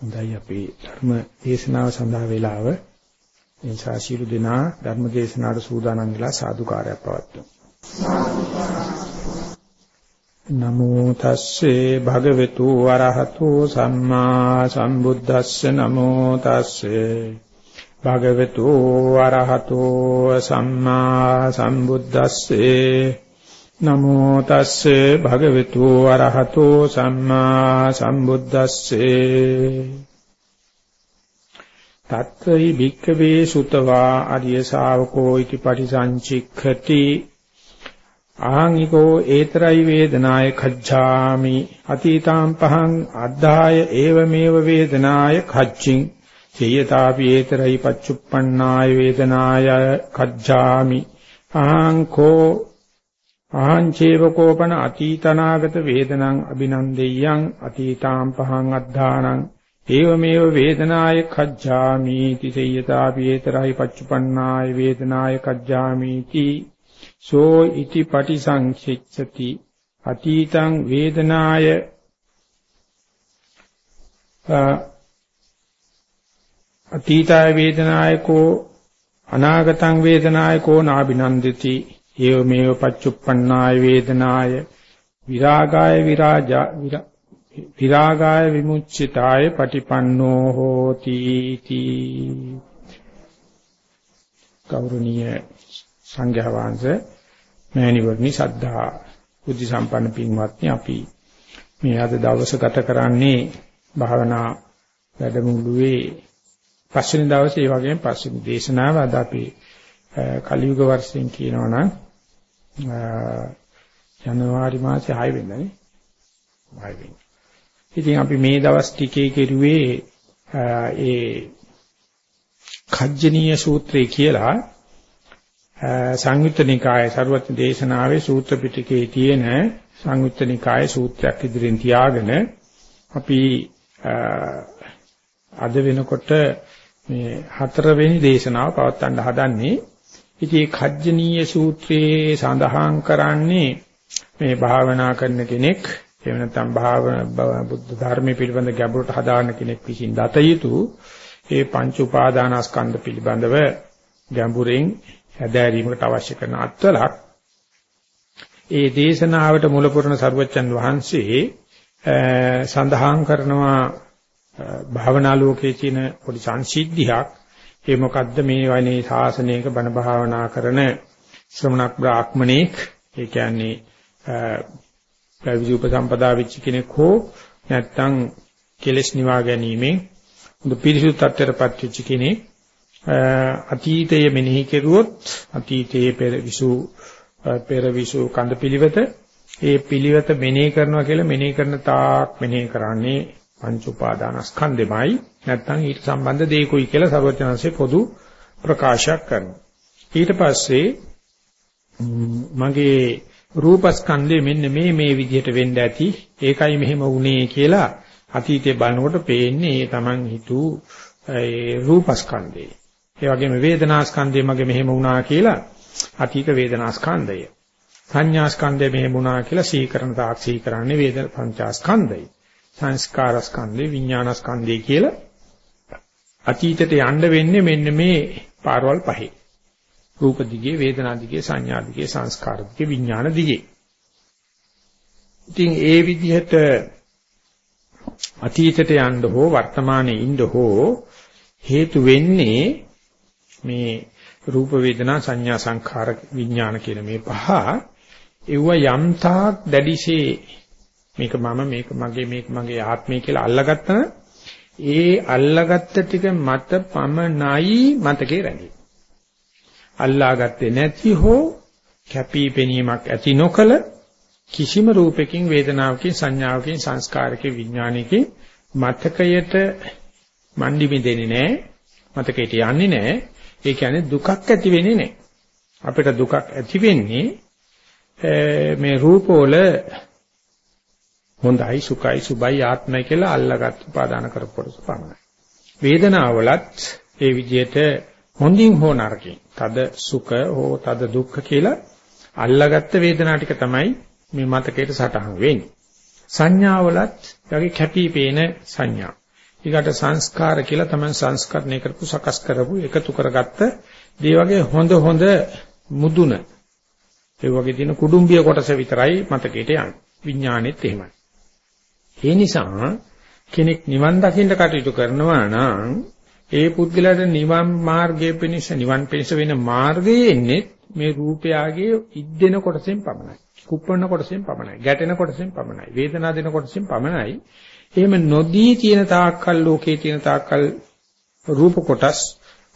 හොඳයි අපි ධර්ම දේශනාව සඳහා වේලාව නිසා ශීල දෙනා ධර්ම දේශනාවට සූදානම් වෙලා සාදුකාරයක් පවත්වමු. නමෝ තස්සේ භගවතු වරහතෝ සම්මා සම්බුද්දස්ස නමෝ තස්සේ භගවතු වරහතෝ සම්මා සම්බුද්දස්සේ නමෝ තස්සේ භගවතු අරහතෝ සම්මා සම්බුද්දස්සේ. තත්ත්‍රි භික්ඛවේ සුතවා අරිය ශාවකෝ ඉති පටිසංචික්ඛති. ආංගිකෝ ඒතරයි වේදනාය khajjāmi අතීතාම් පහං අද්ධාය ඒවමේව වේදනාය khajjin සියතාපි ඒතරයි පච්චුප්පන්නාය වේදනාය khajjāmi ආංකෝ අහංචේව කෝපන අතීතනාගත වේදනං අபிනන්දෙය්‍යං අතීතාම් පහං අද්ධානං ඒවමේව වේදනාය කජ්ජාමි තිසයතා පියතරයි පච්චුපන්නාය වේදනාය කජ්ජාමි ති සෝ ඉති පටිසංඛිච්ඡති අතීතං වේදනාය අතීතය වේදනායකෝ අනාගතං වේදනායකෝ නාබිනන්දති ඒව මේව පච්චුප්පන්නාය වේදනාය විරාගාය විරාජා විරාගාය විමුච්ඡිතාය පටිපන්නෝ හෝති තී ගෞරවනීය සංඝයා වහන්සේ මෑණිවරණි සද්ධා බුද්ධ සම්පන්න පින්වත්නි අපි මේ අද දවස ගත කරන්නේ භාවනා වැඩමුළුවේ පස්වෙනි දවසේ ඒ වගේම පස්වෙනි දේශනාව අද අපි කලියුග වර්ෂයෙන් කියනවනම් ජනවාරි මාසේ 6 වෙනිදානේ 6 වෙනි. ඉතින් අපි මේ දවස් ටිකේ කෙරුවේ ඒ කජ්ජනීය සූත්‍රය කියලා සංයුත්ත නිකායේ ਸਰවඥ දේශනාවේ සූත්‍ර පිටකේ තියෙන සංයුත්ත නිකායේ සූත්‍රයක් ඉදිරියෙන් තියාගෙන අපි අද වෙනකොට මේ හතරවෙනි දේශනාව පවත්වන්න හදන්නේ ඉතින් කජ්ජනීය සූත්‍රයේ සඳහන් කරන්නේ මේ භාවනා කරන කෙනෙක් එහෙම නැත්නම් භාවනා බුද්ධ ධර්මයේ පිළිබඳ ගැඹුරට හදාගන්න කෙනෙක් විසින් දත යුතු ඒ පංච උපාදානස්කන්ධ පිළිබඳව ගැඹුරෙන් හැදෑරීමකට අවශ්‍ය කරන අත්වලක්. ඒ දේශනාවට මුල පුරන සර්වචන් වහන්සේ සඳහන් කරනවා භාවනා ලෝකයේ තියෙන පොඩි සංසිද්ධියක් ඒ මොකද්ද මේ වයිනේ ශාසනයක බණ භාවනා කරන ශ්‍රමණක් බ්‍රාහ්මණෙක්? ඒ කියන්නේ පැවිදි උපසම්පදා වෙච්ච කෙනෙක් හෝ නැත්නම් කෙලෙස් නිවා ගැනීමෙන් හොඳ පිරිසුදු තත්ත්වයටපත් වෙච්ච කෙනෙක් අතීතයේ මෙනෙහි කෙරුවොත් අතීතයේ පෙර විසු පෙර විසු කඳ පිළිවෙත ඒ පිළිවෙත මෙනෙහි කරනවා කියලා මෙනෙහි කරන තාක් මෙනෙහි කරන්නේ පංච උපාදානස්කන්ධෙමයි. නැත්නම් ඊට සම්බන්ධ දෙයකුයි කියලා සර්වඥාන්සේ පොදු ප්‍රකාශයක් කරනවා. ඊට පස්සේ මගේ රූපස්කන්ධය මෙන්න මේ මේ විදිහට වෙන්න ඇති ඒකයි මෙහෙම වුනේ කියලා අතීතේ බලනකොට පේන්නේ ඒ Taman හිතු ඒ රූපස්කන්ධය. ඒ වගේම වේදනාස්කන්ධය මගේ මෙහෙම වුණා කියලා අතීත වේදනාස්කන්ධය. සංඥාස්කන්ධය මෙහෙම වුණා කියලා සීකරණ තාක්ෂී කරන්නේ වේද පංචාස්කන්ධය. සංස්කාරස්කන්ධේ විඥානස්කන්ධේ කියලා අතීතයට යන්න වෙන්නේ මෙන්න මේ පාරවල් පහේ. රූප දිගේ, වේදනා දිගේ, සංඥා දිගේ, සංස්කාර දිගේ, විඥාන දිගේ. ඉතින් ඒ විදිහට අතීතයට යන්න හෝ වර්තමානයේ ඉන්න හෝ හේතු වෙන්නේ මේ රූප වේදනා සංඥා සංඛාර විඥාන කියන මේ පහ ඒව යම්තාක් දැඩිසේ මේක මම මේක මගේ මේක මගේ ආත්මය කියලා අල්ලගත්තා ඒ අල්ලගත්ත ටික මත පමණයි මතකේ රැඳෙන්නේ. අල්ලාගත්තේ නැති හෝ කැපී පෙනීමක් ඇති නොකල කිසිම රූපකින් වේදනාවකින් සංඥාවකින් සංස්කාරකින් විඥානයකින් මතකයට මණ්ඩි මෙදෙන්නේ නැහැ. මතකයට යන්නේ නැහැ. ඒ කියන්නේ දුකක් ඇති වෙන්නේ නැහැ. අපිට දුකක් ඇති වෙන්නේ මේ රූපවල හොඳයි සුඛයි සුබයි ආත්මයි කියලා අල්ලගත් උපාදාන කරපොරස පමණයි. වේදනාවලත් ඒ විදිහට හොඳින් හෝ නරකින් තද සුඛ හෝ තද දුක්ඛ කියලා අල්ලගත්ත වේදනා ටික තමයි මේ මතකයට සටහන් වෙන්නේ. සංඥාවලත් යගේ කැපිපේන සංඥා. ඊකට සංස්කාර කියලා තමයි සංස්කරණය කරපු සකස් කරපු එකතු කරගත්ත දේ වගේ හොඳ හොඳ මුදුන ඒ වගේ තියෙන කුඩුම්බිය කොටස විතරයි මතකයට යන්නේ. විඥානෙත් එහෙමයි. ඒ නිසා කෙනෙක් නිවන් දකින්න කටයුතු කරනවා නම් ඒ පුද්ගලයාට නිවන් මාර්ගයේ පිණිස නිවන් පිණිස වෙන මාර්ගයේ එන්නේ මේ රූපයාගේ ඉද්දෙන කොටසෙන් පමණයි. කුප්පණ කොටසෙන් පමණයි. ගැටෙන කොටසෙන් පමණයි. වේදනා දෙන කොටසෙන් පමණයි. එහෙම නොදී තියෙන තාක්කල් ලෝකේ තියෙන තාක්කල් රූප කොටස්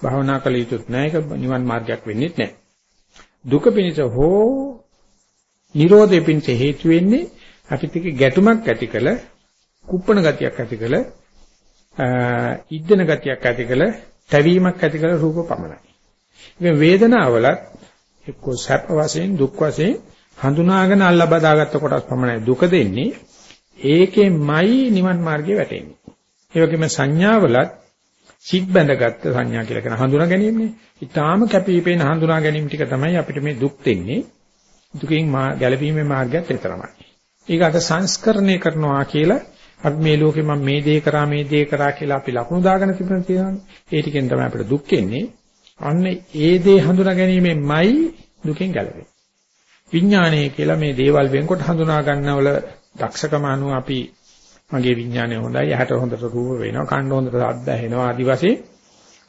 භවනා කළ යුතුත් නැහැ. ඒක නිවන් මාර්ගයක් වෙන්නේ නැහැ. දුක පිණිස හෝ නිරෝධය පිණිස හේතු වෙන්නේ අපිට ගැටුමක් ඇති කළ කුප්පණ ගතියක් ඇති කළ ඉද්දන ගතියක් ඇති කළ තැවීමක් ඇති කළ රූප පමණයි. මේ වේදනාවලත් එක්ක සැප වශයෙන් දුක් වශයෙන් හඳුනාගෙන අල්ලා බදාගත්ත කොටස් පමණයි දුක දෙන්නේ. ඒකෙන්මයි නිවන් මාර්ගේ වැටෙන්නේ. ඒ වගේම සංඥාවලත් සිත් බැඳගත්ත සංඥා කියලා කියන හඳුනා ගැනීමනේ. ඊටාම කැපිපේන හඳුනා ගැනීම ටික තමයි අපිට මේ දුක් දෙන්නේ. දුකෙන් ගැලවීමේ මාර්ගයත් ඒ තරමයි. ඊකට සංස්කරණය කරනවා කියලා අපි මේ ලෝකේ මම මේ දේ කරා මේ දේ කරා කියලා අපි ලකුණු දාගෙන තිබුණ තියෙනවානේ. ඒ ටිකෙන් තමයි අපිට දුක් එන්නේ. අන්න ඒ දේ හඳුනා ගැනීමෙන්මයි දුකෙන් ගැලවෙන්නේ. විඥානය කියලා මේ දේවල් වෙන්කොට හඳුනා ගන්නවල දක්ෂකම අනුව අපි මගේ විඥානය හොඳයි, ඇහැට හොඳට රූප වෙනවා, කන්න හොඳට ශබ්ද ඇහෙනවා ආදි වශයෙන්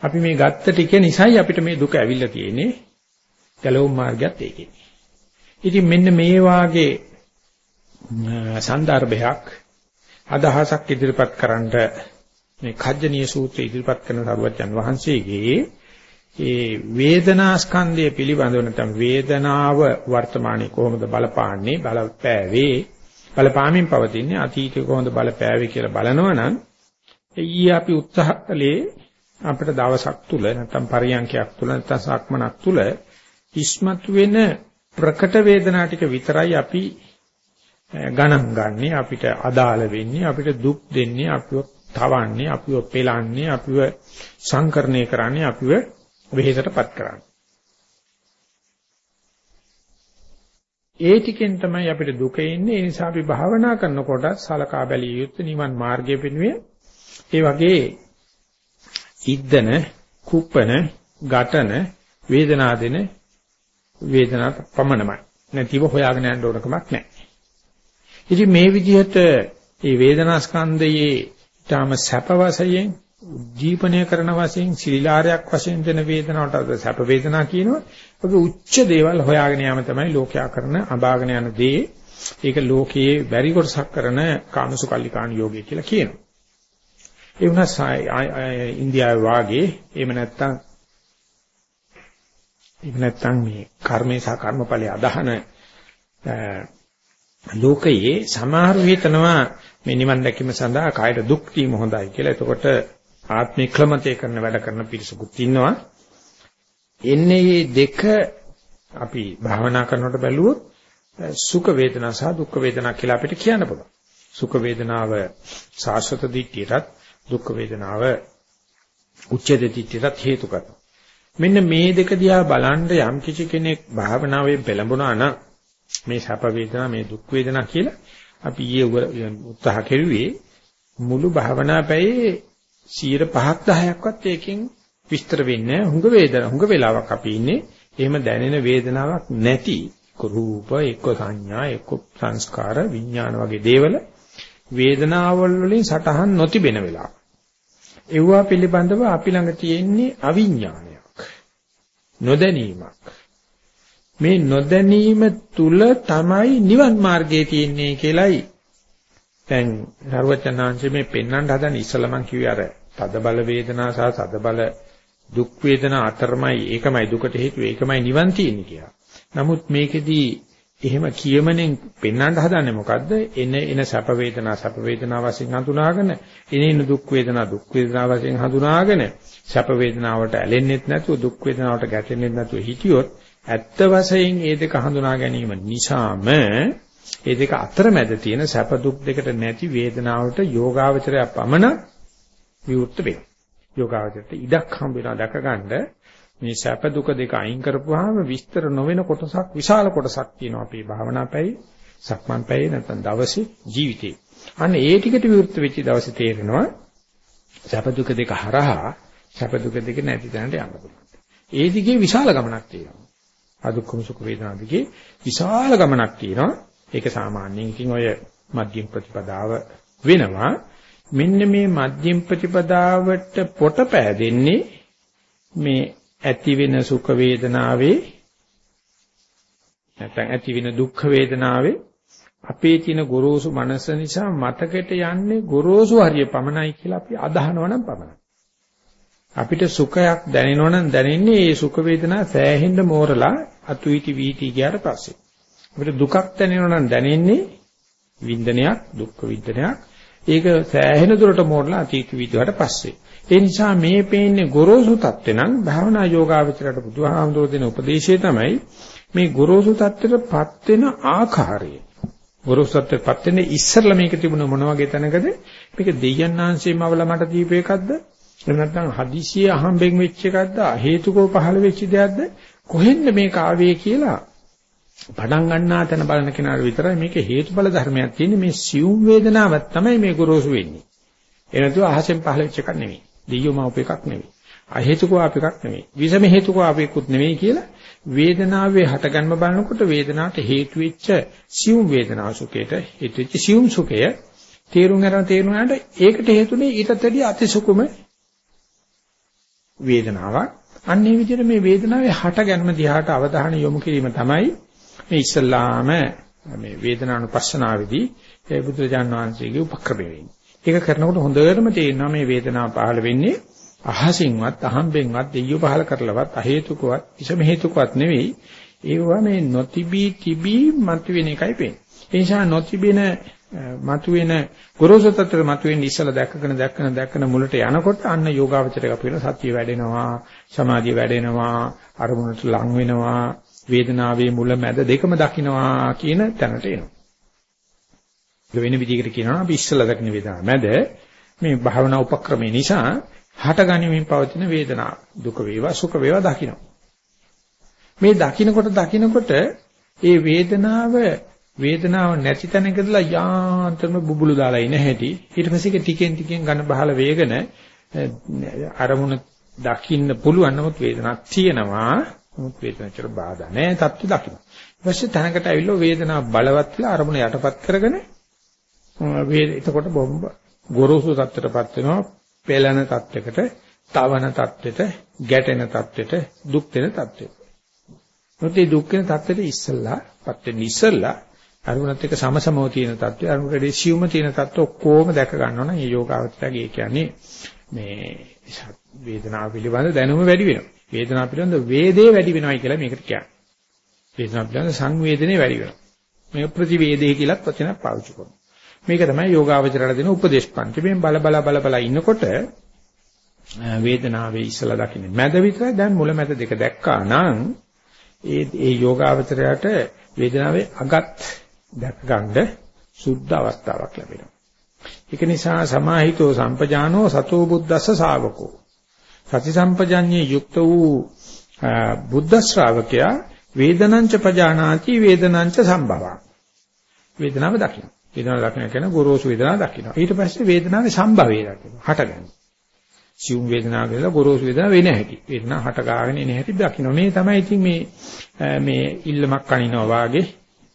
අපි මේ ගත්ත ටික නිසායි අපිට මේ දුක ඇවිල්ලා තියෙන්නේ. ගැලවුම් මාර්ගයත් ඒකේ. ඉතින් මෙන්න මේ වාගේ සන්දර්භයක් අදහසක් ඉදිරිපත් කරන්න මේ කජ්ජනීය සූත්‍රය ඉදිරිපත් කරන සරුවච්චන් වහන්සේගේ ඒ වේදනා ස්කන්ධය පිළිබඳව නැත්නම් වේදනාව වර්තමානයේ කොහොමද බලපාන්නේ? බලපෑවේ. බලපාමින් පවතින්නේ අතීතයේ කොහොමද බලපෑවේ කියලා බලනවනම් ඊයේ අපි උත්සාහ කළේ අපිට දවසක් තුල නැත්නම් පරියන්කයක් තුල නැත්නම් සක්මනක් තුල ඉස්මතු වෙන ප්‍රකට වේදනා ටික විතරයි අපි ගණන් ගන්නේ අපිට අදාළ වෙන්නේ අපිට දුක් දෙන්නේ අපිව තවන්නේ අපිව පෙලන්නේ අපිව සංකරණය කරන්නේ අපිව වෙහෙසටපත් කරන්නේ. ඒ ටිකෙන් තමයි අපිට දුක එන්නේ. ඒ නිසා අපි භාවනා කරනකොට සලකා බැලිය යුත්තේ නිවන් මාර්ගයේ පිණුවේ ඒ වගේ ඉද්දන කුප්පන ඝටන වේදනා දෙන වේදනා පමණමයි. නැතිව හොයාගෙන යන්න ඕන කමක් නැහැ. ඉතින් මේ විදිහට මේ වේදනා ස්කන්ධයේ ඊටම සැප වශයෙන් උද්දීපනය කරන වශයෙන් සිලිලාරයක් වශයෙන් දෙන වේදනාවට සැප වේදනා කියනවා. ඔබ උච්ච දේවල් හොයාගෙන යාම තමයි ලෝකයා කරන අභාගන යන දේ. ඒක ලෝකයේ බැරි කොටසක් කරන කාමසුකල්ලිකාණ යෝගය කියලා කියනවා. ඒ වුණා ඉන්දියාවේ වාගේ එහෙම නැත්නම් එහෙම නැත්නම් මේ කර්මේ සහ කර්මඵලයේ අදහන ලෝකයේ සමහර හිතනවා මේ නිවන් දැකීම සඳහා කායට දුක් දීම හොඳයි කියලා. එතකොට ආත්මික ක්‍රමතේ කරන වැඩ කරන පිරිසකුත් ඉන්නවා. එන්නේ මේ දෙක අපි භාවනා කරනකොට බැලුවොත් සුඛ වේදනා සහ දුක්ඛ වේදනා කියලා අපිට කියන්න පුළුවන්. සුඛ වේදනාව සාස්වත දිට්ඨියටත් දුක්ඛ වේදනාව උච්ඡේද දිට්ඨියටත් හේතු කරනවා. මෙන්න මේ දෙක දිහා බලන්න යම් කිසි කෙනෙක් භාවනාවේ පෙළඹුණා නම් මේ සැප වේදනා මේ දුක් වේදනා කියලා අපි ඊයේ උත්සාහ කෙරුවේ මුළු භාවනා පැයේ 5ක් 10ක්වත් ඒකෙන් විස්තර වෙන්නේ හුඟ වේදනා හුඟ වෙලාවක් අපි ඉන්නේ එහෙම දැනෙන වේදනාවක් නැති රූප එක්ක සංඥා එක්ක සංස්කාර විඥාන වගේ දේවල් වේදනාවල් වලින් සටහන් නොතිබෙන වෙලාව. ඒවා පිළිබඳව අපි ළඟ තියෙන්නේ අවිඥානයක්. නොදැනීමක්. මේ නොදැනීම තුල තමයි නිවන් මාර්ගයේ තියෙන්නේ කියලයි දැන් සරුවචනාංශ මේ පෙන්වන්න හදන ඉස්සල මං කිව්වේ අර තද බල වේදනා සහ තද බල දුක් වේදනා අතරමයි ඒකමයි දුකට හේතුව ඒකමයි නිවන් තියෙන්නේ කියලා. නමුත් මේකෙදී එහෙම කියමනෙන් පෙන්වන්න හදන්නේ මොකද්ද? එන එන සැප වේදනා සැප වේදනා වශයෙන් හඳුනාගෙන, එන එන දුක් වේදනා දුක් වේදනා වශයෙන් හඳුනාගෙන, සැප වේදනාවට ඇලෙන්නෙත් නැතුව දුක් වේදනාවට ගැටෙන්නෙත් නැතුව හිටියොත් ඇත්ත වශයෙන් මේ දෙක හඳුනා ගැනීම නිසාම මේ දෙක අතරමැද තියෙන සැප දුක් දෙකට නැති වේදනාවට යෝගාවචරය පමණ විවුර්ත වෙනවා. යෝගාවචරයට ඉඩක් හම්බ වෙනවා දැකගන්න මේ සැප දුක දෙක අයින් කරපුවාම විස්තර නොවන කොටසක් විශාල කොටසක් තියෙනවා අපේ භාවනා පැයි සක්මන් පැයි නැත්නම් දවසේ ජීවිතේ. අන්න ඒ ටිකට විවෘත වෙච්ච දවසේ තේරෙනවා සැප දුක දෙක හරහා සැප දුක දෙක නැති තැනට යන්න පුළුවන්. ඒ දිගේ විශාල ගමනක් තියෙනවා. අදුක්කම සුඛ වේදනා දිගේ විශාල ගමනක් තියෙනවා. ඒක සාමාන්‍යයෙන් ඉතින් ඔය මධ්‍යම ප්‍රතිපදාව වෙනවා. මෙන්න මේ මධ්‍යම ප්‍රතිපදාවට පොට පෑදෙන්නේ මේ ඇති වෙන සුඛ වේදනාවේ නැත්නම් ඇති වෙන දුක්ඛ වේදනාවේ අපේ තියෙන ගොරෝසු මනස නිසා මතකෙට යන්නේ ගොරෝසු හරිය පමණයි කියලා අපි අදහනවා නම් පමණයි. අපිට සුඛයක් දැනෙනවා නම් දැනෙන්නේ ඒ සුඛ වේදනා සෑහෙන්න මෝරලා අතුයිටි වීටි ගියාට පස්සේ. අපිට දුකක් දැනෙනවා නම් දැනෙන්නේ වින්දනයක් දුක්ඛ වින්දනයක්. ඒක සෑහෙන දුරට මෝරලා අතීත වීදුවට පස්සේ. ඒ නිසා මේ පේන්නේ ගොරෝසු තත්ත්වේ නම් භාවනා යෝගාවචරයට බුදුහාමුදුරෝ දෙන උපදේශය තමයි මේ ගොරෝසු තත්ත්වයටපත් වෙන ආකාරය. ගොරෝසු තත්ත්වයටපත් වෙන්නේ ඉස්සරලා මේක තිබුණ මොන වගේ තැනකද? මේක දෙයයන් ආංශයෙන්ම අවල මට දීප එකක්ද? එහෙම නැත්නම් හදිසියෙ අහම්බෙන් වෙච්ච එකක්ද? හේතුකෝ පහළ වෙච්ච දෙයක්ද? කොහෙන්ද මේක ආවේ කියලා පටන් ගන්නා තැන බලන කෙනාට විතරයි මේක හේතුඵල ධර්මයක් තියෙන්නේ මේ සියුම් වේදනාවක් තමයි මේ ගොරෝසු වෙන්නේ. ඒ නැතුව අහසෙන් පහළ වෙච්ච එකක් නෙවෙයි. දෙයියෝ මාප එකක් නෙවෙයි. අහේතුකෝ ආප එකක් නෙවෙයි. විසම හේතුකෝ ආප එකකුත් නෙවෙයි කියලා වේදනාවේ හටගන්ම බලනකොට වේදනාවට හේතු වෙච්ච සියුම් වේදනාව සුඛයට හේතු වෙච්ච සියුම් සුඛය තේරුම් ගන්න තේරුණාට ඒකට හේතුනේ ඊටත් වැඩිය අතිසුකුම වේදනාවක්. අන්න ඒ විදිහට මේ වේදනාවේ හටගන්ම දිහාට අවධානය යොමු කිරීම තමයි මේ ඉස්සල්ලාම මේ වේදනානුපස්සනාවේදී ඒ බුදුරජාන් වහන්සේගේ උපක්‍රමය වෙන්නේ. ඒක කරනකොට හොඳටම තේරෙනවා මේ වේදනාව පහළ වෙන්නේ අහසින්වත් අහම්බෙන්වත් දෙයියෝ පහල කරලවත් අහේතුකවත් විෂම හේතුකවත් නෙවෙයි. ඒවා මේ නොතිබී තිබී මතුවෙන එකයි පේන්නේ ඒ නිසා නොතිබෙන මතුවෙන ගොරෝසු තත්ත්වෙ මතුවෙන ඉස්සලා දැක්කගෙන දැක්කන දැක්කන මුලට යනකොට අන්න යෝගාවචරයක් අපි වෙන සතිය වැඩෙනවා. සමාධිය වැඩෙනවා අරමුණට ලං වෙනවා වේදනාවේ මුල මැද දෙකම දකින්නවා කියන තැනට එනවා. වෙන විදිහකට කියනවා අපි ඉස්සලා දකින්න වේදනාව මැද මේ භාවනා උපක්‍රමය නිසා හටගනිමින් පවතින වේදනාව දුක වේවා සුඛ වේවා දකින්න. මේ දකින්නකොට දකින්නකොට ඒ වේදනාව වේදනාව නැති තැනකදලා යාන්ත්‍රම බුබුලු දාලා ඉන හැටි. ඊට පස්සේ ඒක ටිකෙන් ටිකෙන් ඝන බහල වේගන අරමුණ දකින්න පුළුවන් නමුත් වේදනාවක් තියෙනවා නමුත් වේදනාවට බාධා නැහැ තත්ත්ව දකින්න. ඊපස්සේ තැනකට ඇවිල්ලා වේදනාව බලවත් වෙලා අරමුණ යටපත් කරගෙන වේද එතකොට බොම්බ ගොරෝසු තත්ත්වයටපත් වෙනවා පෙළෙන තත්වයකට, තවන තත්වයට, ගැටෙන තත්වයට, දුක් වෙන තත්වයට. මොකද මේ දුක් වෙන තත්වයට ඉස්සල්ලා, පත් වෙන්න ඉස්සල්ලා අරුණත් එක්ක සමසමව තියෙන තත්වය, අරුණට ඩෙසියුම තියෙන තත්ත්ව ඔක්කොම දැක ගන්නවා නම් මේ යෝගාවචරයේ කියන්නේ මේ වේදනාව පිළිබඳ දැනුම වැඩි වෙනවා. වේදනාව පිළිබඳ වේදේ වැඩි වෙනවයි කියලා මේකට කියන්නේ. වේදනාව පිළිබඳ සංවේදනය වැඩි වෙනවා. මේක ප්‍රතිවේදේ කියලාත් වචනයක් පාවිච්චි කරනවා. මේක තමයි යෝගාවචරයට දෙන උපදේශ පන්තිමෙන් බල බල බල බල ඉන්නකොට වේදනාවේ ඉස්සලා දකින්නේ මැද විතරයි දැන් මුල මැද දෙක දැක්කා නම් ඒ ඒ යෝගාවචරයට වේදනාවේ අගත් දැක ගන්න සුද්ධ අවස්ථාවක් ලැබෙනවා. ඒක නිසා සමාහිතෝ සම්පජානෝ සතෝ බුද්දස්ස ශාවකෝ. සති සම්පජඤ්ඤේ යුක්ත වූ බුද්ධ ශ්‍රාවකයා වේදනංච පජානාති වේදනංච සම්භවං. වේදනාව දකින්න. වේදනාව දකින්න කියන ගොරෝසු වේදනාව දකින්න. ඊට පස්සේ වේදනාවේ සම්භවය දකින්න. හටගන්න. සියුම් වේදනාව කියලා ගොරෝසු වේදනාව වෙන හැටි. වේදනාව හට ගාගෙන එන හැටි දකින්න. මේ තමයි ඉතින් මේ මේ ඉල්ලමක් කනිනවා වාගේ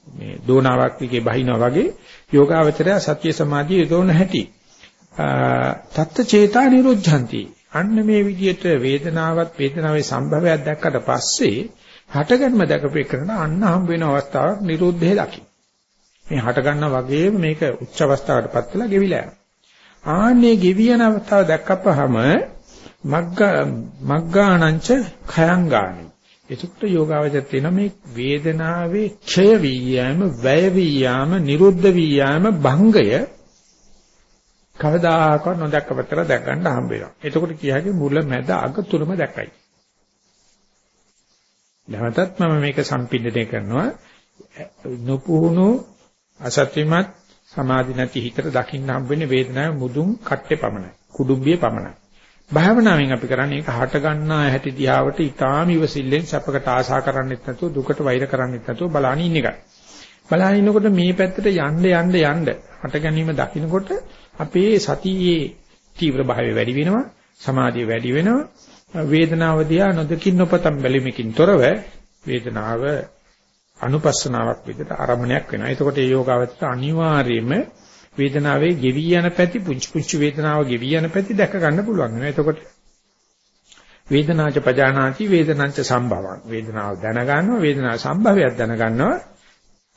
මේ දෝනාවක් විගේ බහිනවා වගේ යෝගාවචරය සත්‍ය සමාධිය යොදවන හැටි. තත්ත්‍ය චේතා නිරුද්ධಂತಿ. අන්න මේ විදිහට වේදනාවත් වේදනාවේ සම්භවයක් දැක්කට පස්සේ හටගන්ම දැකපේ කරන අන්න හම් වෙන අවස්ථාවක් නිරුද්ධේ දකි. මේ හට ගන්නා වගේම මේක උච්ච අවස්ථාවකටපත් වෙලා ගෙවිලා යනවා. ආන්නේ ගෙවියන අවස්ථාව දැක්කපහම මග්ග මග්ගාණංච khයං ගාමි. එතකොට යෝගාවචර තියෙන මේ වේදනාවේ ක්ෂය වීයම, වැය වීයම, නිරුද්ධ වීයම භංගය කවදාකවත් නොදැක්ක පැත්තට දැක් ගන්න හම්බ වෙනවා. එතකොට කියහගේ මුල මැද අග තුනම දැක්කයි. නැවතත් මම මේක සම්පින්දනය කරනවා. නොපුහුණු අසත්‍යමත් සමාධි නැති හිතට දකින්න හම්බෙන්නේ වේදනාවේ මුදුන් කට්ටේ පමණයි. කුඩුම්බියේ පමණයි. භාවනාවෙන් අපි කරන්නේ ඒක හට ගන්නා හැටි දිහාවට ඊටාම ඉවසිල්ලෙන් සැපකට ආශා කරන්නෙත් නැතුව දුකට වෛර කරන්නෙත් නැතුව බලාගෙන ඉන්න එකයි. බලාගෙන ඉන්නකොට මේ පැත්තට යන්න යන්න යන්න හට ගැනීම දකින්නකොට අපේ සතියේ තීව්‍ර භාවය වැඩි වෙනවා සමාධිය වැඩි වෙනවා වේදනාව දිහා නොදකින් නොපතම් බැලීමකින් තොරව වේදනාව අනුපස්සනාවක් විදිහට ආරම්භණයක් වෙනවා. එතකොට මේ යෝගාවචර අනිවාර්යයෙන්ම වේදනාවේ ගෙවි යන පැති පුංචි පුංචි වේදනාව ගෙවි යන පැති දැක ගන්න පුළුවන් වෙනවා. එතකොට වේදනාච පජානාති වේදනංච සම්භවං වේදනාව දැනගන්නවා වේදනාව සම්භවයක් දැනගන්නවා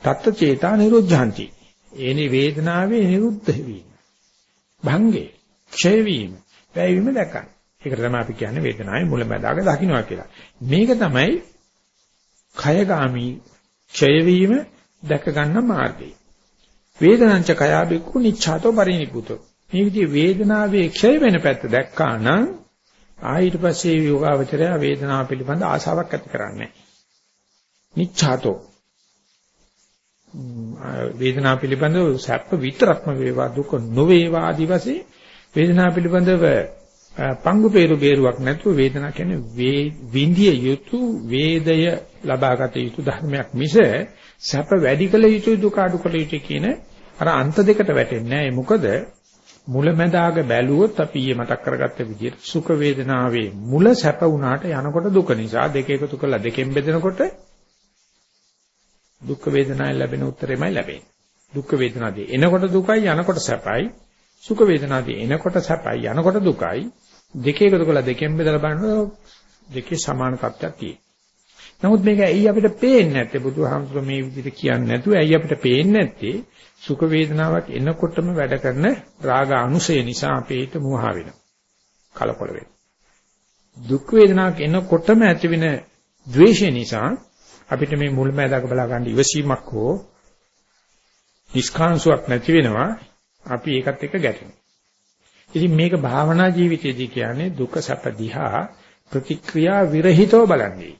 තත්ත්ව චේතා නිරුද්ධාන්ති එනි වේදනාවේ නිරුද්ධ වීම භංගේ ක්ෂය වීම වැයවීම දැකන්න. ඒකට තමයි අපි කියන්නේ වේදනාවේ මුලැමැදාක දකින්නවා කියලා. මේක තමයි කයගාමි ක්ෂය වීම දැක ගන්න මාර්ගය. වේදනංච කයාබික්කු නිච්ඡාතෝ පරිනිපුතෝ මේ විදිහේ වේදනාවේ ක්ෂය වෙන පැත්ත දැක්කා නම් ආ ඊට පස්සේ යෝගාවචරය වේදනාව පිළිබඳ ආසාවක් ඇති කරන්නේ නිච්ඡාතෝ. වේදනාව පිළිබඳව සැප විතරක්ම වේවා දුක නොවේවා ආදි වශයෙන් වේදනාව පිළිබඳව පංගු peeru බේරුවක් නැතුව වේදනාව කියන්නේ විඳිය යුතු වේදය ලබාගත යුතු ධර්මයක් මිස සැප වැඩි කළ යුතු දුක අඩු කළ යුතු කියන අර අන්ත දෙකට වැටෙන්නේ නැහැ. මොකද? මුලැමැදාග බැලුවොත් අපි ඊයේ මතක් කරගත්ත විදිහට සුඛ වේදනාවේ මුල සැප වුණාට යනකොට දුක නිසා දෙක එකතු කරලා දෙකෙන් බෙදෙනකොට දුක් වේදනාවෙන් ලැබෙන උත්තරෙමයි ලැබෙන්නේ. දුක් වේදනාවේ එනකොට දුකයි යනකොට සැපයි. සුඛ වේදනාවේ එනකොට සැපයි යනකොට දුකයි. දෙක එකතු කරලා දෙකෙන් බෙදලා බලනකොට දෙකේ සමාන තත්ත්වයක් තියෙනවා. නමුත් මේක ඇයි අපිට පේන්නේ නැත්තේ බුදුහාමුදුරුවෝ මේ විදිහට කියන්නේ නැතුව ඇයි අපිට පේන්නේ නැත්තේ සුඛ වේදනාවක් එනකොටම වැඩ කරන රාග අනුසය නිසා අපේට මෝහ වෙනවා. කලකොල වෙනවා. දුක් වේදනාවක් එනකොටම ඇතිවෙන ද්වේෂය නිසා අපිට මේ මුල්මෑදක බලා ගන්න ඉවසීමක් හෝ නිස්කාංශයක් නැති වෙනවා. අපි ඒකත් එක්ක ගැටෙනවා. ඉතින් මේක භාවනා ජීවිතයේදී කියන්නේ දුක සැප දිහා ප්‍රතික්‍රියා විරහිතව බලන්නේ.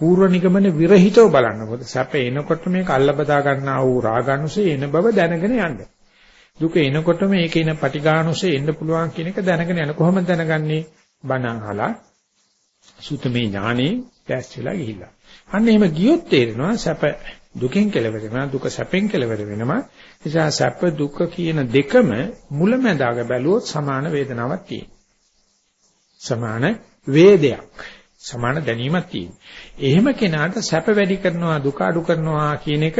පූර්ව නිගමන විරහිතව බලන්න. මොකද සැප එනකොට මේක අල්ලබදා ගන්නා වූ රාගානුසය එන බව දැනගෙන යන්න. දුක එනකොට මේක එන පටිඝානුසය එන්න පුළුවන් කියන එක දැනගෙන යන කොහොමද දැනගන්නේ? බණ අහලා සුතමේ ඥානේ දැස් වෙලා ගිහිල්ලා. අන්න එහෙම ගියොත් තේරෙනවා සැප දුකෙන් කෙලවර වෙනවා දුක සැපෙන් කෙලවර වෙනවා. නිසා සැප දුක කියන දෙකම මුලැමැදාග බැලුවොත් සමාන වේදනාවක් තියෙනවා. සමාන වේදයක්. සමාන දැනීමක් තියෙනවා. එහෙම කෙනාට සැප වැඩි කරනවා දුක අඩු කරනවා කියන එක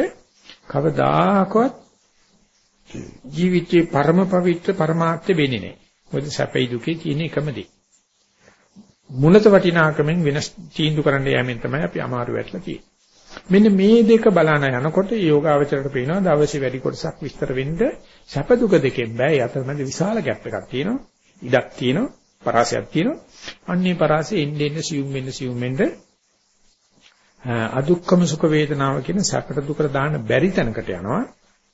කවදාකවත් ජීවිතේ පරම පවිත්‍ර පරමාර්ථ වෙන්නේ නැහැ. මොකද සැපයි දුකේ තියෙන එකම දේ. මුලත වටිනාකමෙන් වෙනස් තීන්දුව කරන්න යෑමෙන් තමයි අපි අමාරු වෙట్లా තියෙන්නේ. මෙන්න මේ දෙක බලන යනකොට යෝගාවචරයට පේනවා දවසේ වැඩි කොටසක් විස්තර වෙන්න සැප දුක දෙකෙන් බෑ. යතරමැද විශාල ගැප් එකක් තියෙනවා. ඉඩක් තියෙනවා. පරාසයක් තියෙනවා. අන්නේ පරාසෙ එන්න එන්න සියුම් වෙන්න සියුම් වෙන්න අදුක්කම සුඛ වේදනාව කියන සැපට දුකට දාන්න බැරි තැනකට යනවා.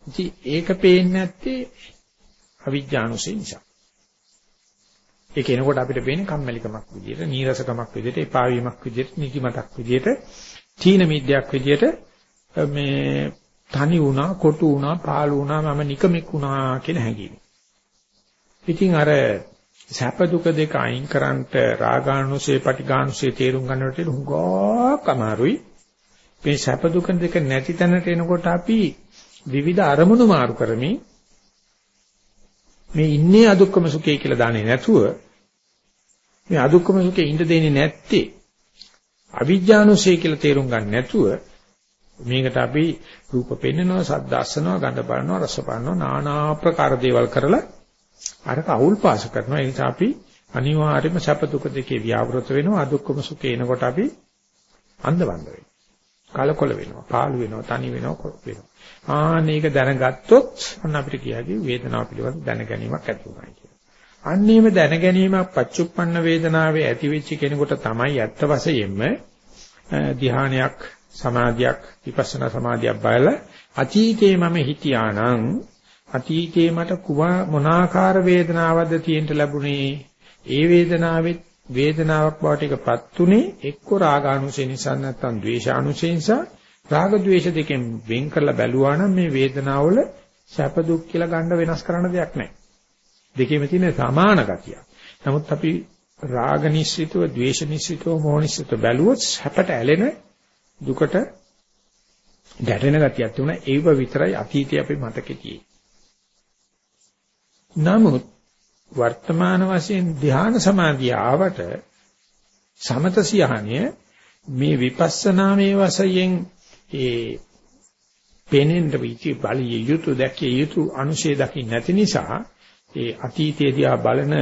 ඉතින් ඒක පේන්නේ නැත්තේ අවිජ්ජානුසය නිසා. ඒක එනකොට අපිට පේන්නේ කම්මැලිකමක් විදියට, නීරසකමක් විදියට, එපා වීමක් විදියට, නිදිමතක් විදියට, තීන මිද්‍යක් විදියට මේ තනි වුණා, කොටු වුණා, පාළු වුණා, මම නිකමෙක් වුණා කියන හැඟීම. ඉතින් අර සැප දුක දෙක අයින් කරන්ට රාගානුසේ පටිඝානුසේ තේරුම් ගන්නට හුඟක් අමාරුයි. මේ සැප දුක දෙක නැති තැනට එනකොට අපි විවිධ අරමුණු මාරු කරමින් මේ ඉන්නේ අදුක්කම සුඛය කියලා දාන්නේ නැතුව මේ අදුක්කම සුඛේ ඉඳ දෙන්නේ නැත්තේ අවිජ්ජානුසේ කියලා තේරුම් ගන්න නැතුව මේකට අපි රූප පෙන්නනවා, ශබ්ද අස්සනවා, ගඳ බලනවා, රස බලනවා, নানা ආකාර දේවල් කරලා අරක අවුල් පාස කරනවා. ඒ නිසා අපි අනිවාර්යයෙන්ම සැප දුක දෙකේ ව්‍යවෘත වෙනවා. අදුක්කම සුඛේ එනකොට අපි අන්ධවන්ද වෙනවා. කලකොල වෙනවා, පාළු වෙනවා, තනි වෙනවා, කොට වෙනවා. ආන්න ඒක දැනගත්තොත් අන්න අපිට කියකි වේදනාව පිළිබඳ දැන ගැනීමක් ඇති වුණා කියලා. අන්නේම දැන ගැනීමක් පච්චුප්පන්න වේදනාවේ ඇති වෙච්ච කෙනෙකුට තමයි ඇත්ත වශයෙන්ම ධ්‍යානයක්, සමාධියක්, විපස්සනා සමාධියක් බලලා අතීතේ මම හිටියානම් අතීතේ මට කුවා මොනාකාර වේදනාවක්ද තියෙන්න ලැබුණේ ඒ වේදනාවෙත් වේදනාවක් බවට එකපත් උනේ එක්ක රාගානුසය නිසා නැත්නම් ද්වේෂානුසය නිසා රාග ද්වේෂ දෙකෙන් වෙන් කරලා බැලුවා නම් මේ වේදනාවල සැප දුක් කියලා ගන්න වෙනස් කරන්න දෙයක් නැහැ. දෙකේම තියෙන සමාන ගතිය. නමුත් අපි රාග නිශ්චිතව, ද්වේෂ නිශ්චිතව, මෝහ නිශ්චිතව බැලුවොත් සැපට ඇලෙන දුකට ගැටෙන ගතියක් තිබුණා. ඒව විතරයි අතීතයේ අපේ මතකේ තියෙන්නේ. නමුත් වර්තමාන වශයෙන් ධ්‍යාන සමාධිය ආවට සමත සියහණිය මේ විපස්සනාමේ වශයෙන් ඒ පෙනෙන්න විචි බලිය යුතු දැකිය යුතු අනුශේ දකින්න නැති නිසා ඒ අතීතයේදී ආ බලන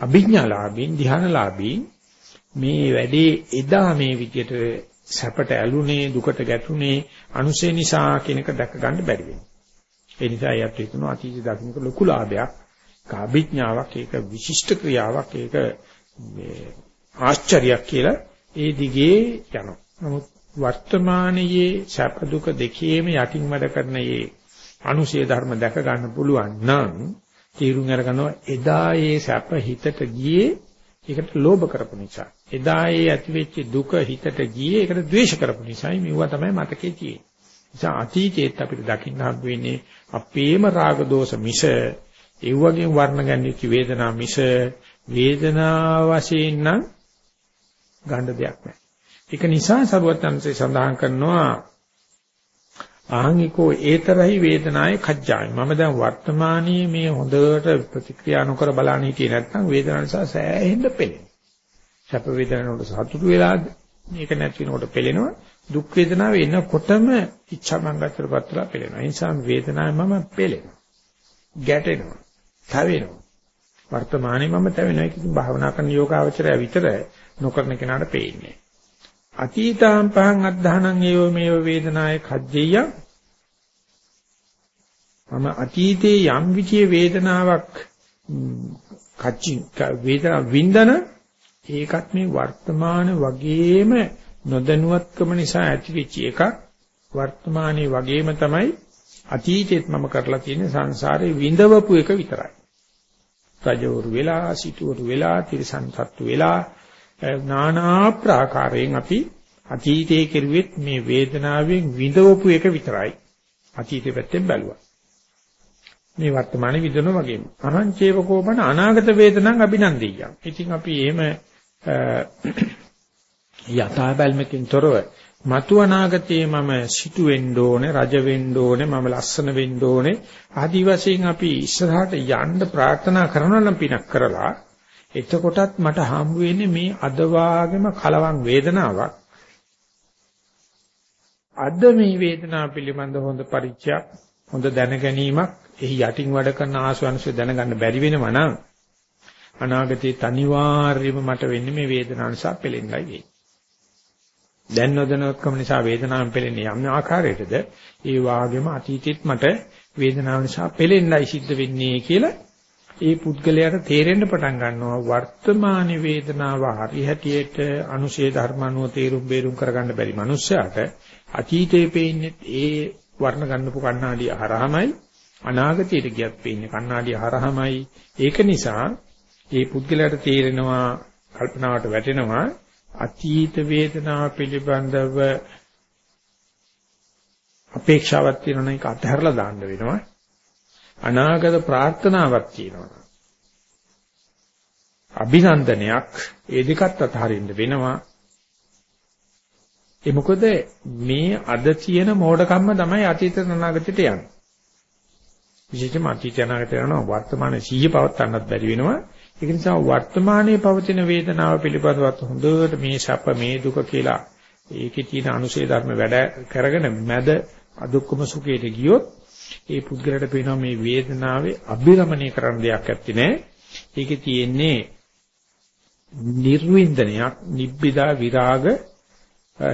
අභිඥාලාභීන් ධ්‍යානලාභීන් මේ වැඩේ එදා මේ විදියට සැපට ඇලුනේ දුකට ගැටුනේ අනුශේ නිසා කෙනෙක් දැක ගන්න බැරි වෙනවා. ඒ නිසා යත් හිතනවා අතීත දකින්නක ලොකු ලාභයක්, කාභිඥාවක්, ඒක විශිෂ්ට ක්‍රියාවක්, ඒක මේ ආශ්චර්යයක් කියලා ඒ දිගේ යනවා. නමුත් වර්තමානයේ සැප දුක දෙකේම යටින් වැඩ කරන මේ අනුශේ ධර්ම දැක ගන්න පුළුවන් නම් තීරුම් අරගන්නවා එදා ඒ සැප හිතට ගියේ ඒකට ලෝභ කරපු නිසා. එදා ඒ ඇතිවෙච්ච දුක හිතට ගියේ ඒකට ද්වේෂ කරපු නිසායි මෙවුවා තමයි මතකේ තියෙන්නේ. නිසා අතීතයේත් අපිට දකින්න හම්බ වෙන්නේ අපේම රාග දෝෂ මිස ඒ වගේ වර්ණ ගැන්විච්ච වේදනා මිස වේදනා වශයෙන් නම් ගන්න දෙයක් නැහැ. ඒක නිසා සරුවත්යන්සේ සඳහන් කරනවා ආංගිකෝ ඒතරයි වේදනාවේ කජ්ජාමි. මම දැන් වර්තමානයේ මේ හොඳට ප්‍රතික්‍රියා නොකර බලන්න හිටියේ නැත්නම් වේදනාව නිසා සෑහෙන්න පෙළෙනවා. සැප වේදනාවට සතුටු වෙලා මේක නැති වෙනකොට පෙළෙනවා. දුක් වේදනාව එනකොටම ඉච්ඡාමංගතර පත්‍රලා පෙළෙනවා. ඒ නිසා වේදනාවේ මම පෙළෙනවා. ගැටෙනවා. තවෙනවා. වර්තමානයේ මම තවෙනවා. ඒක ඉතින් භාවනා කරන යෝගාවචරය විතර නොකරන කෙනාට පේන්නේ. අතීතාම් පහන් අද්ධානං ඒව මේව වේදනාය කජ්ජෙය මම අතීතේ යම් විචේ වේදනාවක් කච්චි වේදනා වින්දන ඒකත් මේ වර්තමාන වගේම නොදැනුවත්කම නිසා ඇතිවෙච්ච එකක් වර්තමානයේ වගේම තමයි අතීතෙත් මම කරලා තියෙන සංසාරේ විඳවපු එක විතරයි. රජවරු වෙලා, සිටවරු වෙලා, තිරසන් සත්තු වෙලා නානා ප්‍රාකාරයෙන් අපි අතීතයේ කෙරුවෙත් මේ වේදනාවෙන් විඳවපු එක විතරයි. අතීතේ පැත්තෙන් බැලුවා. මේ වර්තමානයේ විඳින වගේම. අනංචේව කෝපන අනාගත වේදනං අභිනන්දියම්. ඉතින් අපි එහෙම යථා බැල්මකින් තොරව මතු අනාගතයේ මම සිටු වෙන්න ඕනේ, රජ වෙන්න ඕනේ, මම ලස්සන වෙන්න ඕනේ. ආදි වශයෙන් අපි ඉස්සරහට යන්න ප්‍රාර්ථනා කරනවා නම් පිනක් කරලා එතකොටත් මට හම්බ වෙන්නේ මේ අද වාගේම කලවම් වේදනාවක්. අද මේ වේදනාව පිළිබඳ හොඳ පරිචයක්, හොඳ දැනගැනීමක්, එහි යටින් වැඩ කරන ආස්වාංශය දැනගන්න බැරි වෙනවා නම් අනාගතයේ අනිවාර්යයෙන්ම මට වෙන්නේ මේ වේදනාව නිසා පෙලෙන්නයි වෙන්නේ. දැන් නොදැනුවත්කම නිසා වේදනාවෙන් පෙලෙන්නේ යම් ආකාරයකටද ඒ වාගේම අතීතෙත් මට වේදනාව නිසා පෙලෙන්නයි සිද්ධ වෙන්නේ කියලා ඒ පුද්ගලයාට තේරෙන්න පටන් ගන්නවා වර්තමාන වේදනාව හරි හැටියට අනුශේ ධර්මනුව තේරුම් බේරුම් කරගන්න බැරි මනුස්සයාට අතීතයේ පේන්නේ ඒ වර්ණ ගන්නපු කණ්ණාඩිය හරහමයි අනාගතයට ගියත් පේන්නේ කණ්ණාඩිය හරහමයි. ඒක නිසා ඒ පුද්ගලයාට තේරෙනවා කල්පනාවට වැටෙනවා අතීත වේදනාව පිළිබඳව අපේක්ෂාවක් තියෙනවා ඒක අතහැරලා දාන්න වෙනවා. අනාගත ප්‍රාර්ථනාවක් තියෙනවා. අභිනන්දනයක් ඒ දෙකත් අතහරින්න වෙනවා. ඒ මොකද මේ අද තියෙන මෝඩකම්ම තමයි අතීත අනාගතයට යන්නේ. විශේෂයෙන්ම අතීත අනාගතයට යනවා වර්තමානයේ සිහිය පවත්වන්නත් බැරි වෙනවා. ඒක නිසා වර්තමානයේ පවතින වේදනාව පිළිබඳව හොඳට මේ සැප මේ දුක කියලා ඒකේ තියෙන අනුශේ ධර්ම වැඩ කරගෙන මැද අදුක්කම සුඛයට ගියොත් ඒ පුද්ගලයාට පේනවා මේ වේදනාවේ අභිරමණය කරන්න දෙයක් ඇත්තේ නැහැ. ඒකේ තියෙන්නේ නිර්වින්දනයක්, නිබ්බිදා විරාග,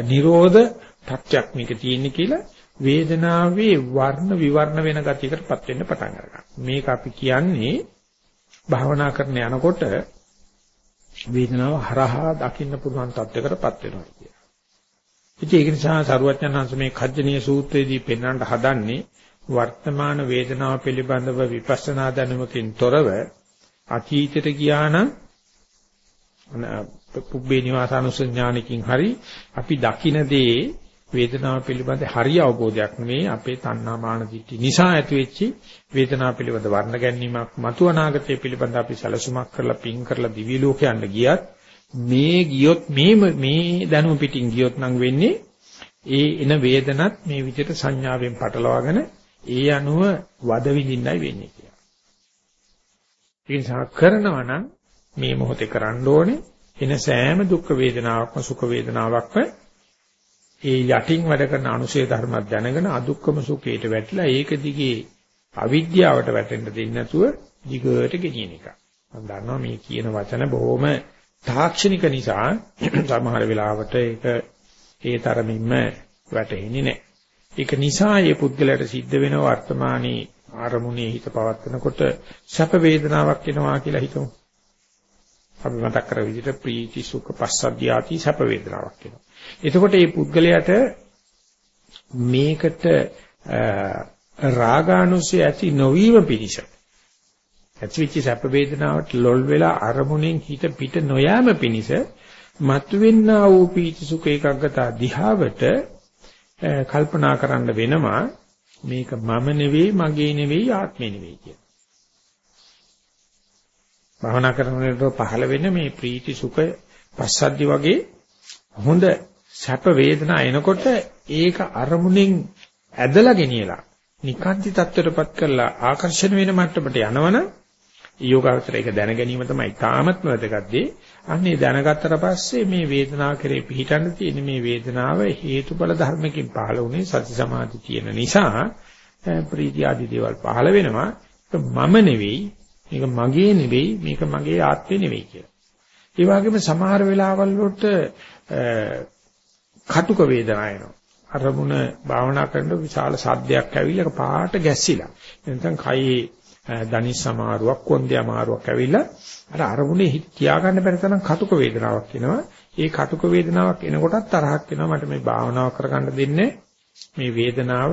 නිරෝධ තත්‍යක් මේක තියෙන්නේ කියලා වේදනාවේ වර්ණ විවර්ණ වෙන ගතියකටපත් වෙන්න පටන් ගන්නවා. මේක අපි කියන්නේ භාවනා කරන යනකොට වේදනාව හරහා දකින්න පුළුවන් තත්යකටපත් වෙනවා කියලා. ඉතින් ඒක නිසා සරුවචනහන්ස මේ කජ්ජනීය සූත්‍රයේදී පෙන්වන්නට හදන්නේ වර්තමාන වේදනාව පිළිබඳව විපස්සනා දැනුමකින් තොරව අතීතයට ගියා නම් පුබ්බේ නිවාසානුසඥානකින් හරි අපි දකින දේ වේදනාව පිළිබඳ හරි අවබෝධයක් නෙවෙයි අපේ තණ්හා මාන දිට්ඨි නිසා ඇතිවෙච්ච වේදනාව පිළිබඳ වර්ණ ගැනීමක් මතු අනාගතය පිළිබඳ අපි සැලසුමක් කරලා පින් කරලා දිවි ලෝකයන්ට ගියත් මේ ගියොත් මේ මේ දැනුම පිටින් ගියොත් නම් වෙන්නේ ඒ එන වේදනත් මේ විදිහට සංඥාවෙන් පටලවාගෙන ඒ අනුව වද විඳින්නයි වෙන්නේ කියලා. ඒ නිසා කරනවා නම් මේ මොහොතේ කරන්න ඕනේ එන සෑම දුක් වේදනාවක්ම සුඛ වේදනාවක්ම ඒ යටින් වැඩ කරන අනුශේ ධර්මයක් දැනගෙන අදුක්කම සුඛයට වැටිලා ඒක දිගේ අවිද්‍යාවට වැටෙන්න දෙන්නේ නැතුව දිගට ගෙනියන එක. මම දන්නවා මේ කියන වචන බොහොම තාක්ෂණික නිසා සමහර වෙලාවට ඒක ඒ තරමින්ම වැටෙන්නේ නැහැ. ඒක නිසා මේ පුද්ගලයාට සිද්ධ වෙන වර්තමානයේ ආරමුණේ හිත පවත්නකොට සැප වේදනාවක් එනවා කියලා හිතමු. අපි මතක් කර විදිහට ප්‍රීති සුඛ පස්සද්ධියාති සැප වේදනාවක් එනවා. එතකොට මේ පුද්ගලයාට මේකට රාගානුසය ඇති නොවීම පිණිස ඇතිවිච්ච සැප වේදනාවට ලොල් වෙලා අරමුණෙන් හිත පිට නොයෑම පිණිස මතුවෙන්නා වූ පීති සුඛ ඒකග්ගතා දිහාවට කල්පනා කරන්න වෙනවා මේක මම නෙවෙයි මගේ නෙවෙයි ආත්මේ නෙවෙයි කියන. භවනා කරනකොට පහළ වෙන මේ ප්‍රීති සුඛ පස්සද්ධි වගේ හොඳ සැප වේදනා එනකොට ඒක අරමුණෙන් ඇදලා ගෙනියලා නිකාන්ති தත්වයටපත් කරලා ආකර්ෂණ වෙන මට්ටමට යනවනම් යෝගාවචර ඒක දැන ගැනීම තමයි තාමත්ම වැදගත් දේ. අන්නේ දැනගත්තට පස්සේ මේ වේදනාව කෙරේ පිහිටන්න තියෙන මේ වේදනාව හේතුඵල ධර්මකින් පහළ වුණේ සති සමාධි තියෙන නිසා ප්‍රීති ආදී දේවල් පහළ වෙනවා. මම නෙවෙයි, මේක මගේ නෙවෙයි, මේක මගේ ආත්මේ නෙවෙයි කියලා. ඒ වගේම සමහර වෙලාවල් වලට කටුක වේදනාව එනවා. අරමුණ භාවනා කරනකොට විශාල සද්දයක් ඇවිල්ලා පාට ගැස්සිලා. එතන කයේ දනිස් සමාරුවක් කොන්දේ අමාරුවක් ඇවිල්ලා අර අරමුණේ හිත තියාගන්න බැරි තරම් කටුක වේදනාවක් එනවා. ඒ කටුක වේදනාවක් එනකොටත් තරහක් එනවා මට මේ භාවනාව කරගන්න දෙන්නේ මේ වේදනාව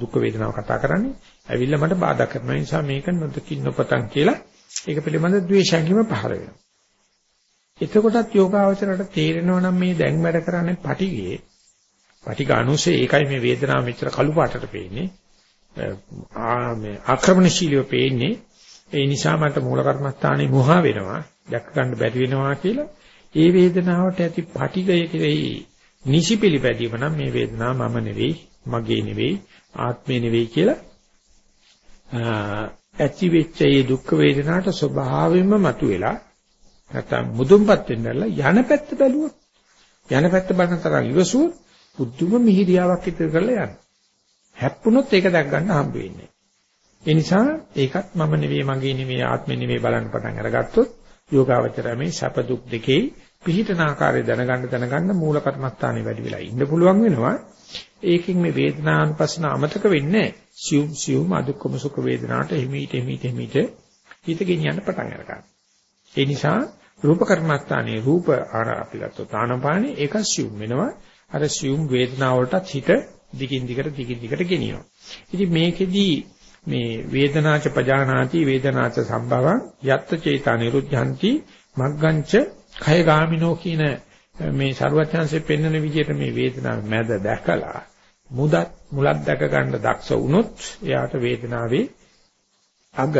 දුක් වේදනාව කතා කරන්නේ ඇවිල්ලා මට බාධා කරන නිසා මේක නොදකින් නොපතන් කියලා ඒක පිළිබඳ ද්වේෂයන්ගිම පහළ වෙනවා. එතකොටත් යෝගාවචරයට තේරෙනවා නම් මේ දැන් වැඩ කරන්නේ පටිගේ පටිඝ අනුසය ඒකයි මේ වේදනාව මෙච්චර කළු පාටට පේන්නේ ආ මේ ආක්‍රමණශීලීව පේන්නේ. ඒ නිසා මට මූල කර්මස්ථානේ මොහා වෙනවා. දැක් ගන්න බැරි වෙනවා කියලා. ඒ වේදනාවට ඇති පටිඝය කෙරෙහි නිසි පිළිපැදීම නම් මේ වේදනාව මම නෙවෙයි මගේ නෙවෙයි ආත්මේ නෙවෙයි කියලා ඇති වෙච්ච මේ දුක් වේදනාවට ස්වභාවයෙන්ම මතුවෙලා නැත්තම් මුදුන්පත් වෙන්නලා යන පැත්ත බැලුවොත් යන පැත්ත බලන තරම් ඉවසුවොත් පුදුම මිහිරියාවක් ඉදිරි කරලා යනවා. හැප්පුණොත් ඒක දැක් ගන්න හම්බ වෙන්නේ. ඒ නිසා ඒකත් මම නෙවෙයි මගේ නෙවෙයි ආත්මෙ නෙවෙයි බලන්න පටන් අරගත්තොත් යෝගාවචරය මේ සැප දුක් දෙකේ පිහිටන ආකාරය දැනගන්න දැනගන්න මූල කර්මස්ථානේ වැඩි වෙලා ඉන්න පුළුවන් වෙනවා. ඒකෙන් මේ වේදනානුපස්සන අමතක වෙන්නේ සියුම් සියුම් අදුක්කම සුඛ වේදනාට හිමීට හිමීට හිමීට හිත ගෙනියන්න පටන් අරගන්නවා. ඒ නිසා රූප කර්මස්ථානේ රූප ආර අපි ගත්තොත් ආනපානේ ඒක සියුම් වෙනවා. අර සියුම් වේදනාව වලටත් හිත දිගින් දිගට දිගින් දිගට ගෙනියනවා. ඉතින් මේකෙදී මේ වේදනාච පජානාති වේදනාච සම්භවං යත්ත චේතා නිරුද්ධಂತಿ මග්ගංච කය ගාමිනෝ කියන මේ ਸਰුවචාන්සේ පෙන්වන විදිහට මේ වේදනාව මැද දැකලා මුදත් මුලක් දැක ගන්න දක්ෂ වුණොත් එයාට වේදනාවේ අග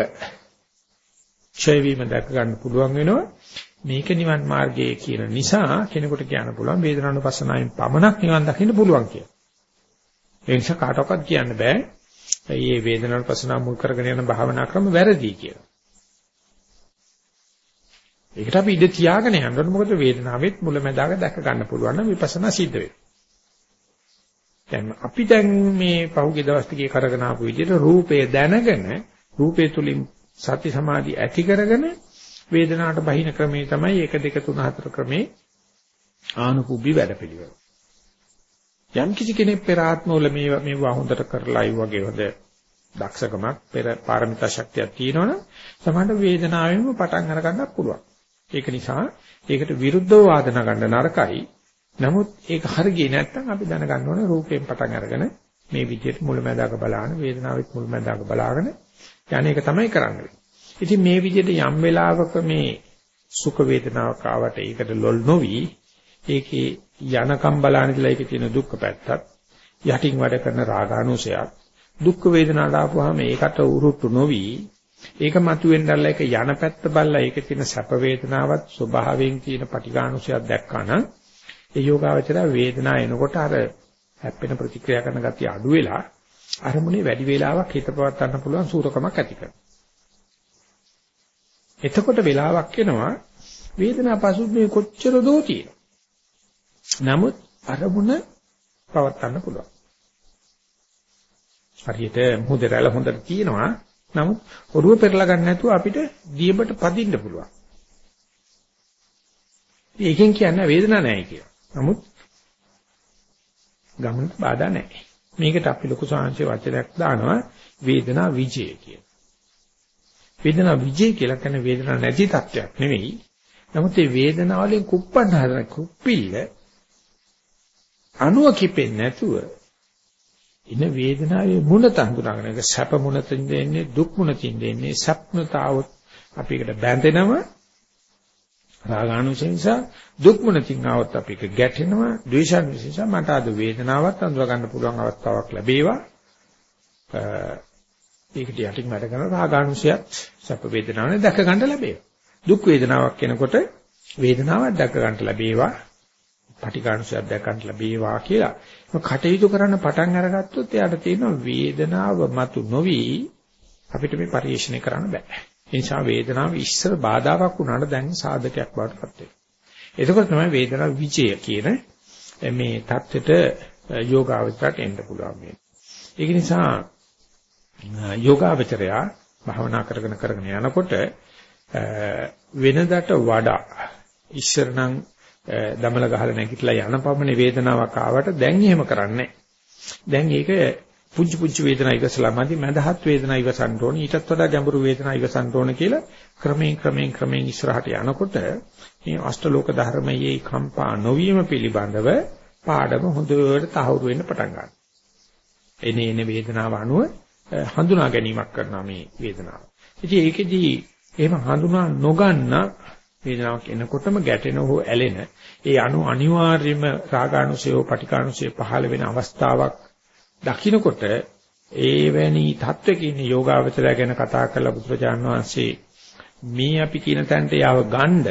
ඡය වීම දැක ගන්න පුළුවන් වෙනවා මේක නිවන් මාර්ගයේ කියන නිසා කෙනෙකුට කියන්න පුළුවන් වේදනානුපස්සනාවෙන් පමණක් නිවන් දකින්න පුළුවන් කියලා ඒ නිසා කාටවත් කියන්න බෑ මේ වේදනානුපස්සනාව මුල් කරගෙන යන භාවනා ක්‍රම වැරදි කියලා. ඒකට අපි ඉඳ තියාගෙන යන්න ඕනේ මොකද වේදනාවෙත් මුලැමැදාක දැක ගන්න පුළුවන් නම් විපස්සනා සිද්ධ වෙනවා. දැන් අපි දැන් මේ පහුගිය දවස් ටිකේ කරගෙන ආපු විදිහට රූපය දැනගෙන රූපය තුලින් සති සමාධි ඇති කරගෙන වේදනාවට බහින ක්‍රමේ තමයි 1 2 3 4 ක්‍රමේ ආනුපුබ්බි වැඩපිළිවෙල. යම් කිසි කෙනෙක් පෙර ආත්මවල මේ මේ වහොඳට කරලා අය වගේ හොඳ දක්ෂකමක් පෙර පාරමිතා ශක්තියක් තියෙනවනම් සමහර වේදනාවෙන්ම පටන් අර ගන්නත් පුළුවන්. ඒක නිසා ඒකට විරුද්ධව වාදනා ගන්න නරකයි. නමුත් ඒක හරියන්නේ නැත්නම් අපි දැනගන්න ඕනේ රූපයෙන් පටන් අරගෙන මේ විදිහට මුලැමැදාක බලාගෙන වේදනාවෙත් මුලැමැදාක බලාගෙන යන්නේ ඒක තමයි කරන්නේ. ඉතින් මේ විදිහට යම් වෙලාවක මේ සුඛ වේදනාවක් ආවට ඒකට ලොල් නොවි ඒකේ යනකම් බලන ඉතලා ඒකේ තියෙන දුක්ඛ පැත්තත් යටින් වැඩ කරන රාගානුසයක් දුක්ඛ වේදනාවට ආපුවාම ඒකට උරුට්ටු නොවි ඒක මතුවෙන්නදල්ලා ඒක යන පැත්ත බලලා ඒකේ තියෙන සැප වේදනාවත් ස්වභාවයෙන් තියෙන පටිඝානුසයක් දැක්කනම් ඒ යෝගාවචර වේදනාව එනකොට අර හැප්පෙන ප්‍රතික්‍රියා කරන ගතිය අඩු වෙලා අරමුණේ වැඩි වේලාවක් හිත පවත් ගන්න පුළුවන් සූරකමක් ඇති කරනවා එතකොට වෙලාවක් එනවා වේදනාව පසුබිමේ කොච්චර දෝ තියෙනවා. නමුත් අරමුණ පවත්වන්න පුළුවන්. හරියට මුහුදේ රැළ හොඳට තියෙනවා. නමුත් ඔරුව පෙරලා ගන්න නැතුව අපිට දියබට පදින්න පුළුවන්. ඒකෙන් කියන්නේ වේදනාවක් නැහැ කියලා. නමුත් ගමනට බාධා නැහැ. මේකට අපි ලොකු සාංශය වචනයක් දානවා වේදනා විජය කියලා. වේදනා විජය කියලා කියන්නේ වේදනාවක් නැති තත්වයක් නෙවෙයි. නමුත් මේ වේදනාවලින් කුප්පන්න හදන කුප්පිල්ල අණුව කිපෙන්නේ නැතුව ඉන වේදනාවේ මුණත හඳුනාගෙන ඒක සැප මුණතින් දෙන්නේ දුක් මුණතින් දෙන්නේ සප්නතාවොත් අපි එකට බැඳෙනවා රාගානුසය නිසා දුක් මුණතින් આવත් අපි එක ගැටෙනවා ද්වේෂානුසය නිසා මට අද වේදනාවක් අඳුර ගන්න පුළුවන් අවස්ථාවක් ලැබේවා. ඒකට යටින් වැඩ කරන රාගානුසයත් සැප වේදනාවනේ දැක ගන්න ලැබේවා. දුක් වේදනාවක් කෙනකොට වේදනාවක් දැක ගන්න ලැබේවා. පටිඝානුසයක් දැක ගන්න ලැබේවා කියලා කටයුතු කරන්න පටන් අරගත්තොත් එයාට තියෙන වේදනාව මතු නොවි අපිට මේ පරිශ්‍රණය කරන්න බෑ ඒ නිසා වේදනාව ඉස්සර බාධාවක් වුණාට දැන් සාධකයක් බවට පත් වෙනවා. එතකොට තමයි වේදනාව විජය කියන මේ தත්වෙට යෝගාවචරයට එන්න පුළුවන් මේ. ඒක නිසා යෝගාවචරයා භාවනා කරගෙන කරගෙන යනකොට වෙනදට වඩා ඉස්සර නම් දමල ගහලා නැගිටලා යන පමණ වේදනාවක් ආවට දැන් එහෙම කරන්නේ දැන් ඒක පුංචි පුංචි වේදනා ඉවසලා මදි මදහත් වේදනා ඉවසන්න ඕනේ ඊටත් වඩා ගැඹුරු වේදනා ඉවසන්න ඕනේ කියලා ක්‍රමයෙන් ක්‍රමයෙන් ක්‍රමයෙන් ඉස්සරහට යනකොට මේ අෂ්ටලෝක ධර්මයේ කම්පා නොවීම පිළිබඳව පාඩම හොඳට තහවුරු වෙන්න පටන් ගන්නවා. එනේ එන වේදනාව අනුව හඳුනා ගැනීමක් කරනවා මේ වේදනාව. ඉතින් ඒකෙදී එහෙම හඳුනා නොගන්න වේදනාවක් එනකොටම ගැටෙන හෝ ඇලෙන ඒ අනු අනිවාර්යයෙන්ම රාගානුසය පටිකානුසය පහළ වෙන අවස්ථාවක් දකින්නකොට ඒ වැනි தත්වක ඉන්න යෝගාවචරය ගැන කතා කරලා බුදුරජාන් වහන්සේ මේ අපි කියන තැනට යව ගන්න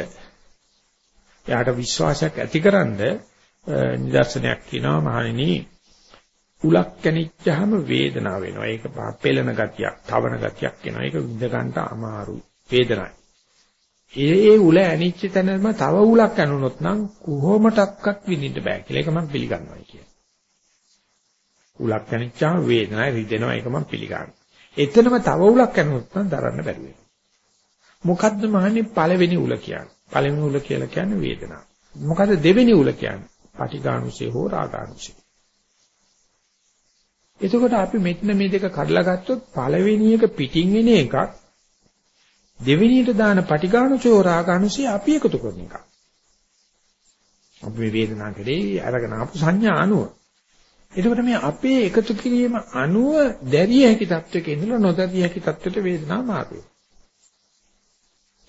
එයාට විශ්වාසයක් ඇතිකරනද නිදර්ශනයක් කියනවා මහණෙනි උලක් කැණිච්චාම වේදනාව වෙනවා. ඒක පෙළෙන ගතියක්, තවන ගතියක් එනවා. ඒක විඳ ගන්නට අමාරු වේදනයි. ඒ ඒ උල ඇනිච්ච තැනම තව උලක් ඇනුනොත් නම් කොහොමඩක්වත් විඳින්න බෑ කියලා ඒක මම පිළිගන්නවා කියන්නේ. උලක් කනිච්චාම වේදනාව රිදෙනවා ඒක මම පිළිගන්නවා. එතනම තව උලක් කනොත් නම් දරන්න බැරි වෙනවා. මොකද්ද මහන්නේ පළවෙනි උල කියන්නේ? පළවෙනි උල කියලා කියන්නේ වේදනාව. මොකද්ද දෙවෙනි උල කියන්නේ? පටිඝානුසය හෝ රාගානුසය. එතකොට අපි මෙතන මේ දෙක කඩලා ගත්තොත් පළවෙනි එක පිටින් එන එකක් දෙවෙනියට දාන පටිඝානුසය රාගානුසය අපි එකතු කරන එක. අපි මේ වේදනාව කෙරේ අරගෙන ආපු සංඥා අනුව එතකොට මේ අපේ එකතු කිරීම අනුව දැරිය හැකි තත්වයක ඉඳලා නොදැරිය හැකි තත්වයට වේදනාව මාරු වෙනවා.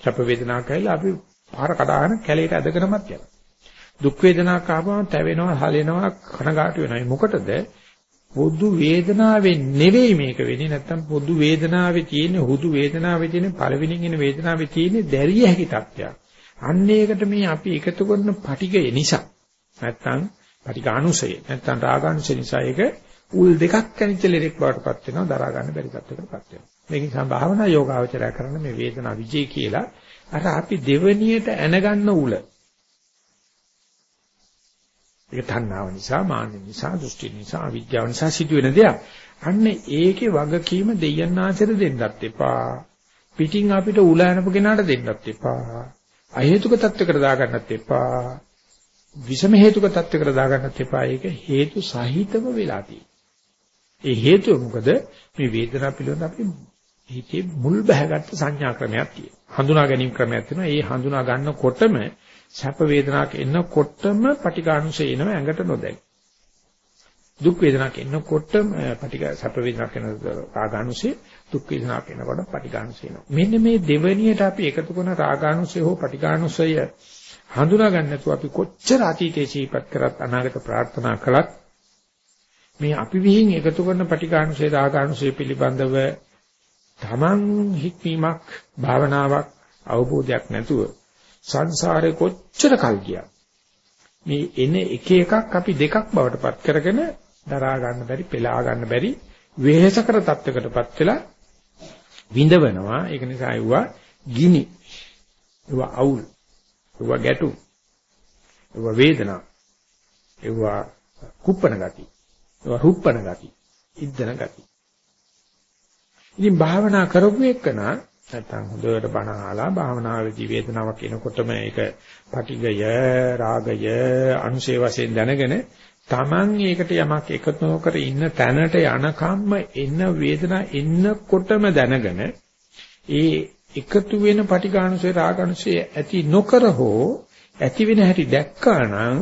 සැප වේදනාවක් ඇවිල්ලා අපි පාර කඩාගෙන කැලේට ඇදගෙනමත් යනවා. දුක් වේදනාවක් ආවම තැවෙනවා, හලෙනවා, කනගාටු වෙනවා. මොකටද? පොදු වේදනාවෙන් නෙවෙයි මේක වෙන්නේ. නැත්තම් පොදු වේදනාවේ තියෙන හුදු වේදනාවේ තියෙන පළවෙනින් එන වේදනාවේ තියෙන දැරිය හැකි තත්වයක්. අන්න ඒකට මේ අපි එකතු කරන පටිගය නිසා නැත්තම් පටිඝානුසය නැත්නම් රාගානුසය නිසා ඒක උල් දෙකක් කැනිච්ච ලෙරෙක් බවටපත් වෙනවා දරා ගන්න බැරි තත්යකටපත් වෙනවා මේක නිසා භාවනා යෝගාවචරය කරන මේ වේදනා විජේ කියලා අර අපි දෙවණියට ඇනගන්න උල ඒක තණ්හාව නිසා මාන්න නිසා දෘෂ්ටි නිසා අවිද්‍යාව නිසා සිදුවෙන දෙයක් අන්න ඒකේ වගකීම දෙයයන් ආශ්‍ර දෙන්නත් එපා පිටින් අපිට උල ඇනපු කෙනාට දෙන්නත් එපා අහේතුක තත්වයකට දාගන්නත් එපා විෂම හේතුක තත්වයකට දාගන්නත් එපා. ඒක හේතු සහිතව වෙලා ඒ හේතුව මොකද? මේ වේදනාව පිළිබඳ අපි හිතේ මුල් බැහැගත්තු සංඥා ක්‍රමයක් තියෙනවා. හඳුනා ගැනීම ක්‍රමයක් තියෙනවා. ඒ හඳුනා ගන්නකොටම සැප වේදනාවක් එනකොටම පටිඝානුසය එනවා ඇඟට නොදැයි. දුක් වේදනාවක් එනකොටම පටිඝ සැප වේදනාවක් එන රාගානුසය දුක් වේදනාවක් එනකොට පටිඝානුසය එනවා. මෙන්න මේ දෙවණියට අපි එකතු කරන රාගානුසය හෝ පටිඝානුසය හඳුනා ගන්න නැතුව අපි කොච්චර අතීතයේ සිහිපත් කරත් අනාගත ප්‍රාර්ථනා කළත් මේ අපි විහිං එකතු කරන පටිඝානුසය දාගානුසය පිළිබඳව තමන් හික්මීමක් භාවනාවක් අවබෝධයක් නැතුව සංසාරේ කොච්චර කල් ගියා මේ එන එක එකක් අපි දෙකක් බවට පත් කරගෙන දරා ගන්න බැරි පෙලා ගන්න බැරි වෙහෙසකර තත්වයකටපත් වෙලා විඳවනවා. ඒක නිසා අයුවා ගිනි ඒවා අවුල් ඒවා ගැටු ඒවා වේදනා ඒවා කුප්පන ගති ඒවා රුප්පන ගති ඉද්දන ගති. ඉතින් භාවනා කරපු එකන නැත්තම් හොඳට බණ අහලා භාවනාවේදී වේදනාවක් එනකොටම ඒක පටිගය රාගය අනුසේ වශයෙන් දැනගෙන Taman ඒකට යමක් එකතු නොකර ඉන්න තැනට යනකම්ම එන වේදනා එන්නකොටම දැනගෙන ඒ එකතු වෙන පටිඝානුසේ රාගානුසේ ඇති නොකර හෝ ඇති වෙන හැටි දැක්කා නම්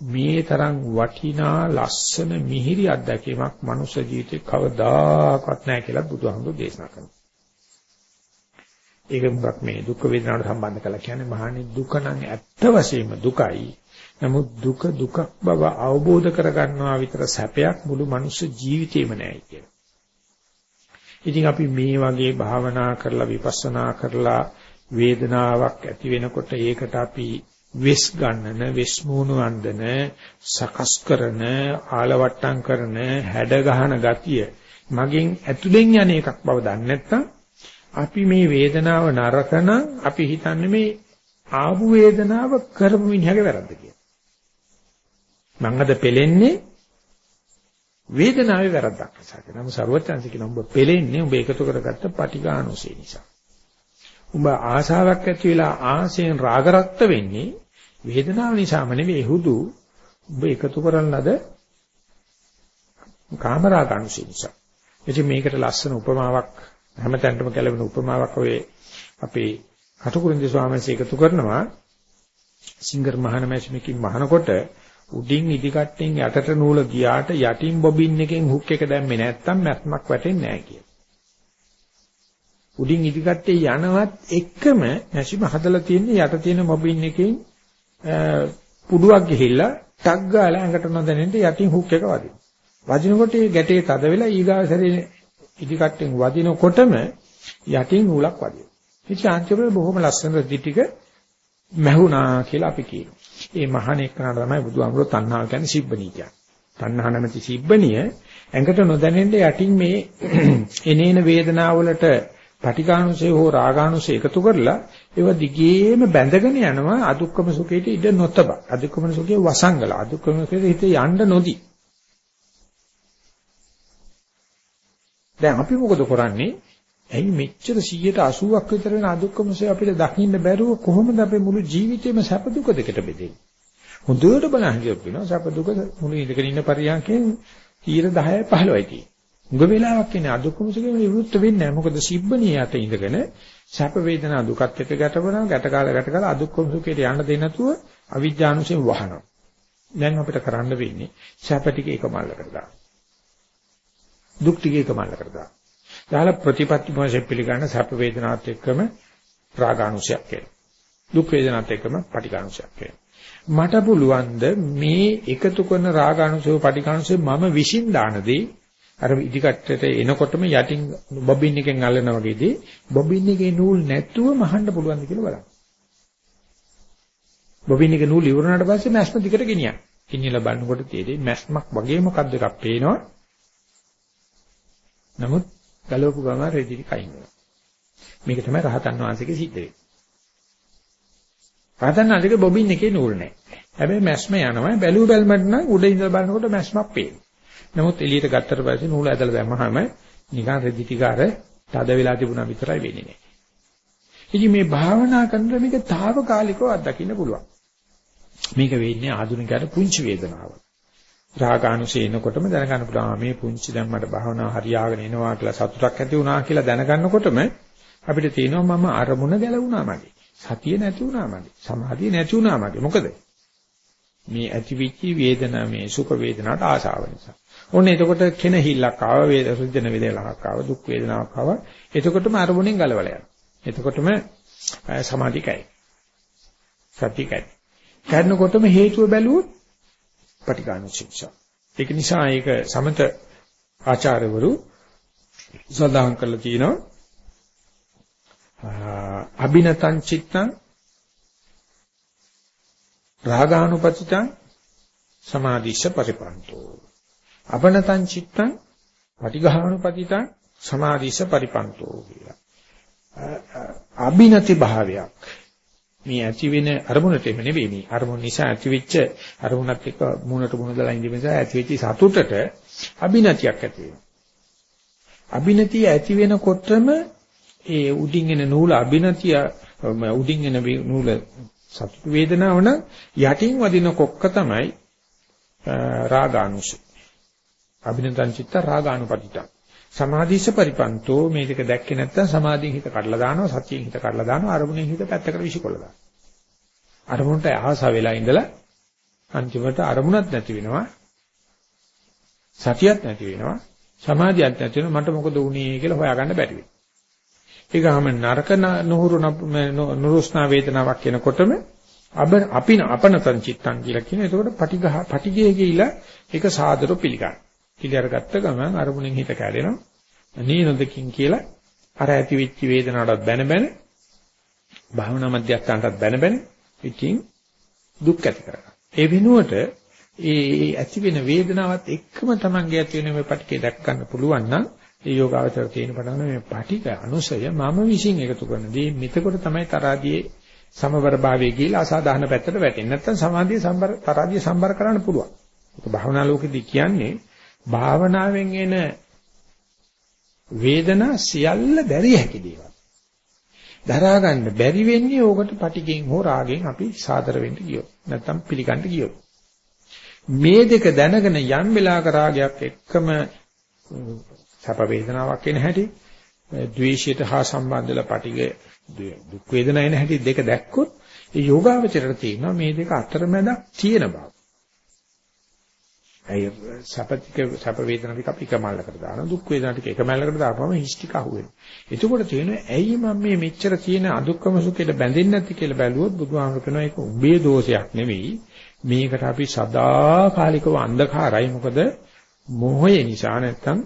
මේ තරම් වටිනා ලස්සන මිහිරි අත්දැකීමක් මනුෂ්‍ය ජීවිතේ කවදාකවත් නැහැ කියලා බුදුහාමුදුරෝ දේශනා කරනවා. ඒක මොකක් මේ දුක් වේදනාවට සම්බන්ධ කරලා කියන්නේ මහානි දුක නම් ඇත්ත වශයෙන්ම දුකයි. නමුත් දුක දුකක් බව අවබෝධ කරගන්නවා විතර සැපයක් මුළු මනුෂ්‍ය ජීවිතේම නැහැ කියලා. ඉතින් අපි මේ වගේ භාවනා කරලා විපස්සනා කරලා වේදනාවක් ඇති වෙනකොට ඒකට අපි වෙස් ගන්නන වෙස් මූණු වන්දන සකස් කරන ආලවට්ටම් කරන හැඩ ගහන ගතිය මගෙන් ඇතුලෙන් යන එකක් බව දන්නේ නැත්නම් අපි මේ වේදනාව නරකන අපි හිතන්නේ මේ ආපු වේදනාව කරපු මිනිහගේ වැරද්ද කියලා. මං අද පෙලෙන්නේ වේදනාවේ වැරද්දක් නිසා. නමුත් ਸਰවඥාන්සේ කියන උඹ පෙලෙන්නේ උඹ එකතු කරගත්ත පටිඝානෝසේ නිසා. උඹ ආශාවක් ඇති වෙලා ආසයෙන් රාගරක්ත වෙන්නේ වේදනාව නිසාම නෙවෙයි හුදු උඹ එකතු කරන ලද කාමරාගානුසේ නිසා. ඉතින් මේකට ලස්සන උපමාවක් හැමතැනටම ගැලවෙන උපමාවක් ඔය අපේ කටුකුරුන්දේ ස්වාමීන් වහන්සේ එකතු කරනවා සිංගර් මහානමැෂිමකින් මහනකොට උඩින් ඉදිකට්ටෙන් යටට නූල ගියාට යටින් බොබින් එකෙන් හුක් එක දැම්මේ නැත්තම් මැස්මක් වැටෙන්නේ නැහැ කියලා. උඩින් ඉදිකට්ටේ යනවත් එක්කම මැෂිම හදලා තියෙන්නේ යට තියෙන බොබින් එකෙන් පුඩුවක් ගිහිල්ලා ටක් ගාලා ඇඟට නොදැනෙන්න යටින් හුක් එක වදිනවා. වදිනකොට ඒ ගැටේ තද වෙලා ඊගාව සැරේ ඉදිකට්ටෙන් වදිනකොටම යටින් නූලක් වදිනවා. ඉතින් අන්තිමට බොහොම ලස්සන රෙදි ටික මැහුණා කියලා අපි කියනවා. ඒ මහාන එක්කනට තමයි බුදුහාමුදුරුවෝ තණ්හාව කියන්නේ සිබ්බණී කියන්නේ. තණ්හා නැමැති සිබ්බණිය ඇඟට නොදැනෙන්න යටින් මේ එනේන වේදනාවලට පටිඝානුසය හෝ රාගානුසය එකතු කරලා ඒව දිගේම බැඳගෙන යනවා අදුක්කම සුඛයට ඉඩ නොතබ. අදුක්කම සුඛයේ වසංගල. අදුක්කම සුඛයේ හිත යන්න නොදී. දැන් අපි මොකද කරන්නේ? ඇයි මෙච්චර 180ක් විතර වෙන අදුක්කමසේ අපිට දකින්න බැරුව කොහොමද අපේ මුළු ජීවිතේම සැප දුක දෙකට බෙදෙන්නේ? හොඳට බලන්න කියනවා සැප දුක මුළු ඉඳගෙන ඉන්න පරියන්කෙන් 10 15යි තියෙන්නේ. උග වෙලාවක් ඉන්නේ අදුක්කමසේ නිවෘත්ත වෙන්නේ නැහැ. මොකද සිබ්බණිය යට ඉඳගෙන සැප වේදනා දුකත් එක්ක ගැටවනවා ගැට කාලා ගැට කාලා අදුක්කම සුඛයට යන්න දෙන්නේ නැතුව අවිජ්ජානුසයෙන් වහනවා. දැන් අපිට කරන්න වෙන්නේ සැප ටික එක මල්ලකට දාන්න. දුක් ටික එක මල්ලකට දාන්න. දාලා ප්‍රතිපත්ති වශයෙන් පිළිගන්න සැප වේදනාත් එක්කම රාගානුසයක් වෙනවා. දුක් වේදනාත් එක්කම පටිඝානුසයක් වෙනවා. මට පුළුවන් මේ එකතු කරන රාගානුසය පටිඝානුසය මම විශ්ින් දානදී අර ඉදිකට්ටට එනකොටම යටින් බොබින් එකෙන් අල්ලනා වගේදී බොබින් එකේ නූල් නැතුව මහන්න පුළුවන් ද කියලා බලන්න. බොබින් එකේ නූල් ඉවරනාට පස්සේ මැස්ම දිකට ගෙනියන්න. ගෙනියලා බලනකොට තේරෙයි මැස්මක් වගේ මොකක්ද එකක් පේනවා. නමුත් ගලවපු ගම රෙදි කයින් වෙනවා. මේක තමයි රහතන් වහන්සේගේ සිද්ධ වෙන්නේ. රහතන් වහන්සේගේ බොබින් එකේ නූල් නැහැ. හැබැයි මැස්ම යනවා. බැලු බැලමට නම් උඩ ඉඳලා බලනකොට මැස්මක් පේනවා. නමුත් එළියට ගත්තට පස්සේ නූල ඇදලා දැම්මහම නිකන් රෙදි ටික අර තද වෙලා තිබුණා විතරයි වෙන්නේ නැහැ. ඉතින් මේ භාවනා කරනකොට මේක తాවකාලිකව අත්දකින්න පුළුවන්. මේක වෙන්නේ ආධුනිකයට පුංචි වේදනාවක්. රාගානුසය එනකොටම දැනගන්න පුළුවන් මේ පුංචි දැන් මට භාවනාව හරියාගෙන එනවා කියලා සතුටක් ඇති වුණා කියලා දැනගන්නකොටම අපිට තේනවා මම අරමුණ ගැලවුණා මගේ. සතිය නැති වුණා මගේ. සමාධිය නැති වුණා මගේ. මොකද? මේ ඇතිවිච්ච වේදනා මේ සුඛ වේදනාවට ආශාව නිසා. ඔන්න එතකොට කෙනහිල්ලක් ආව වේද සුද්ධන වේදනාවක් ආව දුක් වේදනාවක් ආව. එතකොටම අරමුණෙන් ගලවලා යනවා. එතකොටම සමාධිකයි. සතිකයි. කරනකොටම හේතුව බැලුවොත් පටිඝානුශික්ෂා. ඒක නිසා ඒක සමත ආචාර්යවරු සදාහන් කරලා තියෙනවා. අබිනතං චිත්තං රාගානුපතිතං සමාධිස්ස පරිපන්තෝ. අපනතං චිත්තං පටිඝානුපතිතං සමාධිස්ස පරිපන්තෝ කියලා. අබිනති භාවයක්. මේ ඇති වෙන අරමුණට එම නෙවෙයි මේ අරමුණ නිසා ඇතිවෙච්ච අරමුණත් එක්ක මුණට මුණ දාලා ඉඳි නිසා ඇතිවෙච්ච සතුටට අබිනතියක් ඇති වෙනවා. අබිනතිය ඇති වෙනකොටම ඒ උඩින් එන නූල අබිනතිය උඩින් එන නූල සතුට වේදනාව නම් යටින් වදින කොක්ක තමයි රාගානුසය. අබිනතං චිත්ත රාගානුපතිත. සමාධිස පරිපන්තෝ මේ දෙක දැක්කේ නැත්නම් සමාධියෙන් හිත කඩලා දානවා සතියෙන් හිත කඩලා දානවා අරමුණෙන් හිත පැත්තකට විසිකොල්ල දානවා. අරමුණට ආස වෙලා ඉඳලා අන්තිමට අරමුණක් නැති වෙනවා. සතියක් නැති වෙනවා. සමාධියක් නැති වෙනවා මට මොකද වුනේ කියලා හොයාගන්න බැරි වෙනවා. ඒකම නරක නුහුරු නුරුස්නා වේදනාවක් එනකොටම අබ අපින අපනතං චිත්තං කියලා කියන. එතකොට පටිගහ පටිගයේ ගිහිලා ඒක සාදර පිළිගන්න. පිළිඅරගත්ත ගමන් අරමුණෙන් හිත කැඩෙනවා. අනේ නොදකින් කියලා අර ඇති වෙච්ච වේදනාවටත් බැන බැන භාවනා මධ්‍යස්ථානටත් බැන බැන ඉතින් දුක් ඇති කරගන්න. ඒ වෙනුවට ඒ ඇති වෙන වේදනාවත් එක්කම Tamange ඇති වෙන මේ පටිකේ දැක් ගන්න පුළුවන් නම් ඒ යෝගාවචර තියෙන පටන් මේ පටික අනුසය මම විශ්ින් එකතු කරන දේ මෙතකොට තමයි තරාදියේ සමබර භාවයේ ගිහිලා අසාධාරණ පැත්තට වැටෙන්නේ. නැත්තම් සමාධිය සම්බර තරාදිය සම්බර කරන්න පුළුවන්. ඒක භාවනා ලෝකෙදී කියන්නේ භාවනාවෙන් එන වේදනා සියල්ල බැරිය හැකි දේවල්. දරා ගන්න බැරි වෙන්නේ ඕකට පටිගෙන් හෝ රාගෙන් අපි සාදර වෙන්න ගියොත්. නැත්තම් පිළිගන්න ගියොත්. මේ දෙක දැනගෙන යම් වෙලාවක රාගයක් එක්කම සැප වේදනාවක් එන හැටි, ද්වේෂයට හා සම්බන්ධලා පටිගේ දුක් වේදනා එන හැටි දෙක දැක්කොත් ඒ යෝගාවචරයට තියෙනවා මේ දෙක අතරමැදක් තියෙන බව. අය සපතික සප වේදනා ටික අපි එක මල්ලකට දානවා දුක් වේදනා ටික එක මල්ලකට දාපුවම හිස්ටික අහුවෙනවා. එතකොට තියෙනවා ඇයි මම මේ මෙච්චර තියෙන අදුක්කම සුඛයට බැඳෙන්නේ නැති කියලා බැලුවොත් බුදුහාමර කියනවා ඒක උඹේ දෝෂයක් නෙවෙයි. මේකට අපි සදාකාලිකව අන්ධකාරයි මොකද මොහය නිසා නැත්තම්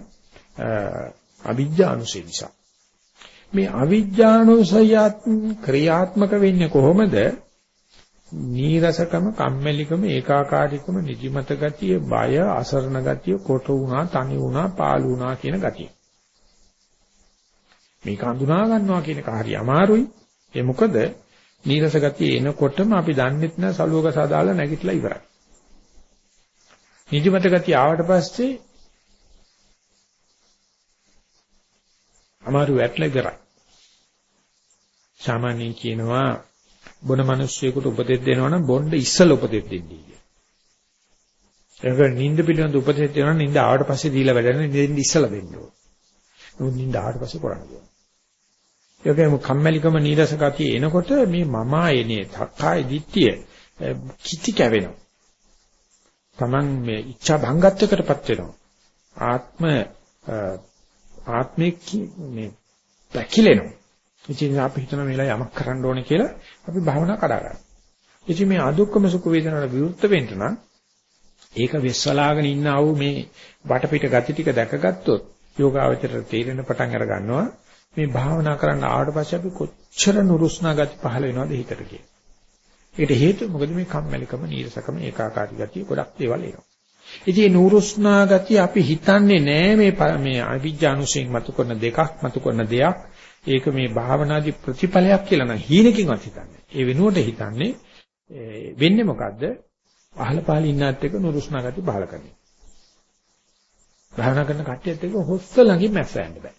අවිජ්ජානුසය නිසා. මේ අවිජ්ජානුසයත් ක්‍රියාත්මක වෙන්නේ කොහොමද? නීරසකම, කම්මැලිකම, ඒකාකාරීකම, නිදිමත ගතිය, බය, අසරණ ගතිය, කොට වුණා, තනි වුණා, පාළු වුණා කියන ගතිය. මේක හඳුනා ගන්නවා කියන එක හරි අමාරුයි. ඒ මොකද නීරස ගතිය එනකොටම අපි දන්නෙත් නෑ සලුවක සාදාලා නැගිටලා ඉවරයි. නිදිමත ගතිය ආවට පස්සේ අමාරු වැටලා ඉවරයි. සාමාන්‍යයෙන් කියනවා බොන මිනිස්සුයෙකුට උපදෙස් දෙනවා නම් බොන්න ඉස්සල උපදෙස් දෙන්නේ කියලා. ඒක නිින්ද පිළිබඳ උපදෙස් දෙනවා නම් නිින්ද ආවට පස්සේ දීලා වැඩන නිින්ද ඉස්සලා දෙන්න ඕන. නමුත් නිින්ද ආවට පස්සේ කරන්න ඕන. ඒකම කම්මැලිකම නීරස ගතිය එනකොට මේ මම ආයනේ තක්කාය දිට්ඨිය කිති කැවෙනවා. Taman මේ ඉච්ඡා භංගත්වයකටපත් වෙනවා. ආත්ම ආත්මේ මේ පැකිලෙනවා. ඉතින් අපි හිතන මේලා යමක් කරන්න ඕනේ කියලා අපි භාවනා කඩා ගන්නවා. ඉතින් මේ අදුක්කම සුඛ වේදනාවට විරුද්ධ වෙන්න නම් ඒක වෙස්සලාගෙන ඉන්න ආ වූ මේ වටපිට ගති ටික දැකගත්තොත් යෝගාවචරයට තේරෙන පටන් අර ගන්නවා මේ භාවනා කරන්න ආවට පස්සේ අපි කොච්චර නුරුස්නා ගති පහළ වෙනවද හිතට කියලා. ඒකට හේතුව මොකද මේ කම්මැලිකම, නීරසකම, ඒකාකාරී ගතිය ගොඩක් දේවල් එනවා. ඉතින් මේ නුරුස්නා ගතිය අපි හිතන්නේ නෑ මේ මේ අවිජ්ජානුසයෙන් මතු කරන දෙකක්, මතු කරන දෙයක්. ඒක මේ භාවනාදී ප්‍රතිඵලයක් කියලා නම් හීනකින්වත් හිතන්නේ. ඒ වෙනුවට හිතන්නේ වෙන්නේ මොකද්ද? අහල පහල ඉන්නත් එක්ක නුරුස්නා ගති පහල කරන්නේ. භාවනා කරන කට්ටියත් එක්ක හොස්ස ළඟින් මැස්ස යන්න බෑ.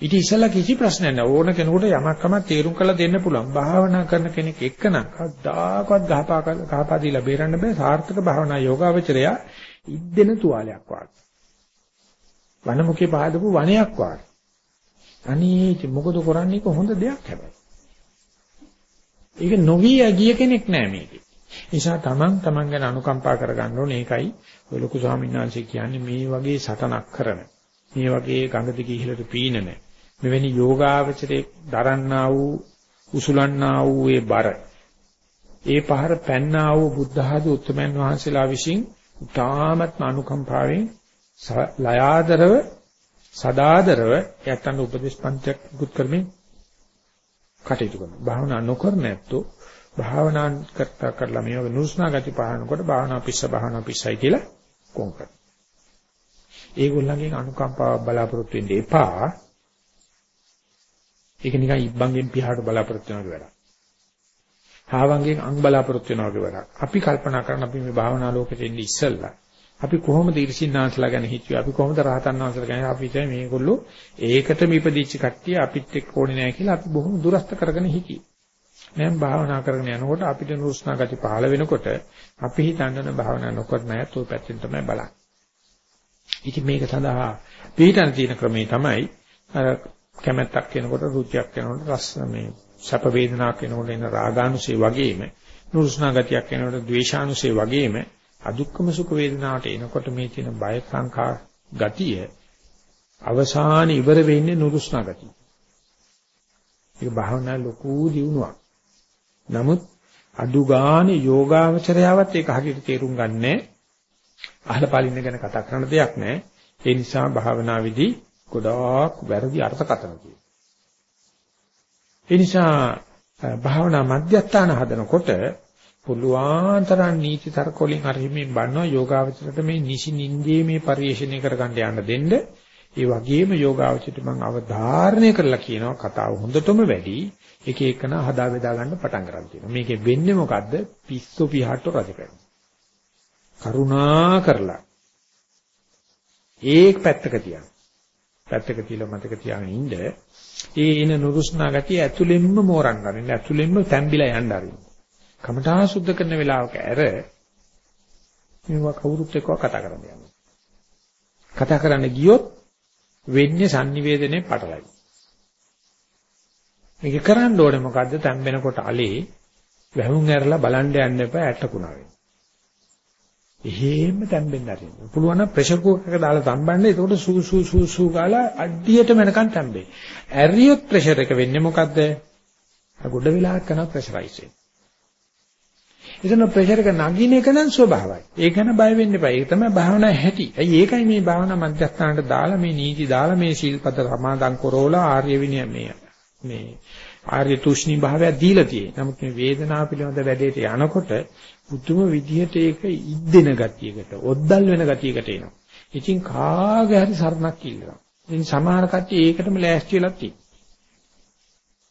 ඊට ඉස්සලා කිසි ප්‍රශ්නයක් නැහැ. ඕන කෙනෙකුට යමක්කම තේරුම් කරලා දෙන්න පුළුවන්. භාවනා කරන කෙනෙක් එක්කනම් කවදාකවත් ගහපා ගහපා දීලා බේරන්න බෑ. සාර්ථක භාවනා යෝගාවචරය ඉද්දෙන තුවාලයක් වාගේ. වනමුකේ පහදපු වනයක් වාගේ. අනේ මොකද කරන්නේ කොහොඳ දෙයක් හැබැයි. ඒක නොවි ගිය කෙනෙක් නෑ මේකේ. නිසා තමන් තමන් ගැන අනුකම්පා කරගන්න ඕනේ. ඒකයි ඔය ලොකු ස්වාමීන් වහන්සේ කියන්නේ මේ වගේ සටනක් කරන මේ වගේ ගඟ දිගේ ඉහළට පීනන මෙවැනි යෝගාවචරයේ දරන්නා වූ උසුලන්නා වූ ඒ බර ඒ පහර පැන්නා වූ බුද්ධ ආදී උත්තමයන් වහන්සේලා විසින් තාමත් අනුකම්පාවෙන් ලයාදරව සදාදරව යත්තන් උපදේශ පන්තියක් පුත් කරමින් කටයුතු කරනවා. භාවනා නොකර නැත්තෝ භාවනා කරता කරලා මේ වගේ නුස්නා ගති පහනකොට භාවනා පිස්ස භාවනා පිස්සයි කියලා කොම් කරනවා. ඒගොල්ලන්ගෙන් අනුකම්පාවක් බලාපොරොත්තු වෙන්න එපා. ඒක නිකන් ඉබ්බන්ගෙන් පියාට බලාපොරොත්තු වෙනවා වගේ වැඩක්. ආවංගෙන් අං බලාපොරොත්තු වෙනවා වගේ වැඩක්. අපි කල්පනා කරන අපි මේ භාවනා ලෝකෙට එන්නේ ඉස්සෙල්ලා අපි කොහොමද ඊර්ෂින්නාන්සලා ගැන හිතුවේ අපි කොහොමද රහතන් වහන්සේලා ගැන අපි හිතුවේ මේගොල්ලෝ ඒකටම ඉපදිච්ච කට්ටිය අපිත් එක්ක ඕනේ නැහැ කියලා අපි බොහොම දුරස්ත කරගෙන හිටියේ. දැන් භාවනා කරගෙන යනකොට අපිට නුරුස්නා ගති පහළ වෙනකොට අපි හිතන්නේ භාවනා නොකර නැත් ඔය පැත්තෙන් තමයි බලන්නේ. ඉතින් මේක සඳහා පිළිතන තියෙන ක්‍රමේ තමයි අර කැමැත්තක් වෙනකොට රුචියක් වෙනකොට රස මේ සැප වේදනාවක් වෙනකොට එන රාගානුසය වගේම නුරුස්නා ගතියක් වෙනකොට ද්වේෂානුසය වගේම අදුක්කම සුඛ වේදනාවට එනකොට මේ තියෙන බය සංකා ගතිය අවසාන ඉවර වෙන්නේ නුරුස්නා ගතිය. ඒක භාවනා ලොකු දියුණුවක්. නමුත් අඩු ගානේ යෝගාවචරයවත් ඒක හරියට තේරුම් ගන්නෑ. අහල පාලින්න ගැන කතා කරන දෙයක් නෑ. ඒ නිසා භාවනාවේදී ගොඩාක් වැරදි අර්ථකථන තියෙනවා. ඒ නිසා භාවනා මධ්‍යස්ථාන හදනකොට පුළුවන් තරම් නීති තර්ක වලින් අරහිමින් බන්නවා යෝගාවචරයට මේ නිසි නින්දේ මේ පරිශ්‍රණය කරගන්න යන්න දෙන්න. ඒ වගේම යෝගාවචරයට මම අවධාරණය කරලා කියනවා කතාව හොඳටම වැඩි. එක එකන හදා බෙදා ගන්න පටන් ගන්න තියෙනවා. මේකේ වෙන්නේ මොකද්ද? පිස්සු පිහට්ට රජ කරනවා. කරුණා කරලා ඒක පැත්තක තියන්න. පැත්තක තියලා මතක තියාගෙන ඉන්න. ඒ එන නුරුස්නා ගතිය ඇතුළෙන්ම මෝරන් ගන්න. ඇතුළෙන්ම තැම්බිලා යන්න ආරින්න. කමඨා සුද්ධ කරන වෙලාවක ඇර මේවා කවුරුත් එක්ක කතා කරන්න යනවා. කතා කරන්න ගියොත් වෙන්නේ sannivedanaye පටලයි. මේක කරන්න ඕනේ මොකද්ද? තැම්බෙනකොට allele වැහුම් ඇරලා බලන්න යන්න එපා ඇටකුණා වෙන්න. එහෙම තැම්බෙන්න ආරින්න. පුළුවන් නම් ප්‍රෙෂර් කුකර් එක දාලා තම්බන්න. එතකොට සූ සූ සූ සූ ගාලා අඩියට මනකන් තැම්බේ. ඇරියොත් ප්‍රෙෂර් එක වෙන්නේ මොකද්ද? ගොඩ වෙලාවක් කරන ප්‍රෙෂරයිස් වෙන්නේ. එතන ප්‍රෙෂර් එක නගින එක නම් ස්වභාවයි. ඒක ගැන බය වෙන්න එපා. ඒක තමයි භාවනාවේ හැටි. ඇයි ඒකයි මේ භාවනා මධ්‍යස්ථානට දාලා මේ නීති දාලා මේ සීල්පද සමාදන් කරෝලා ආර්ය විනය මේ මේ ආර්ය තුෂ්ණි භාවය දීලා තියෙන්නේ. නමුත් මේ වේදනාව පිළිබඳ වැඩේට යනකොට පුදුම විදිහට ඒක ඉද්දෙන ගතියකට, ඔද්දල් වෙන ගතියකට එනවා. ඉතින් කාගේ හරි සරණක් ඉල්ලනවා. ඉතින් සමහර කට්ටිය ඒකටම ලෑස්ති වෙලා තියෙනවා.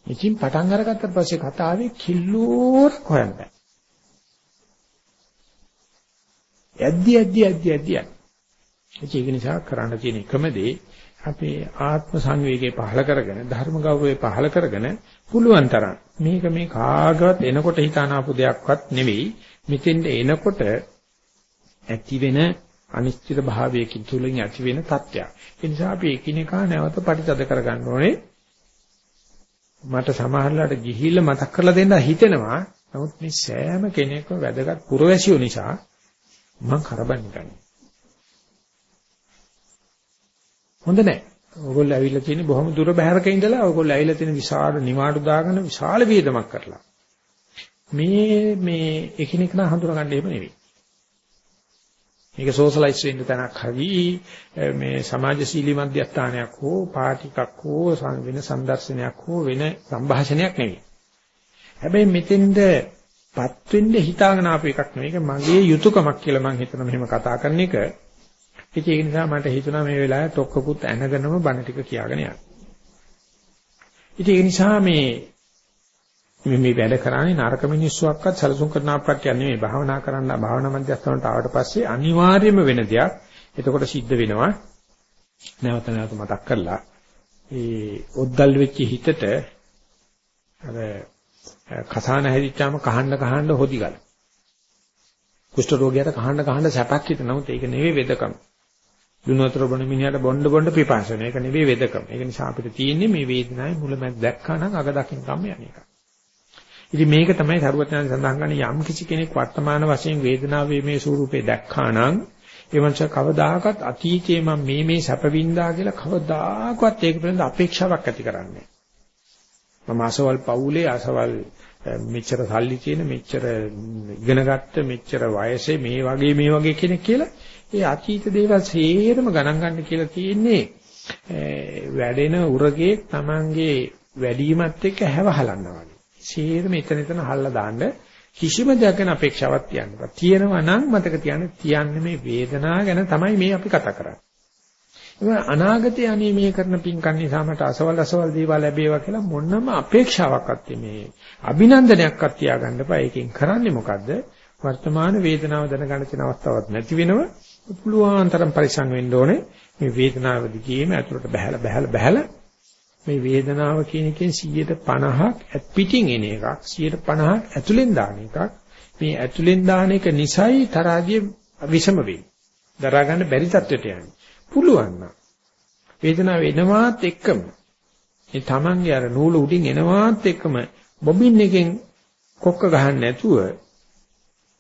ඉතින් පටන් අරගත්තට පස්සේ කතාවේ කිල්ලෝර හොයන්න බෑ. යද්දි යද්දි යද්දි යද්දි ඒක නිසා කරන්න තියෙන එකම දේ අපේ ආත්ම සංවේගය පහල කරගෙන ධර්ම ගෞරවය පහල කරගෙන පුළුවන් තරම් මේක මේ කාගවත් එනකොට හිතානාපු දෙයක්වත් නෙවෙයි මෙතෙන්ට එනකොට ඇති වෙන අනිශ්චිත භාවයකින් තුලින් ඇති වෙන තත්ත්වයක්. ඒ නිසා අපි එකිනෙකා නැවත පරිතද කරගන්න ඕනේ. මට සමහරලාට ගිහිල්ලා මතක් කරලා දෙන්න හිතෙනවා. නමුත් මේ සෑම කෙනෙක්ම වැදගත් පුරවැසියෝ නිසා මං කරබන් ගන්නේ. හොඳ නැහැ. ඕගොල්ලෝ ඇවිල්ලා තියෙන්නේ බොහොම දුර බැහැරක ඉඳලා ඕගොල්ලෝ ඇවිල්ලා තියෙන විශාල නිවාඩු දාගෙන විශාල වියදමක් කරලා. මේ මේ එකිනෙක නා හඳුනගන්න එහෙම නෙවෙයි. මේක සෝෂලයිස් වෙන්න තැනක් හරි මේ සමාජශීලී මධ්‍යස්ථානයක් හෝ පාටිකක් හෝ වෙන සංදර්ශනයක් හෝ වෙන සංഭാෂණයක් නෙවෙයි. හැබැයි මෙතෙන්ද පත් වෙන්න හිතාගෙන ආපු එකක් නෙවෙයි. මගේ යුතුයකමක් කියලා මම හිතන මෙහෙම කතා කරන එක. ඒක නිසා මට හිතුණා මේ වෙලාවේ තොක්කකුත් ඇනගෙනම බණ ටික කියාගෙන යන්න. ඉතින් ඒ නිසා මේ මේ මේ වැඩ කරන්නේ නරක මිනිස්සුක්වත් සැලසුම් කරන අපකට්ටියක් නෙමෙයි. භාවනා කරන්න භාවනා මධ්‍යස්ථානට ආවට පස්සේ අනිවාර්යයෙන්ම වෙන දෙයක්. එතකොට සිද්ධ වෙනවා. නැවත නැවත මතක් කරලා ඒ ඔද්දල් වෙච්ච හිතට අර කසාන හැදිච්චාම කහන්න කහන්න හොදි ගල. කුෂ්ඨ රෝගියාට කහන්න කහන්න සැපක් හිත. නමුත් ඒක නෙවෙයි වෙදකම. දුනතර බොන මිනිහට බොණ්ඩ බොණ්ඩ පිපාසන. ඒක නෙවෙයි වෙදකම. ඒක නිසා අපිට තියෙන්නේ මේ වේදනාවේ මුලමැද දැක්කා නම් අග දකින්න කම යන්නේ එක. ඉතින් මේක තමයි සරුවචනන් සඳහන් කරන්නේ යම් කිසි කෙනෙක් වර්තමාන වශයෙන් වේදනාවේ මේ ස්වරූපේ දැක්කා නම් ඒ මනුෂ්‍ය කවදාකවත් අතීතයේ මම මේ මේ සැප වින්දා කියලා කවදාකවත් ඒක පිළිබඳ අපේක්ෂාවක් ඇති කරන්නේ මම අසවල් පවුලේ අසවල් මෙච්චර සල්ලි තියෙන මෙච්චර ඉගෙනගත්ත මෙච්චර වයසේ මේ වගේ මේ වගේ කෙනෙක් කියලා ඒ අතීත දේවල් සේරම ගණන් ගන්න කියලා තියෙන්නේ වැඩෙන උරගේ Tamange වැඩිමත් එක්ක හැවහලනවා වගේ. සේරම එතන එතන හල්ලා දාන්න කිසිම දෙයක් ගැන අපේක්ෂාවක් තියන්න බෑ. තියෙනවා නම් මතක තියාගන්න තියන්නේ මේ වේදනාව ගැන තමයි මේ අපි කතා කරන්නේ. ඒ අනාගතේ අනේ මේ කරන පින්කම් නිසා මට අසවල් අසවල් දේවල් ලැබේවා කියලා මොනම අපේක්ෂාවක්වත් මේ අභිනන්දනයක්වත් තියාගන්න බෑ. ඒකෙන් කරන්නේ මොකද්ද? වර්තමාන වේදනාව දැනගන්න තියෙන අවස්ථාවක් නැති වෙනව පුළුවන් තරම් පරිසං වෙන්න ඕනේ. මේ වේදනාව දිගේම ඇතුළට බහැලා බහැලා බහැලා මේ වේදනාව කියන එකෙන් 150ක් පිටින් එන එකක් 150ක් ඇතුලෙන් දාන එකක් මේ ඇතුලෙන් දාන එක නිසයි තරහදී විෂම වෙන්නේ. දරා ගන්න බැරි තත්ත්වයට යන්නේ. පුළුවන් නම් වේදනාව එනවාත් එක්කම මේ Tamange අර නූල උඩින් එනවාත් එක්කම බොබින් එකෙන් කොක්ක ගහන්න නැතුව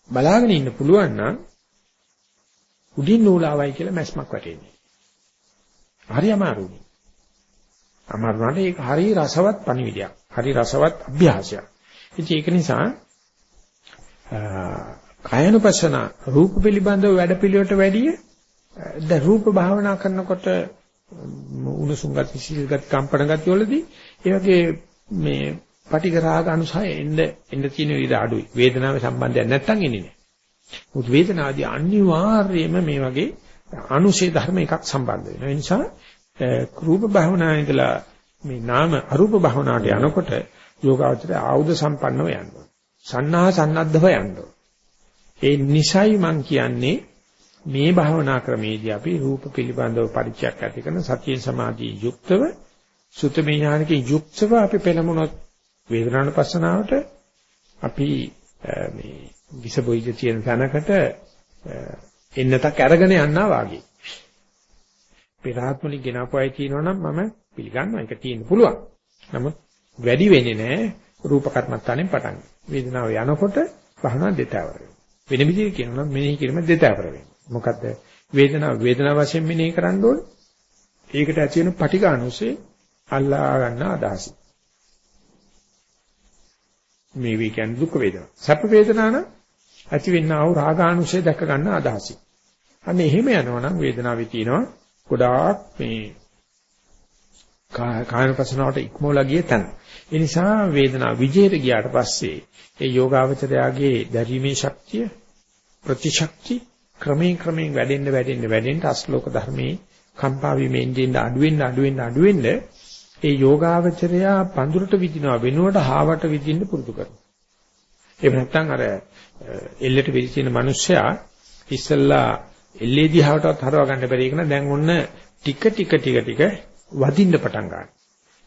බලාගෙන ඉන්න පුළුවන් නම් උඩින් නූල ආවයි කියලා මැස්මක් වැටෙන්නේ. හරි අමාරුයි. අමාරුනට ඒක හරි රසවත් පණිවිඩයක්. හරි රසවත් අභ්‍යාසයක්. ඉතින් ඒක නිසා කායනුපස්සන රූප පිළිබඳව වැඩපිළිවෙලට වැඩිය ද රූප භාවනා කරනකොට උණුසුම් ගති සීල් ගති කම්පන ගති වලදී ඒ වගේ මේ පටිඝ රාග අනුසය එන්න එන්න තියෙන විදිහ අඩුයි. වේදනාවේ සම්බන්ධයක් නැත්තම් එන්නේ නැහැ. මුත් වේදනාදී අනිවාර්යයෙන්ම මේ වගේ අනුශේ ධර්ම එකක් සම්බන්ධ වෙනවා. ඒ නිසා රූප භාවනාවේ ඉඳලා මේ නාම අරූප භාවනාවට යනකොට යෝගාවචරය ආයුධ සම්පන්නව යනවා සන්නාහ සන්නද්ධව යනවා ඒ නිසයි මම කියන්නේ මේ භාවනා ක්‍රමේදී අපි රූප පිළිබඳව පරිචයක් ඇති කරන සතිය සමාධිය යුක්තව සුතමේ ඥානකේ යුක්තව අපි පෙළමුණොත් වේදනානුපස්සනාවට අපි මේ විස බොයිද තියෙන තැනකට එන්නතක් අරගෙන යනවා වාගේ. පෙරාත්මලි ගෙනාපුවයි කියනවනම් මම පිළිගන්නවා ඒක තියෙන්න පුළුවන්. නමුත් වැඩි වෙන්නේ නැහැ රූප කර්මත්තානෙන් පටන්. වේදනාව යනකොට භවනා දෙතවර වෙනවා. වෙන විදිහට කියනවා නම් මෙනෙහි කිරීම දෙතවර වෙනවා. මොකද්ද වේදනාව වේදනාව වශයෙන් මෙනෙහි කරන්න ඕනේ. ඒකට ඇති වෙන පටිඝානුසේ අල්ලා ගන්න අදහස. මේ වී කියන්නේ දුක් වේදනා. සැප වේදනා නම් ඇති වෙන්නා වූ රාගානුසේ දැක ගන්න අදහසයි. අන්න එහෙම යනවා නම් වේදනාවේ තියෙනවා ගොඩාක් මේ කායන ප්‍රශ්නාවට ඉක්මවලා ගිය තැන. ඒ නිසා වේදනාව විජේට ගියාට පස්සේ ඒ යෝගාවචරයාගේ දැරීමේ ශක්තිය ප්‍රතිශක්ති ක්‍රමයෙන් ක්‍රමයෙන් වැඩෙන්න වැඩෙන්න වැඩෙන්න අස්ලෝක ධර්මයේ කම්පා වීමෙන් දෙන්න අඩු වෙන්න අඩු වෙන්න අඩු වෙන්න ඒ යෝගාවචරයා පඳුරට විදිනවා වෙනුවට හාවට විදින්න පුරුදු කරනවා. එහෙම නැත්නම් අර එල්ලෙට විදින මිනිස්සයා ඉස්සල්ලා එල්ලේ දිහාටවත් හරව ගන්න බැරි එක දැන් ඔන්න ටික ටික ටික ටික වදින්න පටන් ගන්නවා.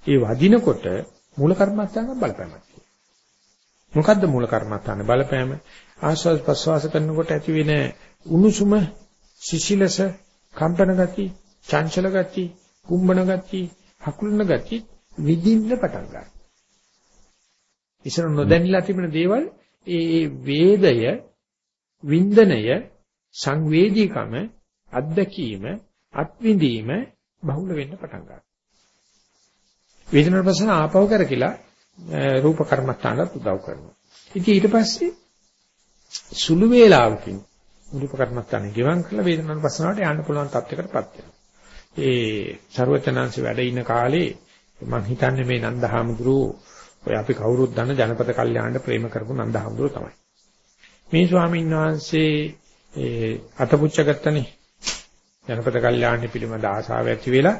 ඒ වදිනකොට මූල කර්මස්ථාන බලපෑමක් තියෙනවා. මොකද්ද මූල කර්මස්ථාන බලපෑම? ආස්වාද ප්‍රසවාස කරනකොට ඇති වෙන උණුසුම සිසිලස කම්පන ගති චංචල ගති කුම්බන ගති හකුලන ගති විඳින්න පටන් ගන්නවා. ඉස්සර නොදැනিলা තිබෙන දේවල් ඒ වේදය වින්දනය සංවේදීකම අත්දැකීම අත්විඳීම බහුල වෙන්න පටන් ගන්නවා. වේදනාවට පස්සේ ආපව කරකිලා රූප කර්මස්ථානට උදව් කරනවා. ඉතින් ඊට පස්සේ සුළු වේලාවකින් මුලික කර්මස්ථානේ ගෙවම් කරලා වේදනානුපස්සනාවට යන්න පුළුවන් තත්යකටපත් වෙනවා. ඒ ਸਰවචනංශ වැඩ ඉන්න කාලේ මම හිතන්නේ මේ නන්දහාමුදුරුවෝ ඔය අපි කවුරුත් දන්න ජනපද කල්යාණ ප්‍රේම කරපු නන්දහාමුදුරුවෝ තමයි. මේ ස්වාමීන් වහන්සේ ඒ අතපුච්චගත්තනේ ජනපද කල්යාණ පිළිමද ආශාව ඇති වෙලා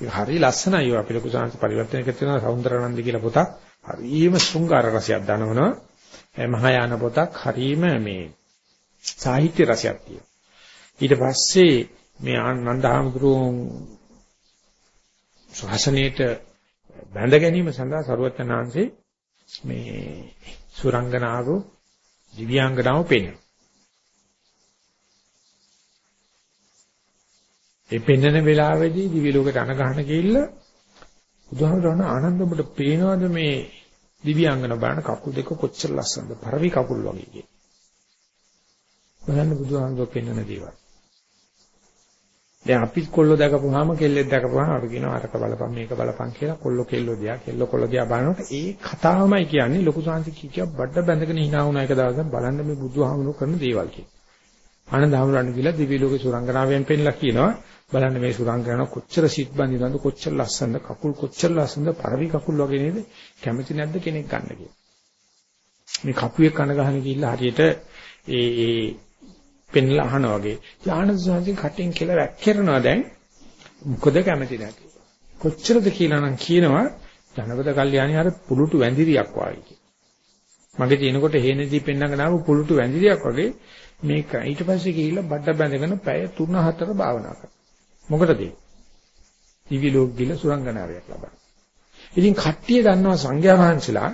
ඒක හරි ලස්සනයි අපි ලොකු සංස් පරිවර්තනයක තියෙනවා සෞන්දරානන්ද කියලා පොතක් හරිම ශෘංගාර රසයක් දනවනවා මහායාන පොතක් හරිම මේ සාහිත්‍ය රසයක් තියෙනවා. ඊට පස්සේ මේ ආනන්දහාමුදුරුවෝ ශාසනයේට බැඳ ගැනීම සඳහා සරුවචනාංශේ මේ සුරංගනාව දිව්‍යාංගනාව පෙන්වනවා. ඒ පෙන්වන වෙලාවේදී දිව්‍ය ලෝකයට අනගහන ගිහිල්ලා බුදුහාමුදුරන ආනන්ද ඔබට පේනවද මේ දිව්‍යාංගන බලන කකුල් දෙක කොච්චර ලස්සනද? පරවි කකුල් වගේ කියලා. බලන්න බුදුහාමුදුරුවෝ පෙන්වන දේවල්. දැන් අපි කොල්ල දැකපුවාම කෙල්ලෙක් දැකපුවාම අපි කියනවා අරක බලපන් මේක බලපන් කියලා කොල්ල කෙල්ල දිහා කෙල්ල කොල්ල දිහා බලනකොට ඒ කතාවමයි කියන්නේ ලොකු සංසි කිය බඩ බැඳගෙන hina වුණා එක දවසක් බලන්න මේ බුදුහාමුදුරුවෝ කරන දේවල් කියලා. ආනන්ද හාමුදුරන් කියලා දිව්‍ය ලෝකේ සුරංගනාවෙන් පෙන්ලා කියනවා බලන්න මේ සුරංගනාව කොච්චර සිත් බඳිනවද කොච්චර ලස්සනද කකුල් කොච්චර ලස්සනද පරවි කකුල් වගේ නේද කැමති නැද්ද කෙනෙක් ගන්න කියලා. මේ කපුවේ කන ගහන ගිහිල්ලා හරියට ඒ ඒ පෙන්ලා අහනවා වගේ. ආනන්ද සාන්ති කටින් කියලා වැක්කිරනවා දැන් මොකද කැමති නැති. කොච්චරද කියලා නම් කියනවා ජනපද කල්යාණි අර පුලුටු වැඳිරියක් වාගේ කියලා. මගේ තියෙනකොට හේනදී පෙන්නගෙන ආව පුලුටු වැඳිරියක් වගේ මේක ඊට පස්සේ ගිහිල්ලා බඩ බැඳගෙන පැය 3-4 භාවනා කරනවා. මොකටද ඒ? දිවි ලෝක ගිල සුරංගනාරයක් ලබන. ඉතින් කට්ටිය දන්නවා සංඝයා වහන්සේලා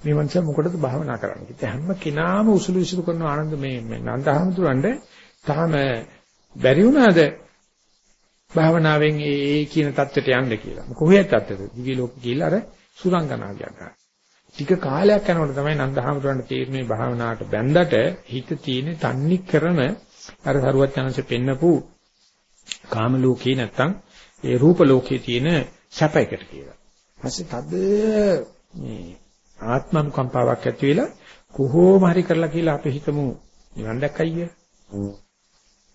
මේ මනුස්සයා මොකටද භාවනා කරන්නේ කියලා. හැම කෙනාම උසුළු විසුළු කරන ආනන්ද මේ නන්දහමතුරන්ට තාම බැරි වුණාද භාවනාවෙන් ඒ කියන தත්ත්වයට යන්න කියලා. කොහේ தත්ත්වද? දිවි ලෝක ගිහිල්ලා අර සුරංගනාවියක් ගන්න. ටික කාලයක් යනකොට තමයි නන්දහමතුරන්ට තේරෙන්නේ භාවනාවට බැඳට හිත තියෙන තන්නේ කරන අර සරුවත් chance පෙන්නපු කාම ලෝකේ නැත්තම් ඒ රූප ලෝකේ තියෙන සැපයකට කියලා. ඊපස්සේ තද මේ ආත්මනුකම්පාවක් ඇති වෙලා කොහොම හරි කරලා කියලා අපි හිතමු නිවන් දැක්කයි කිය.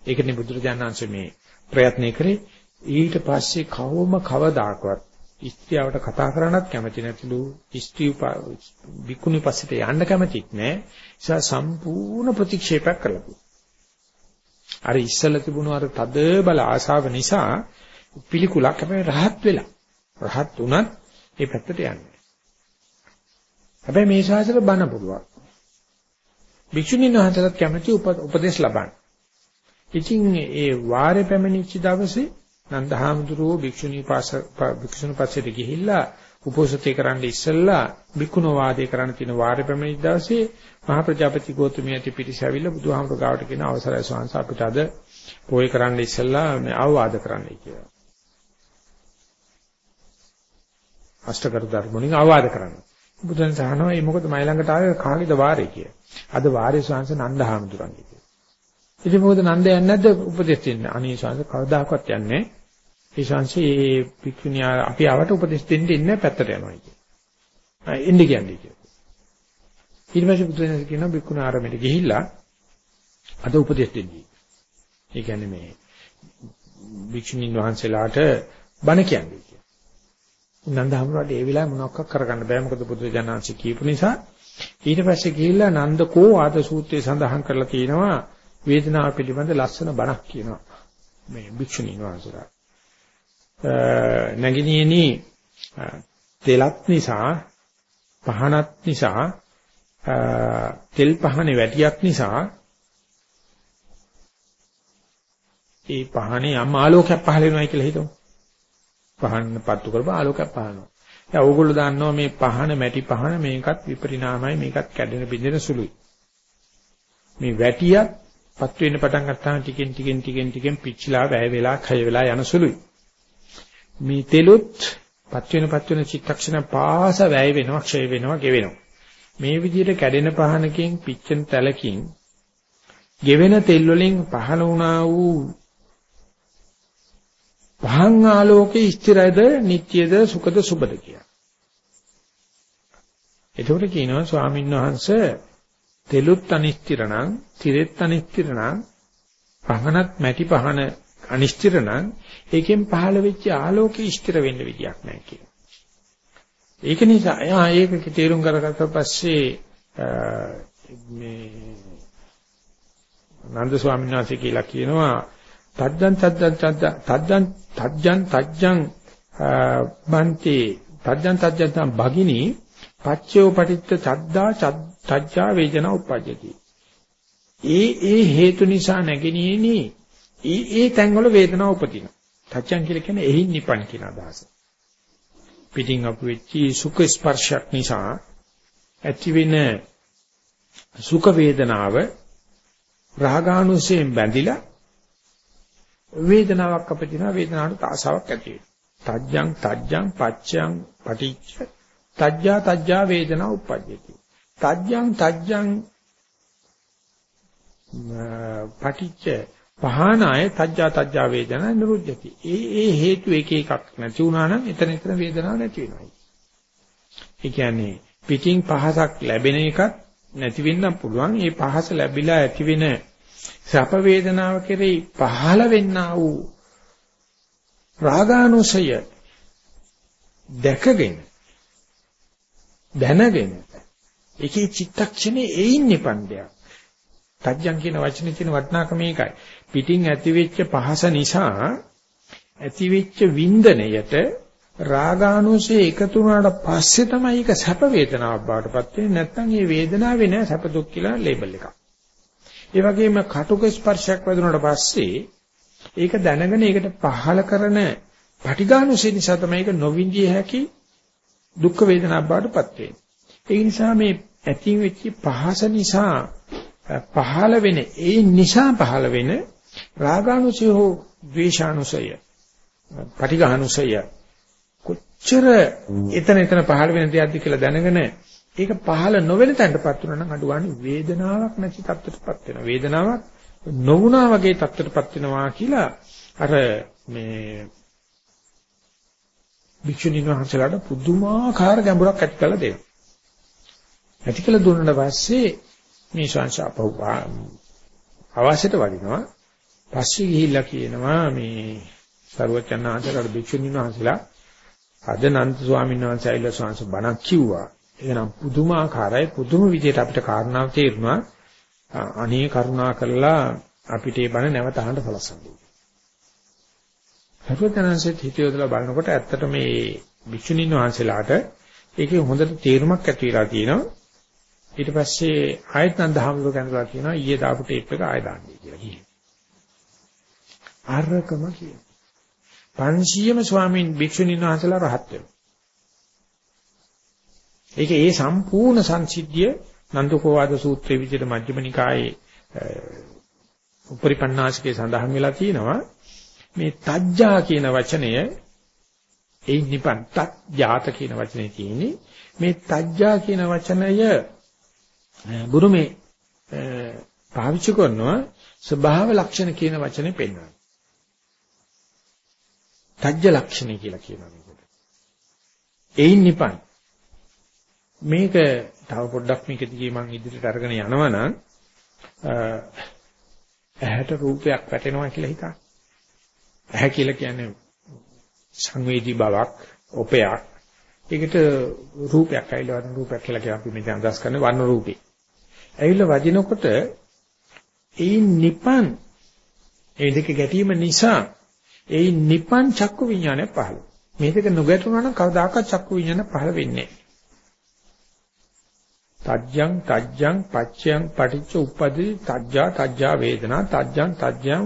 ඒකනේ බුදුරජාණන් වහන්සේ මේ ප්‍රයත්න කරේ ඊට පස්සේ කවම කවදාකවත් ස්ත්‍රියවට කතා කරන්නත් කැමති නැතිලු ස්ත්‍රී විකුණු පස්සට යන්න කැමතිත් නෑ. ඒ සම්පූර්ණ ප්‍රතික්ෂේපයක් කළා. අර ඉස්සල තිබුණු අර තද බල ආශාව නිසා පිළිකුලක් හැබැයි රහත් වෙලා. රහත් උනත් ඒ පැත්තට යන්නේ. හැබැයි මේ ශාසනය බණ පුළුවන්. භික්ෂුණීන් වහන්සේලාත් කැමති උපදේශ ලබන්න. ඉතින් ඒ වාරේ පැමිණිච්ච දවසේ නන්දහාමුදුරුවෝ භික්ෂුණී පාස භික්ෂුණී පස්සේට ගිහිල්ලා උපෝසතේ කරන්න ඉස්සෙල්ලා භික්ඛුනෝ වාදේ කරන්න තියෙන වාරේ පැමිණිච්ච දවසේ මහා ප්‍රජාපති ගෝතමිය ඇති පිටිස ඇවිල්ලා බුදුහාමුදුර ගාවට කියන අවසරයි ස්වාමීන් අපිට අද පොය කරන්න ඉස්සෙල්ලා මේ අවවාද කරන්නයි කියලා. අෂ්ටකර ධර්ම වලින් අවවාද කරන්න. බුදුන් සහනවා මේ මොකද මයි ළඟට ආවේ කාගේද වාරේ කිය. අද වාරේ ශාංශ නන්දහාමුදුරන්ගේ කිය. ඉතින් මොකද නන්ද යන්නේ නැද්ද උපදෙස් දෙන්න? අනේ ශාංශ කවදාකවත් යන්නේ ඒ ශාංශ ඒ පික්ුණිය අපි ආවට උපදෙස් දෙන්න ඉන්නේ පැත්තට යනවා කිය. එන්නේ කියන්නේ කිය. ඊට පස්සේ බුදුන් කියනවා බික්කුණ ආරමෙට ගිහිල්ලා අද උපදෙස් දෙන්නේ. ඒ කියන්නේ මේ භික්ෂුණීන් වහන්සේලාට බණ කියන්නේ. නන්දහමරට ඒ වෙලාවේ මොනවක් කරගන්න බෑ. මොකද බුදු ජානංශ කියපු නිසා ඊට පස්සේ ගිහිල්ලා නන්දකෝ ආද සූත්‍රයේ සඳහන් කරලා තියෙනවා වේදනාව පිළිබඳ ලස්සන බණක් කියනවා. මේ භික්ෂුණීන් වහන්සේලා. නැගිනියනි තෙලත් නිසා පහනත් නිසා තෙල් පහනේ වැටියක් නිසා ඒ පහනේ යම් ආලෝකයක් පහළ වෙනවා කියලා හිතමු. පහන පත්තු කරපුවා ආලෝකයක් පහනවා. දැන් ඕගොල්ලෝ දන්නවා මේ පහන මැටි පහන මේකත් විපරිණාමයි මේකත් කැඩෙන බින්දෙන සුළුයි. මේ වැටියක් පත් වෙන්න පටන් ගත්තාම ටිකෙන් ටිකෙන් ටිකෙන් ටිකෙන් පිච්චිලා වැය වෙලා කය වෙලා යන සුළුයි. මේ තෙලුත් පත් වෙන පත් වෙන චිත්තක්ෂණ පාස වැය වෙනවා ක්ෂය වෙනවා ගෙවෙනවා. මේ විදිහට කැඩෙන පහනකින් පිච්චෙන තැලකින් ගෙවෙන තෙල් වලින් පහළ වුණා වූ පහන් ආලෝකේ ස්ථිරයිද නිට්ටියද සුඛද සුබද කියලා. එතකොට කියනවා ස්වාමීන් වහන්සේ තෙලුත් අනිස්තිර නම්, තිරෙත් අනිස්තිර නම්, පහනත් මැටි පහන අනිස්තිර නම් ඒකෙන් පහළ වෙච්ච ආලෝකේ ස්ථිර වෙන්න විදියක් නැහැ කියලා. ඒක නිසා එයා ඒක තේරුම් කරගත්ත පස්සේ මේ නන්ද ස්වාමීන් වහන්සේ කියලා කියනවා තද්දන් තද්දන් තද්දන් තජ්ජන් තජ්ජං බන්ති. තජ්ජන් තජ්ජන් භගිනී. පච්චයෝ පටිච්ච චද්දා තජ්ජා වේදනා උප්පජ්ජති ඒ ඒ හේතු නිසා නැගෙනීනි. ඒ ඒ තැන්වල වේදනාව උපදින තජ්ජන් කියලා කියන්නේ එහින් නිපන් කියන අදහස. පිටින් අපු වෙච්චි සුඛ ස්පර්ශයක් නිසා ඇතිවෙන සුඛ වේදනාව රාගානුසයෙන් බැඳිලා වේදනාවක් අපිට තියෙනවා වේදනාවට ආසාවක් ඇති වෙනවා. තජ්ජං තජ්ජං පච්චයන් පටිච්ච තජ්ජා තජ්ජා වේදනා උප්පජ්ජති. තජ්ජං තජ්ජං පටිච්ච පහනාය තජ්ජා තජ්ජා වේදනා නිරුද්ධති. ඒ ඒ හේතු එක එකක් නැති වුණා නම් එතන එතන වේදනාවක් නැති වෙනවා. ඒ කියන්නේ පිටින් පහසක් ලැබෙන එකත් නැති වෙන්න පුළුවන්. ඒ පහස ලැබිලා ඇති වෙන සැප වේදනාව කෙරෙහි පහළ වෙන්නා වූ රාගානුසය දැකගෙන දැනගෙන ඒකේ චිත්තක්ෂණේ එයින් නිපන්දයක්. තජ්ජං කියන වචනේ තියෙන වටිනාකම මේකයි. පිටින් ඇතිවෙච්ච පහස නිසා ඇතිවෙච්ච වින්දනයට රාගානුසය එකතු වුණාට පස්සේ තමයි ඒක සැප වේදනාවක් බවට පත් වෙන්නේ නැත්නම් මේ වේදනාවේ නෑ සැප දුක් කියලා ලේබල් එකක්. ඒ වගේම කටුක ස්පර්ශයක් වැදුනට පස්සේ ඒක දැනගෙන ඒකට පහල කරන පටිඝානුසය නිසා තමයි ඒක නොවිඳිය හැකි දුක් වේදනාවක් බවට පත් වෙන්නේ. ඒ නිසා මේ ඇති වෙච්ච පහස නිසා පහළ වෙන ඒ නිසා පහළ වෙන රාගානුසය හෝ ද්වේෂානුසය පටිඝානුසය කොච්චර එතන එතන පහළ වෙන දෙයක්ද කියලා දැනගෙන ඒක පහළ නොවන තැනටපත් වුණා නම් අඩු ගන්න වේදනාවක් නැති තත්ත්වයටපත් වෙනවා වේදනාවක් නොවුණා වගේ තත්ත්වයටපත් වෙනවා කියලා අර මේ භික්ෂුණීන් වහන්සේලාට පුදුමාකාර ගැඹුරක් ඇති කළ දෙනවා. ඇති කළ දුන්නාට පස්සේ මේ ශාංශාපව අවශ්‍යට වදිනවා. පස්සේ ගිහිල්ලා කියනවා මේ සරුවචනාංශලට භික්ෂුණීන් වහන්සේලා අද නන්ද ස්වාමීන් වහන්සේ ඇවිල්ලා ශාංශ බණක් කිව්වා. ඒක නම් පුදුමාකාරයි පුදුම විදිහට අපිට කාරණාව තේරුණා. අනේ කරුණා කළා අපිට මේ බණ නැවත අහන්න සලස්වන්න. සරුවචනාංශෙත් හිතියොදලා බලනකොට ඇත්තට මේ භික්ෂුණීන් වහන්සේලාට ඒකේ හොඳට තේරුමක් ඇති වෙලා තියෙනවා. ඊට පස්සේ ආයත් නන්දහමතුරු කැඳලා කියනවා ඊයේ දාපු ටේප් එක ආය දාන්නයි කියලා කියනවා. අරකම කියන. 500ම ස්වාමීන් භික්ෂුණීන් වහන්සේලා රහත් වෙනවා. ඒක ඒ සම්පූර්ණ සංසිද්ධිය නන්දකෝවාද සූත්‍රයේ විදිහට මජ්ක්‍ධිම නිකායේ උපරිපන්නාසිකේ සඳහන් වෙලා තියෙනවා. මේ තජ්ජා කියන වචනය ඒ නිපන් තජ්ජාත කියන වචනේ තියෙන්නේ මේ තජ්ජා කියන වචනය බුරුමේ පාවිච්චි කරනවා ස්වභාව ලක්ෂණ කියන වචනේ පෙන්වනවා. තජ්ජ ලක්ෂණ කියලා කියනවා මේකට. එයින් නිපන්. මේක තව පොඩ්ඩක් මේක දිගේ මම ඉදිරියට අරගෙන යනවා නම් ඇහැට රූපයක් වැටෙනවා කියලා හිතන්න. ඇහැ කියලා කියන්නේ සංවේදී බවක්, ඔපයක්. ඒකට රූපයක් ඇවිල්ලා වදින රූපයක් කියලා කියන අපි මේ අදහස් කරන්නේ වර්ණ රූපේ. ඇවිල්ලා වදිනකොට ඒ නිපන් ඒ දෙක ගැටීම නිසා ඒ නිපන් චක්කු විඥානය පහළ. මේ දෙක නොගැටුණා නම් කවදාකවත් චක්කු විඥාන පහළ වෙන්නේ නැහැ. තජ්ජං තජ්ජං පච්චයන් පටිච්ච උප්පදී තජ්ජා තජ්ජා වේදනා තජ්ජං තජ්ජං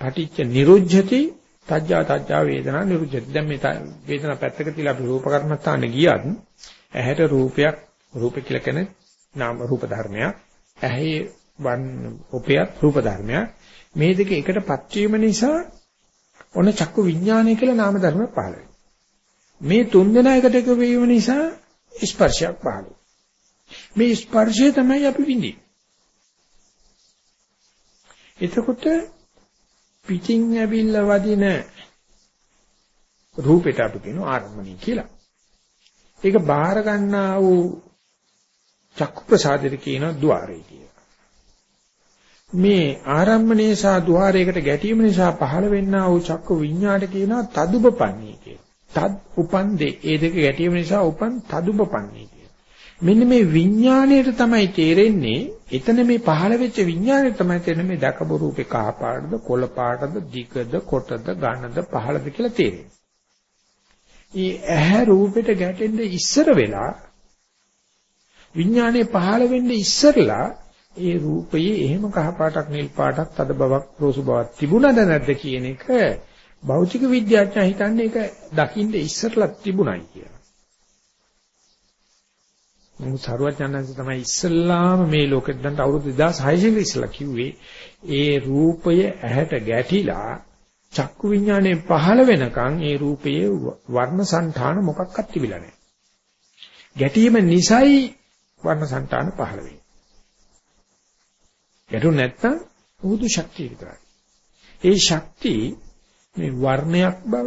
පටිච්ච නිරුද්ධති තජ්ජා තජ්ජා වේදනා නිරුද්ධති. දැන් මේ වේදනා පැත්තක තියලා අපි රූප කර්මස්ථාන ගියත් ඇහැට රූපයක් රූප කියලා කියන්නේ නාම රූප ධර්මයක්. ඇහි වන් ඔපයත් රූප ධර්මයක්. මේ දෙක එකටපත් වීම නිසා ඔන්න චක්කු විඥානය කියලා නාම ධර්ම පහළ මේ තුන් දෙනා එකට එක වීම නිසා ස්පර්ශයක් පහළ මේ ස්පර්ශය තමයි අපි විඳින්නේ. එතකොට පිටින් ඇවිල්ලා වදින රූපයට අපි කියන ආරම්මණය කියලා. ඒක බාහිර ගන්නා වූ චක්කු ප්‍රසාදයට කියන ద్వාරය කියලා. මේ ආරම්මණය සහ ద్వාරයකට ගැටීම නිසා පහළ වෙන්නා වූ චක්කු විඤ්ඤාණයට කියනවා තදුබපණී තද් උපන්දේ ඒ දෙක ගැටීම නිසා උපන් තදුබපන්නේ මෙන්න මේ විඥාණයට තමයි තේරෙන්නේ. එතන මේ පහළ වෙච්ච විඥාණය තමයි තේරෙන්නේ මේ දැකපු රූපේ කහ පාටද කොළ පාටද දිගද කොටද ඝනද පහළද කියලා තේරෙන්නේ. ඊ ඇහැ රූපෙට ගැටෙන්න ඉස්සර වෙලා විඥාණය පහළ වෙන්න ඉස්සරලා ඒ රූපයේ එහෙම කහ පාටක් නිල් පාටක් තද බවක් රෝසු බවක් තිබුණද නැද්ද කියන එක භෞතික විද්‍යාඥයා හිතන්නේ ඒක දකින්න ඉස්සරලා තිබුණයි කියලා. මොකද සරුවචනන්සේ තමයි ඉස්සල්ලාම මේ ලෝකෙට දැන් අවුරුදු 2600 ක ඉස්සලා කිව්වේ ඒ රූපය ඇහැට ගැටිලා චක්කු විඥානේ පහළ වෙනකන් ඒ රූපයේ වර්ණ సంతාන මොකක්වත් තිබිලා නැහැ. ගැටීම නිසයි වර්ණ సంతාන පහළ වෙන්නේ. ගැටු නැත්තම් උදු ශක්තිය විතරයි. ඒ ශක්තිය මේ වර්ණයක් බව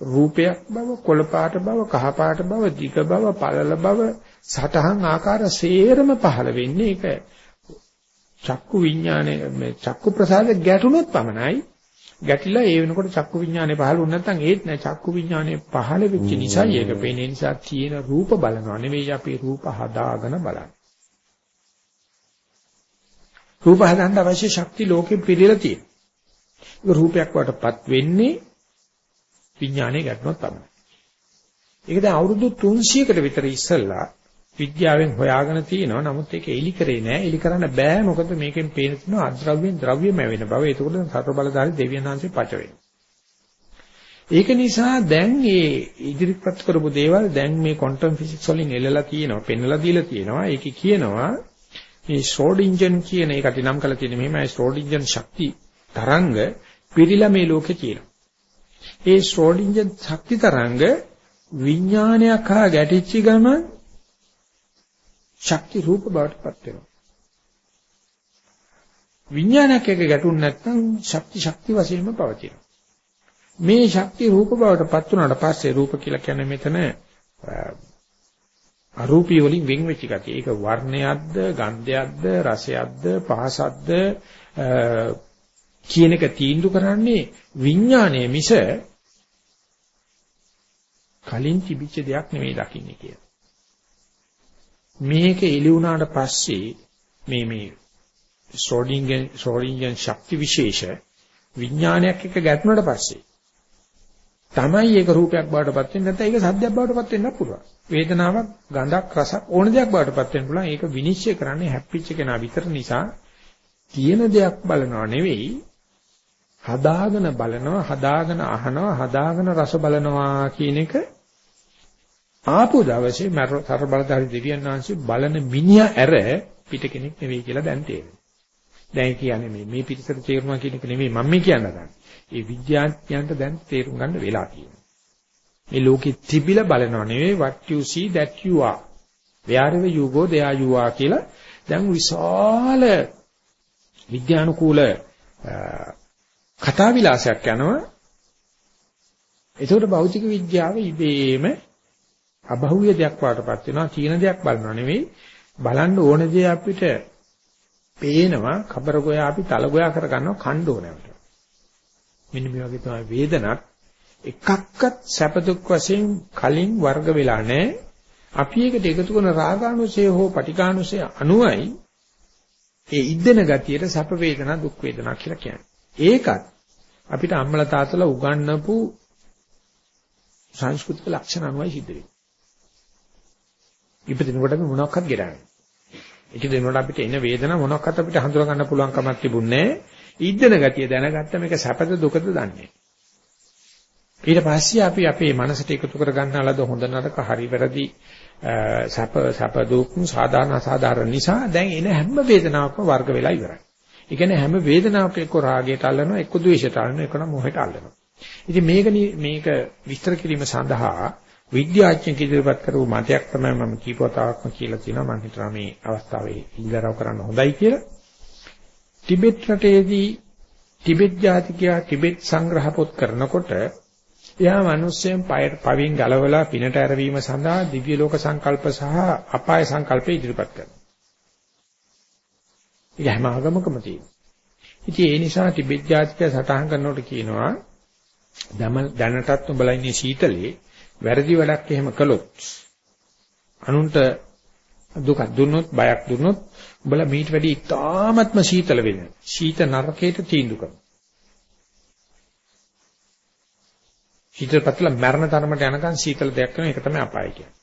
රූපයක් බව කොළ පාට බව කහ පාට බව දිග බව පළල බව සටහන් ආකාර සේරම පහළ වෙන්නේ ඒක චක්කු විඥානයේ මේ චක්කු ප්‍රසාද ගැටුනොත් පමණයි. ගැටිලා ඒ වෙනකොට චක්කු විඥානේ පහළ වුණ නැත්නම් ඒත් නෑ. චක්කු විඥානේ පහළ වෙච්ච නිසා ඒක පේන්නේ නිසා තියෙන රූප බලනවා නෙවෙයි අපි රූප හදාගෙන බලන්නේ. රූප හදන්න අවශ්‍ය ශක්ති ලෝකෙ පිළිලා තියෙනවා රූපයක් වටපත් වෙන්නේ විඥානයේ ගැටුමක් තමයි. ඒක දැන් අවුරුදු 300කට විතර ඉස්සෙල්ලා විද්‍යාවෙන් හොයාගෙන තියෙනවා. නමුත් ඒක එලි කරේ නෑ. එලි කරන්න බෑ. මොකද මේකෙන් පේන තියෙන අද්‍රව්‍යෙන් ද්‍රව්‍යම වෙන බව. ඒකෝට සතර බලධාරි දෙවියන් වහන්සේ පච වෙනවා. ඒක නිසා දැන් මේ ඉදිරිපත් කරපු දේවල් දැන් මේ ක්වොන්ටම් ෆිසික්ස් වලින් එළලා තියෙනවා. පෙන්වලා දීලා තියෙනවා. ඒකේ කියනවා මේ ශ්‍රෝඩින්ජන් කියන එකට නම් කරලා තියෙන මෙහෙමයි ශ්‍රෝඩින්ජන් ශක්ති තරංග පිළිලා මේ ලෝකේ තියෙනවා. ඒ ශ්‍රෝඩින්ජන් ශක්ති තරංග විඥානයක් හා ගැටිච්ච ගම ශක්ති රූප බවට පත් වෙනවා. විඥානයක් එක ගැටුන් නැත්නම් ශක්ති ශක්ති වශයෙන්ම පවතිනවා. මේ ශක්ති රූප බවට පත් වුණාට පස්සේ රූප කියලා කියන්නේ මෙතන අරූපී වලින් වෙන් වෙච්ච ගතිය. ඒක වර්ණයක්ද, ගන්ධයක්ද, රසයක්ද, පහසක්ද කියන එක තීන්දුව කරන්නේ විඥානයේ මිස කලින් තිබිච්ච දෙයක් නෙවෙයි දකින්නේ කියලා. මේක එළි වුණාට පස්සේ මේ මේ ශ්‍රෝඩින්ගන් ශ්‍රෝඩින්ගන් ශක්ති විශේෂ විඥානයක් එක්ක ගැටුණාට පස්සේ තමයි ඒක රූපයක් බවට පත් වෙන්නේ නැත්නම් ඒක සද්දයක් බවට පත් වෙන්නත් පුළුවන්. වේදනාවක්, ගඳක්, රසක් ඕන දෙයක් බවට පත් වෙන්න පුළුවන්. ඒක විනිශ්චය කරන්නේ හැප්පිච්ච කෙනා විතර නිසා තියෙන දෙයක් බලනවා නෙවෙයි හදාගෙන බලනවා, හදාගෙන අහනවා, හදාගෙන රස බලනවා කියන එක ආපු දවසේ මර බලධාරී දෙවියන් වහන්සේ බලන මිනිහා ඇර පිට කෙනෙක් නෙවෙයි කියලා දැන් තේරෙනවා. දැන් කියන්නේ මේ මේ පිටසට තේරුණා කියන එක නෙවෙයි මම කියන්න ගන්නේ. ඒ විද්‍යාඥයන්ට දැන් තේරුම් ගන්න වෙලා තියෙනවා. මේ ලෝකෙ තිබිලා බලනව නෙවෙයි what you see that you are. wherever you go there you are කියලා දැන් විශාල විද්‍යානුකූල කතා විලාසයක් යනවා. ඒකට භෞතික විද්‍යාව ඉබේම අභෞවිය දෙයක් වාටපත් වෙනවා. තීන දෙයක් බලනවා නෙවෙයි. බලන්න ඕන දේ අපිට පේනවා. කබර ගෝයා අපි තල ගෝයා කරගන්නවා කණ්ඩ ඕනෑමට. මෙන්න මේ වගේ තමයි වේදනක් එකක්වත් සැප දුක් වශයෙන් කලින් වර්ග වෙලා නැහැ. අපි ඒකට එකතු කරන රාගානුසය හෝ පටිඝානුසය අනුවයි ඒ ඉද්දෙන ගතියට සැප වේදනා දුක් වේදනා කියලා කියන්නේ. ඒකත් අපිට අම්මලා තාත්තලා උගන්වපු සංස්කෘතික ලක්ෂණ අනුවයි සිද්ධ වෙන්නේ. ඉපදිනකොට මොනවක්වත් ගෙරන්නේ. ඒක දෙනකොට අපිට එන වේදනාව මොනවක්වත් අපිට හඳුනා ගන්න පුළුවන් කමක් තිබුණේ නැහැ. ඉද්දන ගතිය දැනගත්ත මේක සැපද දුකද දන්නේ. ඊට පස්සේ අපි අපේ මනසට එකතු කර ගන්නාලද හොඳ නරක හරි වැරදි සැප සැප දුක් සාධාරණ අසාධාරණ නිසා දැන් එන හැම වේදනාවක්ම වර්ග වෙලා ඉවරයි. ඒ කියන්නේ හැම වේදනාවක එක්ක රාගයට අල්ලනවා එක්ක ද්වේෂයට අල්ලනවා එක්ක නම් මොහයට අල්ලනවා. ඉතින් මේක මේක විස්තර කිරීම සඳහා විද්‍යාඥයෙක් ඉදිරිපත් කරපු මතයක් තමයි මම කීපවතාවක්ම කියලා තියෙනවා මම හිතනවා මේ අවස්ථාවේ ඉල්ලරව කරන්න හොඳයි කියලා. ටිබෙට් රටේදී ටිබෙට් ජාතිකයා ටිබෙට් සංග්‍රහ පොත් කරනකොට එයා මිනිස්සෙන් පවින් ගලවලා පිනට ඇරවීම සඳහා දිව්‍ය ලෝක සංකල්ප සහ අපාය සංකල්ප ඉදිරිපත් කරනවා. ඒක හැම ආගමකම තියෙනවා. ඉතින් ඒ නිසා ටිබෙට් ජාතිකය සටහන් කරනකොට කියනවා දැනටත් උඹලා ඉන්නේ සීතලේ වැරදි වැඩක් එහෙම කළොත් අනුන්ට දුකක් දුන්නොත් බයක් දුන්නොත් උඹලා මීට වැඩි ඉතාමත්ම සීතල වෙන සීත නරකයට තීන්දුව කරනවා. සීතල පතල මරණ තරමට යනකම් සීතල දෙයක් කරන එක තමයි අපාය කියන්නේ.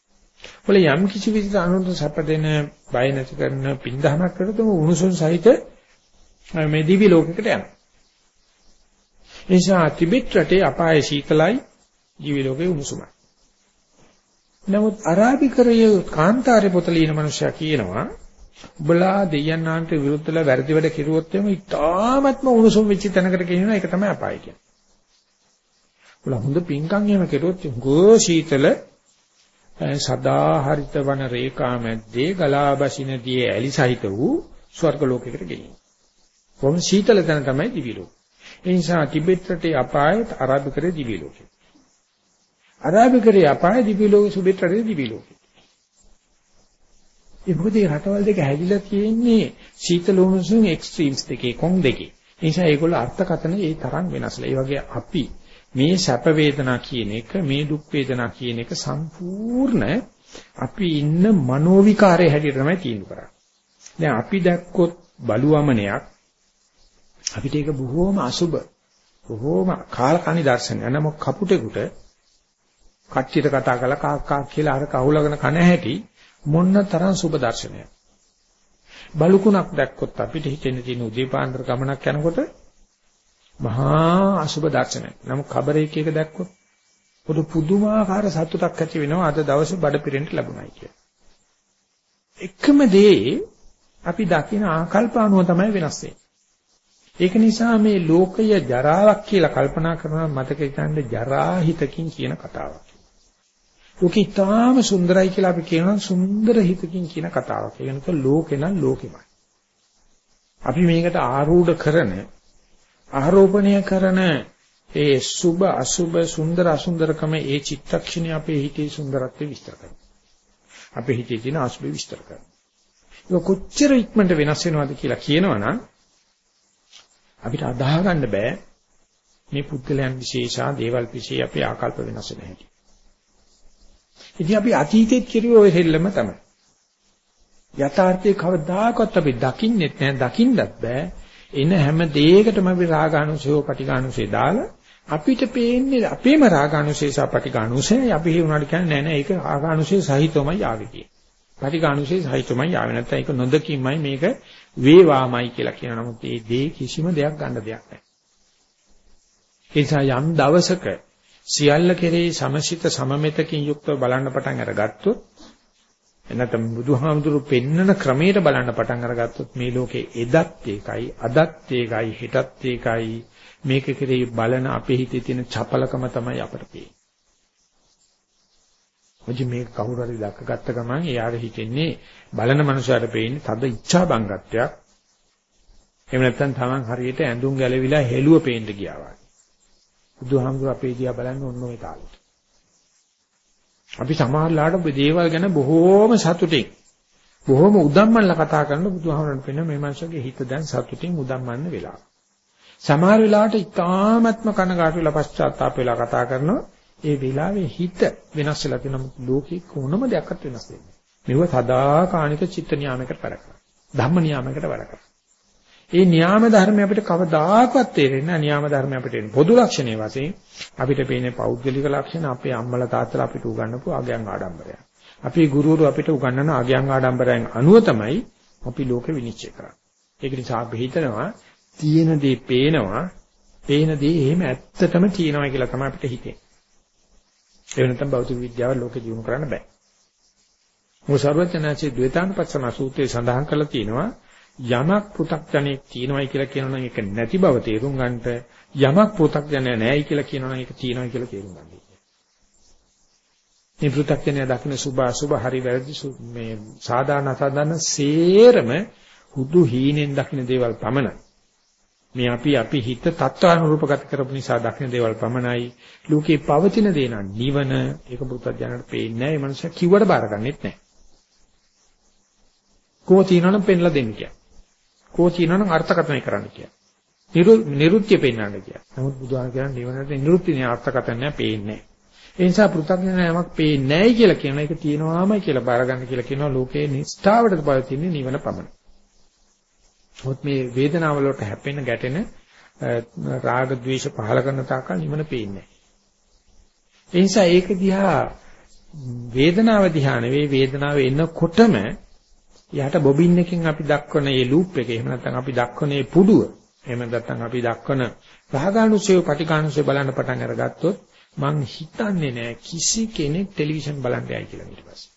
වල යම් කිසි විදිහට අනුන්ට සැප දෙන බය නැති කරන පින්දහමක් කරද්දී උණුසුම් සහිත මේ දිවි ලෝකයකට යනවා. ඒ නිසා ටිබෙට් රටේ අපාය සීතලයි දිවි ලෝකේ උණුසුමයි. නමුත් අරාබිකරයේ කාන්තාරේ පොත ලියන මනුස්සයා කියනවා උඹලා දෙයයන් ආන්ට විරුද්ධලා වැරදි වැඩ කෙරුවොත් එම ඉතාමත්ම උණුසුම් වෙච්ච තැනකට ගෙනියනවා ඒක තමයි අපාය කියන්නේ. උඹලා හොඳ පිංකම් එහෙම කෙරුවොත් ගෝ සීතල සදා හරිත වන රේඛා මැද්දේ ගලා බසිනදී ඇලි සහිත වූ ස්වර්ග ලෝකයකට ගෙනියනවා. කොහොම සීතල තැන තමයි දිවි ලෝකය. ඒ නිසා ටිබෙට් රටේ අපායත් අරාබිකරේ දිවි ලෝකය. අරාබිකරේ අපාය දිවි ලෝකෙ සුබෙට් රටේ දිවි ලෝකෙ. ඒ මොකද මේ රටවල් දෙක හැදිලා තියෙන්නේ සීතල උණුසුම් එක්ස්ට්‍රීම්ස් දෙකේ කොන් දෙකේ. ඒ නිසා ඒගොල්ලෝ අර්ථකතන ඒ තරම් වෙනස්ලා. ඒ වගේ අපි මේ සැප වේදනා කියන එක මේ දුක් වේදනා කියන එක සම්පූර්ණ අපි ඉන්න මනෝවිකාරයේ හැටියට තමයි තීන්දුව කරන්නේ. දැන් අපි දැක්කොත් බලුවමනයක් අපිට ඒක බොහෝම අසුබ බොහෝම කාලකණි දර්ශනය. නම කපුටෙකුට කට්ටියට කතා කරලා කාක් කාක් කියලා අර කහුලගෙන කන හැටි මොන්න තරම් සුබ දර්ශනයක්. බලුකුණක් දැක්කොත් අපිට හිතෙන්න තියෙන උදේපාන්දර ගමනක් යනකොට මහා අසුබ දර්ශනයක්. නමුත් කබරේක එක දැක්කොත් පොදු පුදුමාකාර සතුටක් ඇති වෙනවා අද දවසේ බඩ පිරෙන්න ලැබුණයි කියලා. එකම දේ අපි දකින ආකල්ප අනුව තමයි වෙනස් ඒක නිසා මේ ලෝකය ජරාවක් කියලා කල්පනා කරනවා මතක හිතන්නේ ජරා හිතකින් කියන කතාවක්. ලෝකේ තාම සුන්දරයි කියලා අපි කියනවා සුන්දර හිතකින් කියන කතාවක්. ඒ කියන්නේ ලෝකේ නම් ලෝකෙමයි. අපි මේකට ආරූඪ කරන ආරෝපණය කරන ඒ සුබ අසුබ සුන්දර අසුන්දරකම ඒ චිත්තක්ෂණේ අපේ හිතේ සුන්දරත්වය විස්තර කරනවා. අපේ හිතේ තියෙන අසුබ විස්තර කරනවා. ඒක කොච්චර ඉක්මනට වෙනස් වෙනවද කියලා කියනවනම් අපිට අදාහ ගන්න බෑ මේ පුද්ගලයන් විශේෂා දේවල් විශේෂ අපේ ආකල්ප වෙනස් වෙන හැටි. ඉතින් අපි අතීතෙත් කිරුවේ ওই දෙල්ලම තමයි. යථාර්ථයේ කවදාකවත් අපි දකින්නෙත් නෑ දකින්නත් බෑ. එන හැම දෙයකටම අපි රාගානුසයෝ පටිඝානුසය දාලා අපිට පේන්නේ අපේම රාගානුසය සහ පටිඝානුසය අපි හිතුණාට කියන්නේ නෑ නෑ ඒක රාගානුසය සහිතවමයි ආවේ කියන්නේ. පටිඝානුසය සහිතවමයි ආවේ නැත්නම් ඒක නොදකින්මයි මේක වේවාමයි කියලා කියන නමුත් ඒ දේ කිසිම දෙයක් ගන්න දෙයක් නැහැ. ඒ නිසා යම් දවසක සියල්ල කෙරෙහි සමසිත සමමෙතකින් යුක්තව බලන්න පටන් අරගත්තොත් එනතම බුදුහාමුදුරු පෙන්නන ක්‍රමයට බලන්න පටන් අරගත්තොත් මේ ලෝකේ එදත් ඒකයි අදත් ඒකයි හෙටත් ඒකයි මේක කෙරෙහි බලන අපේ හිතේ තියෙන චපලකම තමයි අපට පේන්නේ. මොකද මේක කවුරු හරි දැක්කගත්ත ගමන් එයාට හිතෙන්නේ බලන මනුස්සයාට පේන්නේ තද ඉච්ඡා බංගත්වයක්. එහෙම නැත්නම් Taman හරියට ඇඳුම් ගැලවිලා හෙළුව පේන්න ගියා වගේ. බුදුහාමුදුර අපේ දිහා බලන්නේ ඔන්න ඔය තාලෙට. අපි සමහරලාට දේවල් ගැන බොහෝම සතුටින් බොහෝම උදම්මන්ලා කතා කරන බුදුහාමුදුරන් පෙන්න මේ මනුස්සගේ හිත දැන් සතුටින් උදම්මන්න වෙලා. සමහර වෙලාවට ඉතාමත්ම කනගාටු වෙලා පශ්චාත්තාප වෙලා කතා කරනවා. ඒ වෙලාවේ හිත වෙනස් වෙලා තියෙන ලෝකේ කොනම දෙයක්වත් වෙනස් වෙන්නේ. මෙව සදාකානික චිත්ත නියාමයකට වැඩ කරනවා. ධම්ම නියාමයකට වැඩ කරනවා. ඒ න්‍යාම ධර්මය අපිට කවදාකවත් තේරෙන්නේ නැහැ. න්‍යාම ධර්මය අපිට එන්නේ පොදු ලක්ෂණේ වශයෙන් අපිට පේන්නේ පෞද්ගලික ලක්ෂණ අපේ අම්මලා තාත්තලා අපිට උගන්වපු ආගයන් ආඩම්බරය. අපේ ගුරුවරු අපිට උගන්වන ආගයන් ආඩම්බරයන් අනුව තමයි අපි ලෝකෙ විනිශ්චය කරන්නේ. ඒක නිසා අපි හිතනවා තියෙන දේ පේනවා, පේන දේ එහෙම ඇත්තටම තියෙනවා කියලා තමයි අපිට හිතෙන්නේ. ඒ වෙනතම් භෞතික විද්‍යාව ලෝකෙ දිනු කරන්න බෑ. මොකද සර්වඥාචි ද්වේතානුපස්සන සූත්‍රයේ සඳහන් කරලා තියෙනවා යමක් පෘ탁ජනෙක් තියෙනවයි කියලා කියනවනම් ඒක නැති බව තේරුම් ගන්නට යමක් පෘ탁ජනය නැහැයි කියලා කියනවනම් ඒක තියෙනවයි කියලා තේරුම් ගන්න. මේ පෘ탁ජනය දකින්න සුභ අසුභ හරි වැරදි මේ සාධාරණ අසාධාරණ සේරම හුදු හීනෙන් දකින්න දේවල් පමණයි. මේ අපි අපි හිත තත්ත්වානුරූපගත කරපු නිසා දකින්න දේවල් පමණයි. ලෝකේ පවතින දේ නම් නිවන ඒක පෘ탁ජනයට පේන්නේ නැහැ. මේ මනුස්සයා කිව්වට බාරගන්නෙත් නැහැ. කොහොම තියනවනම් පෙන්ලා දෙන්න කියන්නේ. කෝ කියනවනම් අර්ථකථනය කරන්න කියලා. නිරුත්‍ය පෙන්වන්න කියලා. නමුත් බුදුහාම කියන්නේ නිවනට නිරුත්‍යනේ අර්ථකථනය පේන්නේ නැහැ. ඒ නිසා පෘථග්ජනයමක් පේන්නේ නැහැ කියලා කියන එක තියෙනවාමයි කියලා බාරගන්න කියලා කියනවා ලෝකේ නිෂ්ඨාවට පවතින නිවන පමණයි. මොහොත් මේ වේදනාව වලට හැපෙන ගැටෙන රාග ద్వේෂ පහල කරන තාක්කල් නිවන පේන්නේ නැහැ. ඒ නිසා ඒක දිහා වේදනාව දිහා නෙවෙයි වේදනාව එනකොටම යට බොබින් එකකින් අපි දක්වන මේ ලූප් එක එහෙම නැත්නම් අපි දක්වන මේ පුඩුව එහෙම නැත්නම් අපි දක්වන රාගානුසය පටිඝානුසය බලන්න පටන් අරගත්තොත් මං හිතන්නේ නෑ කිසි කෙනෙක් ටෙලිවිෂන් බලන්න යයි කියලා ඊට පස්සේ.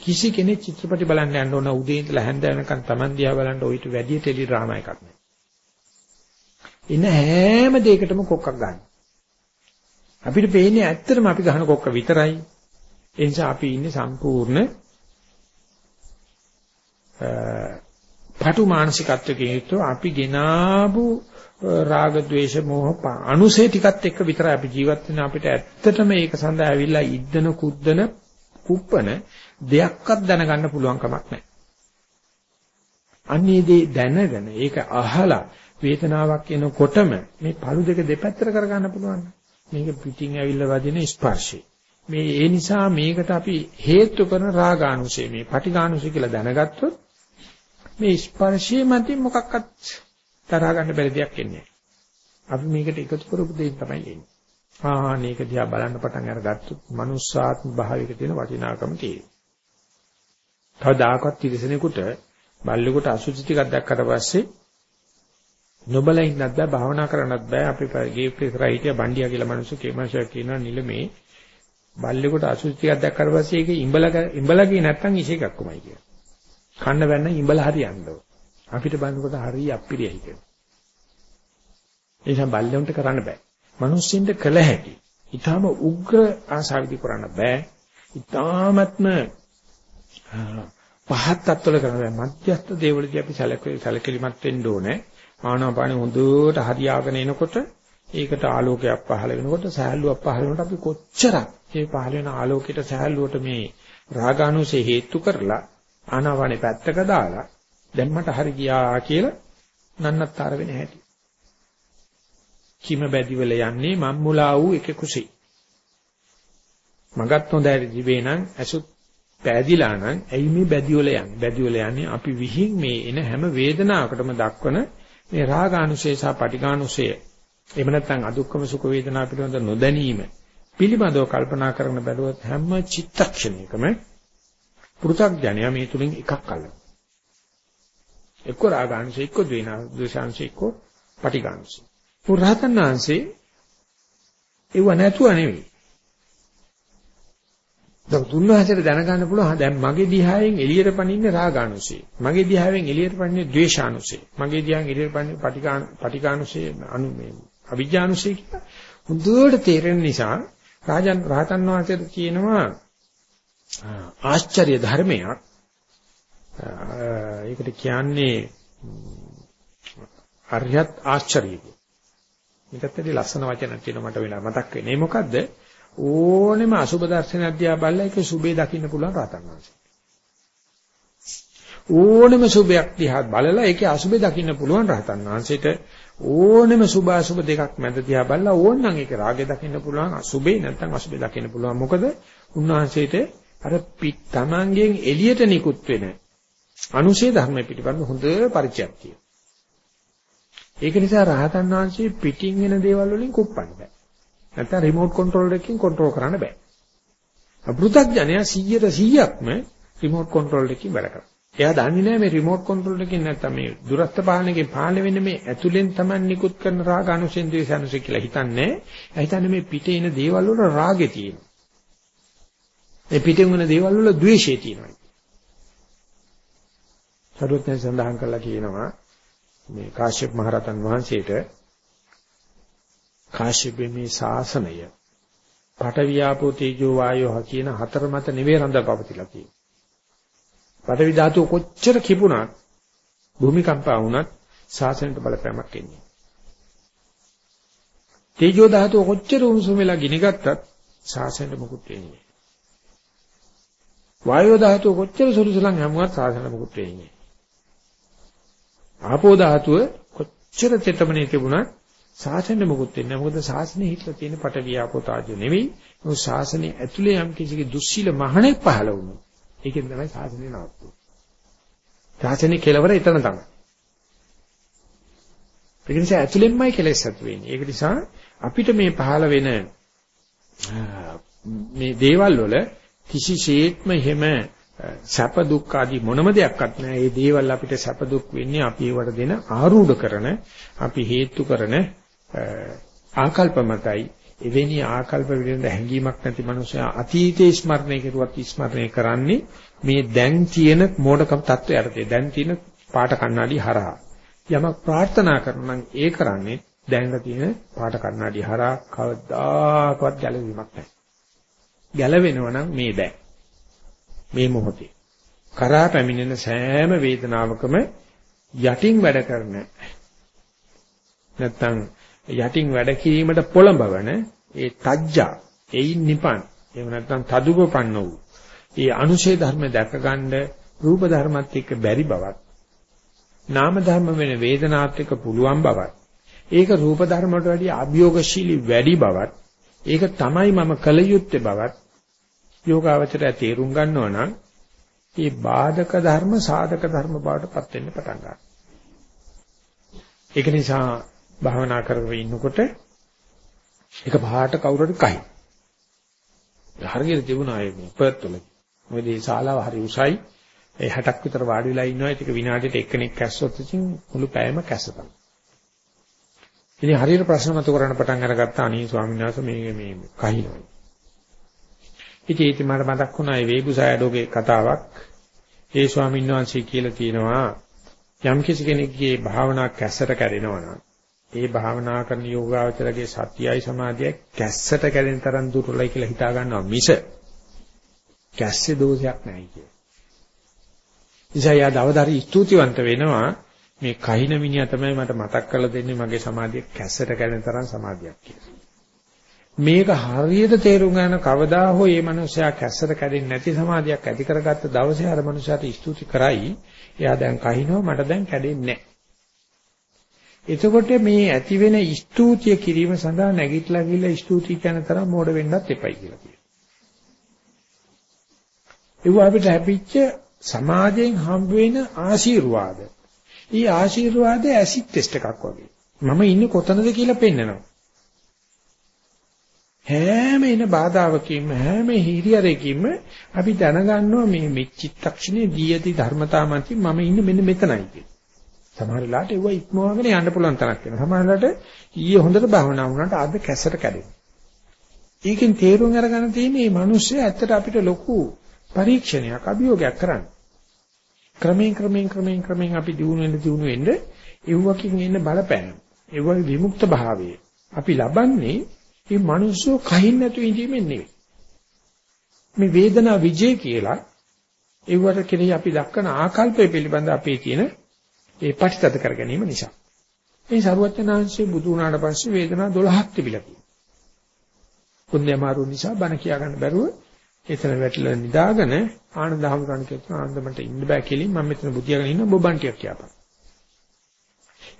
කිසි කෙනෙක් චිත්‍රපටි බලන්න යන්න ඕන උදේ ඉඳලා හැන්ද වෙනකන් Taman දිහා බලන්න ඔయిత වැඩි ටෙලි ඩ්‍රාමා එකක් නෑ. ඉන්න හැම දෙයකටම කොක්කක් ගන්න. අපිට පේන්නේ ඇත්තටම අපි ගහන කොක්ක විතරයි. ඒ නිසා අපි ඉන්නේ සම්පූර්ණ පටු මානසිකත්වයකින් යුක්තව අපි ගෙනාවු රාග ద్వේෂ මෝහ අනුසේ ටිකත් එක්ක විතරයි අපි ජීවත් වෙන අපිට ඇත්තටම ඒක සඳහා ඇවිල්ලා ඉද්දන කුද්දන කුප්පන දෙයක්වත් දැනගන්න පුළුවන් කමක් නැහැ. අන්නේ දේ දැනගෙන ඒක අහලා වේදනාවක් එනකොටම මේ පළු දෙක දෙපැත්තට කරගන්න පුළුවන්. මේක පිටින් ඇවිල්ලා වදින ස්පර්ශය. මේ ඒ නිසා මේකට අපි හේතු කරන රාගානුසය මේ පටිඝානුසය කියලා දැනගත්තොත් මේ ස්පර්ශයේ මතින් මොකක්වත් තරහ ගන්න බැරි දෙයක් එන්නේ අපි මේකට එකතු කරපු දෙයින් තමයි එන්නේ. ආ මේක දිහා බලන්න පටන් අරගත්තොත් මනුස්සාත්ම භාවයක තියෙන වටිනාකම තියෙනවා. කවදාකවත් තිරසනෙකුට බල්ලෙකුට අසුචි ටිකක් දැක්කට පස්සේ නොබල ඉන්නත් බෑ භාවනා කරන්නත් බෑ අපි ගේප්‍රේ කරා හිටිය බණ්ඩියා කියලා මිනිස්සු කේමශා කියනවා නිලමේ බල්ලෙකුට අසුචි ටිකක් දැක්කට පස්සේ ඒක ඉඹල ඉඹල ගියේ නැත්තම් ඉෂ එකක් කොමයි කියලා. කන්න බැන්න ඉඹල හරියන්න ඕන. අපිට බලනකොට හරිය අප්පිරියයි කියනවා. ඒ නිසා බල්ලෙන්ට කරන්න බෑ. මිනිස්සුන්ට කළ හැකි. ඊටාම උග්‍ර ආශාවිදි කරන්න බෑ. ඊටාමත්ම පහත් තත්වල කරන්න බෑ. මධ්‍යස්ථ දේවලදී අපි සැලකලිමත් වෙන්න ඕනේ. ආනාපානෙ හොඳට හරියාගෙන එනකොට ඒකට ආලෝකයක් පහළ වෙනකොට සහැල්ලුවක් පහළ වෙනකොට අපි කොච්චරක් මේ පහළ වෙන ආලෝකයට සහැල්ලුවට මේ රාගානුසේ හේතු කරලා ආනාපානෙ පැත්තක දාලා දැන් මට හරි ගියා කියලා නන්නත්තර වෙන හැටි. කිම බැදිවල යන්නේ මම්මුලා වූ එක කුසී. මගත් හොඳයි දිවේ නම් ඇසුත් පෑදිලා නම් ඇයි මේ බැදිවල යන්නේ? බැදිවල යන්නේ අපි විහිං මේ එන හැම වේදනාවකටම දක්වන මේ රාගානුසය සහ පටිඝානුසය එහෙම නැත්නම් අදුක්කම සුඛ වේදනා පිළිබඳ නොදැනීම පිළිබඳව කල්පනා කරන බැලුවොත් හැම චිත්තක්ෂණයකම පෘථග්ජනයා මේ තුලින් එකක් අල්ලනවා. එක්ක රාගාංශය එක්ක ද්වේෂාංශය එක්ක පටිඝාංශය. පුරහතන් වහන්සේ ඒව නැතුව නෙවෙයි. දැන් තුන්වහන්සේට දැනගන්න පුළුවන් දැන් මගේ දිහායෙන් එළියට පනින්නේ රාගානුසය. මගේ දිහාවෙන් එළියට පනින්නේ ද්වේෂානුසය. මගේ දිහාවෙන් එළියට පනින්නේ පටිඝාන පටිඝානුසය අනු මේ අවිජ්ජානුසය කියලා. හොඳට තේරෙන නිසා රාජන් රහතන් වහන්සේට කියනවා ආශ්චර්ය ධර්මයක් ඒකට කියන්නේ අරියත් ආශ්චර්යය. මේකත් ඇදී ලස්සන වචනක් තියෙනවා මට වෙලා මතක් වෙන්නේ. මොකද්ද? ඕනෙම අසුබ දර්ශනයක් දිහා බලලා ඒක සුබේ දකින්න පුළුවන් රහතන් වහන්සේ. ඕනෙම සුබයක් දිහා බලලා ඒකේ අසුබේ දකින්න පුළුවන් රහතන් වහන්සේට ඕනෙම සුභ අසුබ දෙකක් මැද දිහා බලලා ඕනනම් ඒක රාගේ දකින්න පුළුවන් අසුබේ නැත්නම් අසුබේ දකින්න පුළුවන්. මොකද උන්වහන්සේට අර පිට තමන්ගෙන් එළියට නිකුත් වෙන අනුශේ ධර්ම පිටිපස්ස හොඳ පරිචයක් තියෙනවා. ඒක නිසා රහතන් වහන්සේ පිටින් වෙන දේවල් වලින් කුප්පන්න බෑ. නැත්නම් රිමෝට් කන්ට්‍රෝල් එකකින් කන්ට්‍රෝල් කරන්න බෑ. අපෘතග්ජනයා 100ට 100ක්ම රිමෝට් කන්ට්‍රෝල් එකකින් වැඩ කරනවා. එයා දන්නේ නැහැ මේ රිමෝට් කන්ට්‍රෝල් එකකින් නැත්නම් මේ දුරස්ත පාලනයකින් පාලනය වෙන්නේ මේ ඇතුලෙන් Taman නිකුත් කරන රාග අනුසෙන් ද්වේෂ අනුසෙන් කියලා හිතන්නේ. එයා හිතන්නේ මේ පිටේ එන දේවල් වල රාගේ තියෙනවා. ඒ පිටෙන් වෙන දේවල් වල ද්වේෂය තියෙනවා. සරුවත්යන් සඳහන් කළා කියනවා මේ කාශ්‍යප මහරතන් වහන්සේට කාශ්‍යපේ මේ ශාසනය පඨවියාපෝ තේජෝ වායෝ කියන හතර මත නෙවෙයි රඳාපවතිලා තියෙන්නේ. පඨවි ධාතුව කොච්චර කිපුණත් භූමිකම්පා වුණත් ශාසනයට බලපෑමක් එන්නේ. තේජෝ ධාතුව කොච්චර උණුසුම වෙලා ගිනිගත්තත් ශාසනයට මුකුත් වෙන්නේ නැහැ. වායෝ ධාතුව කොච්චර සුළුසුලන් හැමුවත් ශාසනයට මුකුත් වෙන්නේ නැහැ. ආපෝ ධාතුව කොච්චර තෙතමනේ තිබුණත් ශාසනය මොකුත් වෙන්නේ නැහැ. මොකද ශාසනය හිටලා තියෙන පට වියාපෝ තාජු නෙවෙයි. මොකද ශාසනය ඇතුලේ යම් කිසිගේ දුස්සීල මහණෙක් පහළ වුණා. ඒකෙන් තමයි ශාසනය නවත්තුනේ. ශාසනයේ කෙලවර එතන තමයි. ඒ නිසා ඇතුලෙන්මයි කෙලෙස් ඇති වෙන්නේ. ඒක නිසා අපිට මේ පහළ වෙන මේ දේවල් වල කිසිසේත්ම එහෙම සැප දුක් ආදී මොනම දෙයක්වත් නැහැ. මේ දේවල් අපිට සැප දුක් වෙන්නේ අපි ඒවට දෙන ආරූඪ කරන, අපි හේතු කරන ආකල්ප මතයි. එවැනි ආකල්ප පිළිබඳ හැඟීමක් නැති මනුස්සයා අතීතේ ස්මරණය කරුවත් ස්මරණය කරන්නේ මේ දැන් තියෙන මෝඩකම් තත්ත්වයට. දැන් තියෙන පාට කණ්ණාඩි හරහා. යමක් ප්‍රාර්ථනා කරනවා නම් ඒ කරන්නේ දැන්ලා තියෙන පාට කණ්ණාඩි හරහා කවදාකවත් ගැලවීමක් නැහැ. ගැලවෙනවා නම් මේ දැන්. මේ මොහොතේ. කරා පැමිණෙන සෑම වේදනාවකම යටින් වැඩ කරන නැත්තම් යටින් වැඩ කිරීමට පොළඹවන ඒ තජ්ජා එයින් නිපන් එහෙම නැත්නම් තදුපපන්න වූ ඒ අනුශේ ධර්ම දැකගන්න රූප ධර්මත් එක්ක බැරි බවත් නාම ධර්ම වෙන වේදනාත් එක්ක පුළුවන් බවත් ඒක රූප ධර්ම වලට වැඩිය අභියෝගශීලී වැඩි බවත් ඒක තමයි මම කල යුත්තේ බවත් යෝගාවචරය තේරුම් ගන්නවා නම් මේ බාධක ධර්ම සාධක ධර්ම බවට පත් වෙන්න පටන් ගන්නවා. ඒක නිසා භාවනා කරගෙන ඉන්නකොට එක පහට කවුරු හරි කයි. හරියට තිබුණා ඒ පර්ත් වල. මොකද මේ ශාලාව හරි උසයි. ඒ 60ක් විතර වාඩි වෙලා ඉන්නවා. ඒක විනාඩියට එක්කෙනෙක් කැස්සොත් ඉතින් මුළු පැයම කැස්ස තමයි. ඉතින් හරියට ප්‍රශ්න මතු කරන්න පටන් අරගත්තා අනේ ස්වාමීන් වහන්සේ මේ මේ කහිනවා. ඉතින් ඒක මට මතක් වුණා ඒ වේබුසායඩෝගේ කතාවක්. ඒ ස්වාමීන් වහන්සේ කියලා තියෙනවා යම් කිසි කෙනෙක්ගේ භාවනා කැස්සට කැඩෙනවා නම් ඒ භාවනා කරන යෝගාවචරගේ සතියයි සමාධියයි කැස්සට කැඩෙන තරම් දුර්වලයි කියලා හිතා ගන්නවා මිස කැස්සේ දෝෂයක් නැහැ කිය. ඉතින් යා දවදාරි ස්තුතිවන්ත වෙනවා මේ කහින මිනිහා තමයි මට මතක් කරලා දෙන්නේ මගේ සමාධිය කැස්සට කැඩෙන තරම් සමාධියක් කියලා. මේක හරියට තේරුම් ගන්න කවදා හෝ මේ මනුස්සයා කැස්සට කැඩෙන්නේ නැති සමාධියක් ඇති කරගත්ත දවසේ අර මනුස්සයාට ස්තුති කරයි. එයා දැන් කහිනවා මට දැන් කැඩෙන්නේ නැහැ. එතකොට මේ ඇති වෙන ස්තුතිය කිරීම සඳහා නැගිටලා ගිහලා ස්තුති කියන තරම් මෝඩ වෙන්නත් එපයි කියලා කියනවා. ඒව අපිට හැපිච්ච සමාජයෙන් හම්බ වෙන ආශිර්වාද. ඊ ආශිර්වාදය ඇසිඩ් ටෙස්ට් එකක් වගේ. මම ඉන්නේ කොතනද කියලා පෙන්නනවා. හැම එන බාධාවකින්ම හැම හිරියරකින්ම අපි දැනගන්නවා මේ මෙච්චිත්තක්ෂණේ දී ඇති ධර්මතාව මතින් මම ඉන්නේ මෙන්න මෙතනයි කියලා. සමහර වෙලාවට ඒව ඉක්මවගෙන යන්න පුළුවන් තරක් වෙනවා. සමහර වෙලාවට ඊයේ හොඳට භාවනා වුණාට අද කැසට කැඩෙනවා. ඒකෙන් තේරුම් අරගන්න තියෙන්නේ මේ මිනිස්සු ඇත්තට අපිට ලොකු පරීක්ෂණයක් අභියෝගයක් කරන්න. ක්‍රමයෙන් ක්‍රමයෙන් ක්‍රමයෙන් ක්‍රමයෙන් අපි දිනු වෙන දිනු වෙන්න එව්වකින් එන්න බලපෑම. එව්වගේ විමුක්ත භාවය. අපි ලබන්නේ මේ මිනිස්සු කහින් නැතු ඉඳීමෙන් නෙවෙයි. මේ වේදනා විජේ කියලා ඒවට කෙරෙහි අපි දක්වන ආකල්පය පිළිබඳ අපේ තියෙන ඒ පටිතද කර ගැනීම නිසා. මේ සරුවචනාංශයේ බුදු වුණාට පස්සේ වේදනා 12ක් තිබිලා තියෙනවා. කුණ්‍ය මාරු නිසා බණ කියා ගන්න බැරුව එතන වැටලා නිදාගෙන ආනන්ද හමුරන් කියනවා ආනන්දමට ඉන්න බෑ කියලා මම මෙතන බුදියාගෙන ඉන්න බොබන් ටිකක් කියපන්.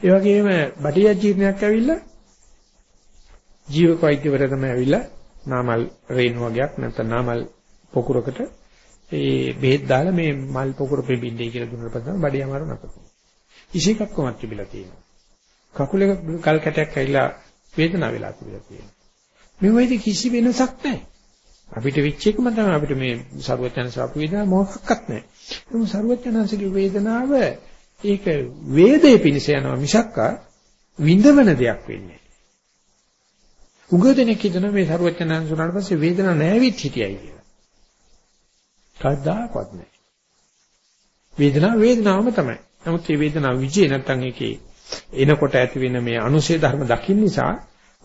ඒ වගේම බඩිය ජීර්ණයක් ඇවිල්ලා ජීවක වෛද්‍යවරයා තමයි ඇවිල්ලා නාමල් රේණු වගේක් නැත්නම් නාමල් පොකුරකට ඒ බෙහෙත් දාලා මේ මල් පොකුර පෙබින්නේ කියලා දුන්නාට පස්සේ බඩේ අමාරු නැත. ඉෂේකක් කොමත් තිබිලා තියෙනවා. කකුලේ ගල් කැටයක් ඇවිල්ලා වේදනාව වෙලා තිබිලා තියෙනවා. මේ වෙයිද කිසි වෙනසක් නැහැ. අපිට වෙච්ච එකම තමයි අපිට මේ ਸਰුවචනස අපු වේදනාව මොකක්වත් නැහැ. ඒක ਸਰුවචනසගේ වේදනාව ඒක වේදේ පිණිස යනවා මිසක්ක විඳවන දෙයක් වෙන්නේ උග දෙනෙක් හිතන මේ සරුවචනන් සුණාට පස්සේ වේදනාවක් නැවිත් හිටියයි කියලා. කවදාකවත් නැහැ. වේදනාව වේදනාවම තමයි. නමුත් මේ වේදනාව විජේ නැත්තම් ඒකේ එනකොට ඇති වෙන මේ අනුශේධ ධර්ම දකින්න නිසා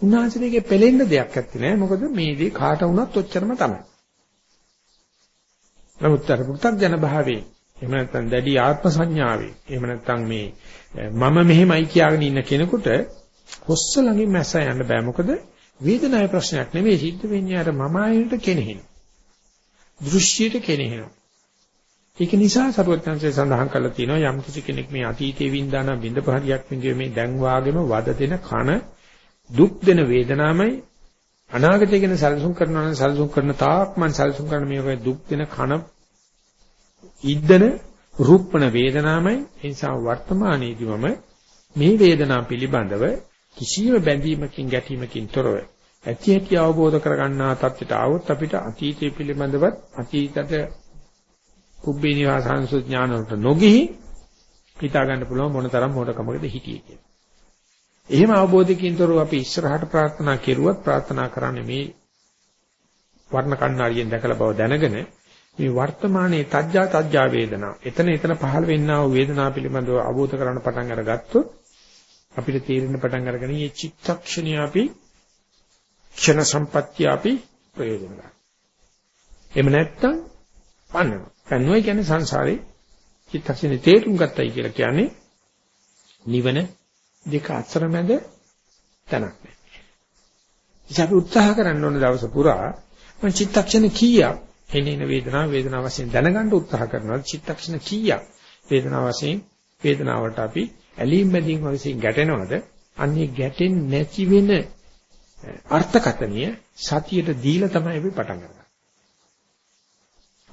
උන්වහන්සේගේ පෙලෙන්න දෙයක් නැත්තේ නෑ. මොකද මේ දේ කාට වුණත් ඔච්චරම තමයි. නමුත් අර පුත්තජන භාවයේ එහෙම නැත්නම් දැඩි ආත්ම සංඥාවේ එහෙම නැත්නම් මේ මම මෙහෙමයි කියාගෙන ඉන්න කෙනෙකුට හොස්ස ළඟින් මැස යන්න බෑ මොකද වේදනාවේ ප්‍රශ්නයක් නෙමෙයි සිද්ධ වෙන්නේ අර මම ආයෙත් කෙනෙහින. දෘශ්‍යයට කෙනෙහින. ඒක නිසා සරුවත්‍යංශය සඳහන් කරලා තියෙනවා යම් කිසි කෙනෙක් මේ අතීතයේ වින්දාන බින්දපහරියක් වින්දුවේ මේ දැන් වාගෙම වද දෙන කන දුක් දෙන වේදනාමයි අනාගතය ගැන සැලසුම් කරනවා නම් සැලසුම් කරන තාක් මම සැලසුම් කරන මේ වගේ දුක් දෙන කන ඉද්දන රූපණ වේදනාමයි ඒ නිසා වර්තමානයේදී මම මේ වේදනාව පිළිබඳව කිසියම් බැඳීමකින් ගැටීමකින් තොරව ඇති ඇති අවබෝධ කරගන්නා තත්ත්වයට આવොත් අපිට අතීතය පිළිබඳවත් අතීතයට පුබ්බේ නිවාසංසු ඥාන වලට නොගිහි හිතා ගන්න පුළුවන් මොන තරම් මොඩකමකද හිටියේ කියලා. එහෙම අවබෝධයකින් තොරව අපි ඉස්සරහට ප්‍රාර්ථනා කෙරුවත් ප්‍රාර්ථනා කරන්නේ මේ වර්ණ කණ්ණාඩියෙන් දැකලා බව දැනගෙන මේ වර්තමානයේ තජ්ජා තජ්ජා වේදනා එතන එතන පහළ වෙන්නා වූ වේදනා පිළිබඳව අවබෝධ කරගන්න පටන් අරගත්තොත් අපිට තේරෙන්න පටන් අරගෙන මේ චිත්තක්ෂණිය අපි ක්ෂණ සම්පත්‍ය අපි ප්‍රයෝජන ගන්න. එහෙම නැත්නම් පන්නනවා. පන්නුවයි කියන්නේ සංසාරේ චිත්තක්ෂණේ තේරුම් ගත්තයි කියලා කියන්නේ නිවන දෙක අතරමැද තැනක් නැහැ. ඉතින් අපි උත්සාහ කරන්න ඕන දවස පුරා මම චිත්තක්ෂණ කීයක් එනින වේදනාව වේදනාව වශයෙන් දැනගන්න උත්සාහ කරනවා චිත්තක්ෂණ කීයක් වේදනාව වශයෙන් වේදනාවට අපි ඇලීම් බැඳීම් වශයෙන් ගැටෙනවද? අන්නේ ගැටෙන්නේ නැති වෙන අර්ථකතනිය සතියට දීලා තමයි අපි පටන් ගන්නේ.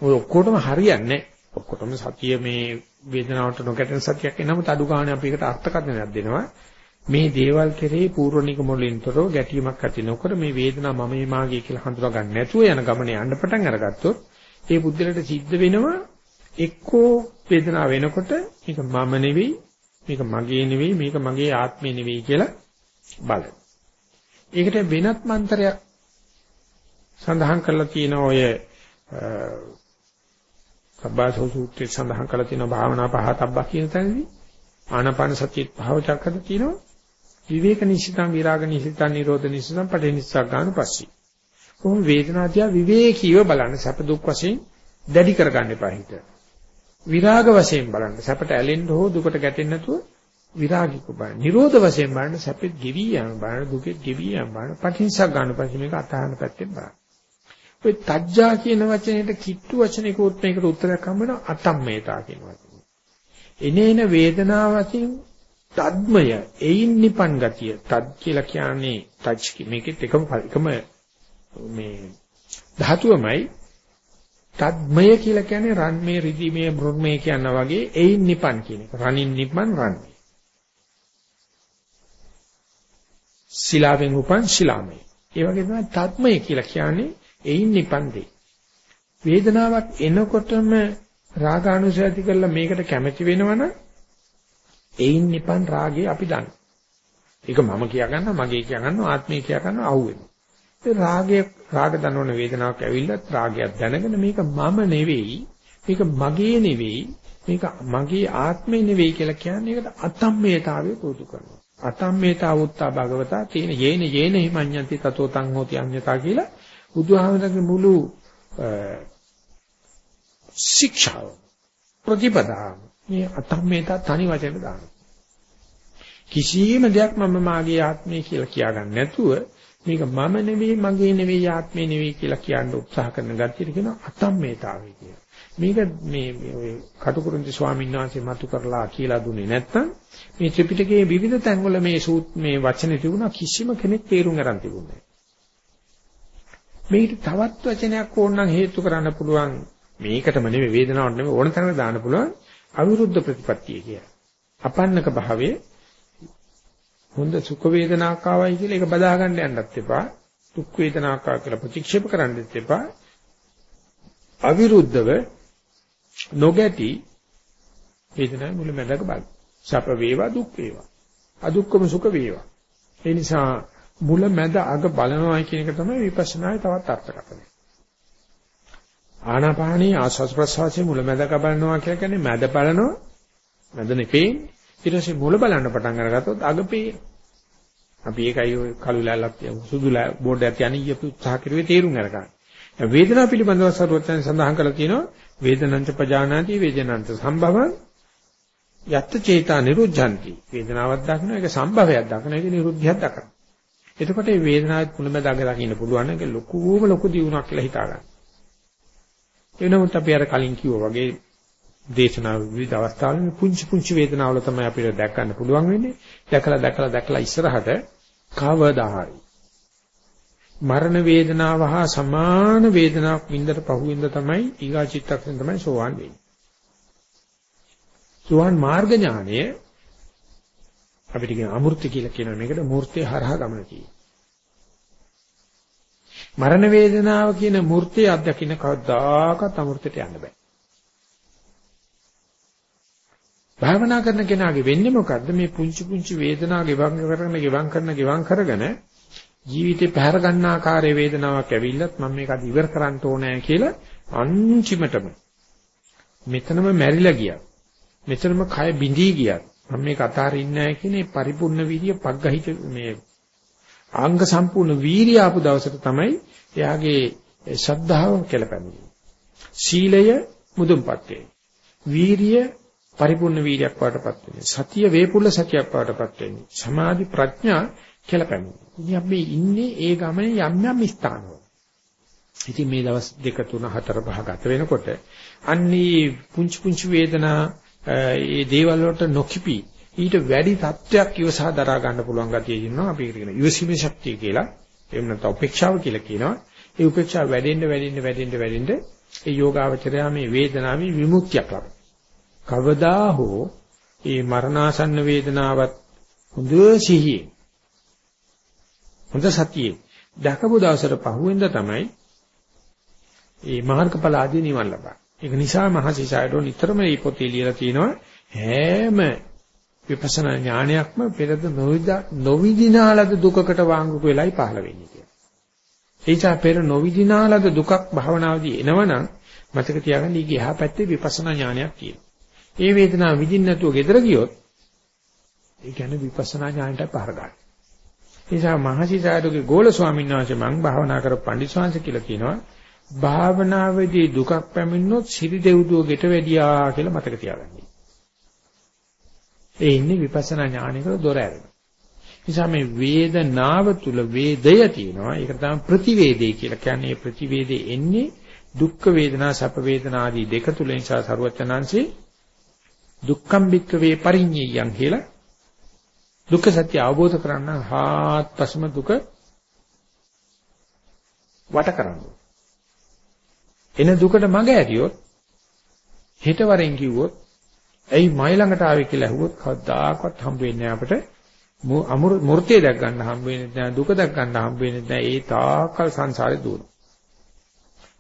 ඔය ඔක්කොටම හරියන්නේ ඔක්කොටම සතිය මේ වේදනාවට නොගැටෙන සතියක් එනමුත් අඩු ගන්න අපි ඒකට අර්ථකථනයක් දෙනවා. මේ දේවල් කෙරෙහි පූර්වනික මොළෙන්තරෝ ගැටීමක් ඇති නොකර මේ වේදනාව මම මේ මාගේ කියලා හඳුනා ගන්න නැතුව යන ගමනේ යන්න පටන් අරගත්තොත් ඒ බුද්ධලට සිද්ධ වෙනවා එක්කෝ වේදනාව වෙනකොට මේක මම නෙවෙයි මේක මගේ නෙවෙයි මේක මගේ ආත්මේ නෙවෙයි කියලා බලන. ඒකට වෙනත් මන්ත්‍රයක් සඳහන් කරලා තියෙන ඔය සබ්බාසෝ සූත්‍රයේ සඳහන් කරලා තියෙන භාවනා පහතබ්බා කියන තැනදී ආනාපාන සතිය භාවචක්කද කියනවා විවේක නිසිතං විරාග නිසිතං නිරෝධ නිසිතං පටේ නිස්සක් ගන්න පස්සේ. කොහොම වේදනාදියා විවේකීව බලන්න සැප දුක් වශයෙන් දැඩි කරගන්න එපා හිත. විරාග වශයෙන් බලන්න සැපට ඇලෙන්න හෝ දුකට ගැටෙන්න නැතුව විරාගික බලන්න. නිරෝධ වශයෙන් බලන්න සැපෙත් ගෙවි යන බලන්න දුකෙත් ගෙවි යන බලන්න පටිච්චසක් ගන්න පස්සේ මේක අතහන පැත්තෙන් බලන්න. ඔය තජ්ජා කියන වචනේට කිට්ටු වචනයකට මේකට උත්තරයක් හම්බ වෙනවා අතම්මේතා කියන වචනේ. එනේන වේදනාවකින් තද්මය එයින් නිපන් ගතිය තද් කියලා කියන්නේ තජ් මේකෙත් එකම එකම මේ ධාතුවමයි තද්මය කියලා කියන්නේ රන්මේ රිදීමේ බ්‍රොන්මේ කියනවා වගේ එයින් නිපන් කියන එක රනින් නිපන් රන්මේ ශිලාවෙන් උපන් ශිලාමේ ඒ වගේ තමයි තද්මය කියලා කියන්නේ එයින් නිපන් දෙයි වේදනාවක් එනකොටම රාගානුසය ඇති කරලා මේකට කැමැති වෙනවනම් එයින් නිපන් රාගය අපි දන්න. ඒක මම කියා ගන්නවා, මගේ කියා ගන්නවා, ආත්මය කියා ගන්නවා අහුවෙනවා. ඒ රාගය රාග දනවන වේදනාවක් ඇවිල්ලත් රාගයක් දැනගෙන මේක මම නෙවෙයි, මේක මගේ නෙවෙයි, මේක මගේ ආත්මේ නෙවෙයි කියලා කියන්නේ ඒකට අතම්මේතාවය පුරුදු කරනවා. අතම්මේතාවුත්තා භගවතා තේන යේන යේන හිමඤ්ඤන්ති තතෝ තං හෝති අඤ්ඤතා කියලා බුදුහාමරගේ මුළු ශික්ෂාව ප්‍රතිපදාව මේ අතම්මේතා තනි වචන දානවා. කිසියම් දෙයක් මම මාගේ ආත්මය කියලා කියාගන්න නැතුව මේක මම නෙවෙයි මගේ නෙවෙයි ආත්මේ නෙවෙයි කියලා කියන්න උත්සාහ කරන ගැතිය කියනවා අතම්මේතාවය කියලා. මේක මේ ඔය කටුකුරුන්ති ස්වාමීන් වහන්සේ මතු කරලා කියලා දුන්නේ නැත්නම් මේ ත්‍රිපිටකයේ විවිධ තැන්වල මේ සූත් මේ වචනේ තිබුණා කිසිම කෙනෙක් තේරුම් ගන්න තිබුණේ නැහැ. මේකට තවත් වචනයක් ඕනනම් හේතු කරන්න පුළුවන් මේකටම නෙවෙයි වේදනාවට නෙවෙයි ඕන තරම් දාන්න පුළුවන් අවිරුද්ධ ප්‍රතිපත්තිය කිය. අපන්නක භාවයේ හොඳ සුඛ වේදනාවක් ආවයි කියලා ඒක බදා ගන්න යන්නත් එපා. දුක් වේදනාවක් ආවා කියලා ප්‍රතික්ෂේප කරන්නත් එපා. අවිරුද්ධව නොගැටි වේදනාවේ මුල මැදක බලන්න. සැප වේවා දුක් වේවා. අදුක්කම සුඛ වේවා. ඒ නිසා මුල මැද අග බලනවා කියන එක තමයි විපස්සනායේ තවත් අර්ථකථනය. ආනාපානී ආස්වාස් ප්‍රසවාසයේ මුල මැද කබලනවා කියලා කියන්නේ මැද බලනවා මැද නෙපේ ඊට පස්සේ මුල බලන්න පටන් අරගත්තොත් අග පේන. අපි ඒකයි ඔය කළු ලෑල්ලක් සුදු බෝඩ් එකක් යන්නේ ඊපු උත්සාහ කරුවේ තේරුම් අරගන්න. වේදනාව පිළිබඳව සරුවත්යන් සඳහන් කරලා තියෙනවා වේදනංච පජානාති වේදනංච සම්භවං යත් චේතා නිරුද්ධಂತಿ වේදනාවක් දක්න එක සම්භවයක් දක්න එක නිරුද්ධයක් දක්න එතකොට මේ වේදනාවත් මුලමඳ අග දකින්න පුළුවන් එක ලොකුම ලොකු දියුණුවක් කියලා හිතා ගන්න එනමුත් අපි අර කලින් කිව්වා වගේ දේශනා විවිධ අවස්ථාවල පුංචි පුංචි වේදනාවල තමයි අපිට දැක් ගන්න පුළුවන් වෙන්නේ. දැකලා දැකලා දැකලා ඉස්සරහට කවදා හරි මරණ වේදනාව හා සමාන වේදනාවක් වින්දට පහුවෙන්ද තමයි ඊගා චිත්තක්ෂණ තමයි සෝවාන් වෙන්නේ. සෝවාන් මාර්ග ඥානය අපිට කියන අමෘත්‍ය කියලා කියන මේකට මූර්තිය හරහා ගමන කියනවා. මරණ වේදනාව කියන මූර්තිය අත්දකින්න කවදාකවත් අමෘතයට යන්න බෑ. භාවනා කරන කෙනාගේ වෙන්නේ මොකද්ද මේ පුංචි පුංචි වේදනා ගෙවම් කරන ගෙවම් කරන ගෙවම් කරගෙන ජීවිතේ පැහැර ගන්න ආකාරයේ වේදනාවක් ඇවිල්ලත් මම මේක අද ඉවර කරන්න ඕනේ කියලා අන්තිමටම මෙතනම මැරිලා ගියා. මෙතනම කය බිඳී ගියා. මම මේක අතාරින්නේ නැහැ කියන පරිපූර්ණ විදිය පග්ගහිත මේ අංග සම්පූර්ණ වීර්ය ආපු දවසට තමයි එයාගේ ශ්‍රද්ධාව කෙලපැමිණෙන්නේ. සීලය මුදුන්පත් වෙන්නේ. වීර්ය පරිපූර්ණ වීර්යයක් වඩටපත් වෙන්නේ. සතිය වේපුල්ල සතියක් වඩටපත් වෙන්නේ. සමාධි ප්‍රඥා කෙලපැමිණෙන්නේ. ඉතින් අපි ඉන්නේ ඒ ගමනේ යම් යම් ස්ථානවල. ඉතින් මේ දවස් දෙක තුන හතර පහ ගත වෙනකොට අන්නේ පුංචි පුංචි වේදනා ඒ දේවල් වලට නොකිපි ඊට වැඩි තත්වයක් ඉවසා දරා ගන්න පුළුවන් ගතිය ඉන්නවා අපි කියන ඉවසීමේ ශක්තිය කියලා එහෙම නැත්නම් උපේක්ෂාව කියලා කියනවා ඒ උපේක්ෂාව වැඩෙන්න වැඩෙන්න වැඩෙන්න වැඩෙන්න ඒ යෝගාවචරය මේ වේදනාවේ විමුක්තියක් ලබන කවදා හෝ ඒ මරණාසන්න වේදනාවත් හොඳ සිහියේ හොඳ සතියේ දැකපු දවසට පහුවෙන්ද තමයි මේ මාර්ගඵල ආදී නිවන් ලබන්නේ. ඒක නිසා මහසිසාරෝ නිතරම මේ පොතේ ලියලා තියෙනවා හැම විපස්සනා ඥානයක්ම පෙරද නොවිදිනාලද දුකකට වාංගුක වෙලයි පහළ වෙන්නේ කියලා. ඒ නිසා පෙර නොවිදිනාලද දුකක් භවනාවේදී එනවනම් මතක තියාගන්න ඊගේ එහා පැත්තේ විපස්සනා ඥානයක් තියෙනවා. ඒ වේදනාව විඳින්න නැතුව gedara ගියොත් ඒ කියන්නේ විපස්සනා ඥානයට පහර ගන්න. ඒ නිසා මහසිසාරගේ ගෝල ස්වාමීන් වහන්සේ මං භාවනා කර පඬිස්වාංශ කියලා කියනවා භාවනාවේදී දුකක් පැමිණෙනොත් සිරි දෙව්දුව ගෙට වැඩියා කියලා මතක තියාගන්න. ඒ ඉන්නේ විපස්සනා ඥානයකට දොර ඇරෙනවා. නිසා මේ වේදනාව තුල වේදය තියෙනවා. ඒක තමයි ප්‍රතිවේදේ කියලා කියන්නේ. මේ ප්‍රතිවේදේ එන්නේ දුක්ඛ වේදනා, සැප වේදනා ආදී දෙක තුල නිසා සරුවචනාංශේ දුක්ඛම් බික්කවේ පරිඤ්ඤයයන් කියලා දුක්ඛ සත්‍ය අවබෝධ කරගන්න හාත්පසම දුක වට කරනවා. එන දුකට මඟ ඇරියොත් හිත වරෙන් කිව්වොත් ඇයි මයි ළඟට ආවේ කියලා ඇහුවොත් කවදාකවත් හම්බ වෙන්නේ අපිට. මූර්තිය දැක් ගන්න හම්බ වෙන්නේ නැහැ දුක දැක් ගන්න හම්බ වෙන්නේ නැහැ. ඒ තාකල් සංසාරේ දුවන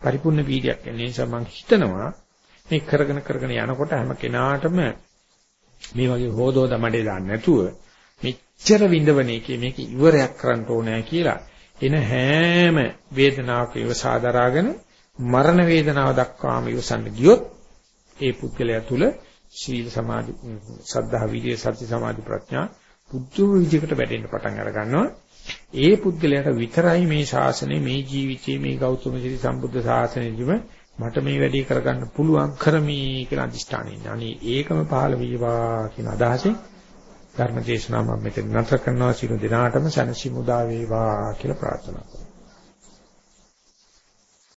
පරිපූර්ණ වීර්යයක් එන නිසා මම හිතනවා මේ කරගෙන කරගෙන යනකොට හැම කෙනාටම මේ වගේ හොදෝද මඩේ දාන්න නැතුව මෙච්චර විඳවන එකේ මේක ඉවරයක් කරන්න ඕනෑ කියලා එන හැම වේදනාවක ඉවසාදරාගෙන මරණ වේදනාව දක්වාම ඉවසන්න ගියොත් ඒ පුද්ගලයා තුල ශීල සමාධි සද්ධා විරිය සති සමාධි ප්‍රඥා පුදුම විදිහකට වැඩෙන්න පටන් අර ගන්නවා. ඒ පුද්ගලයාට විතරයි මේ ශාසනය මේ ජීවිතයේ මේ ගෞතම සිරි සම්බුද්ධ ශාසනයෙදිම මට මේ වැඩේ කරගන්න පුළුවන් කරමි කියලා අදිෂ්ඨානෙ ඉන්න. අනේ ඒකම පහළ වේවා කියන අදහසෙන් ධර්ම දේශනාව මම මෙතන නතර කරනවා සියලු දිනාටම සනසි මුදා වේවා කියලා ප්‍රාර්ථනා කරනවා.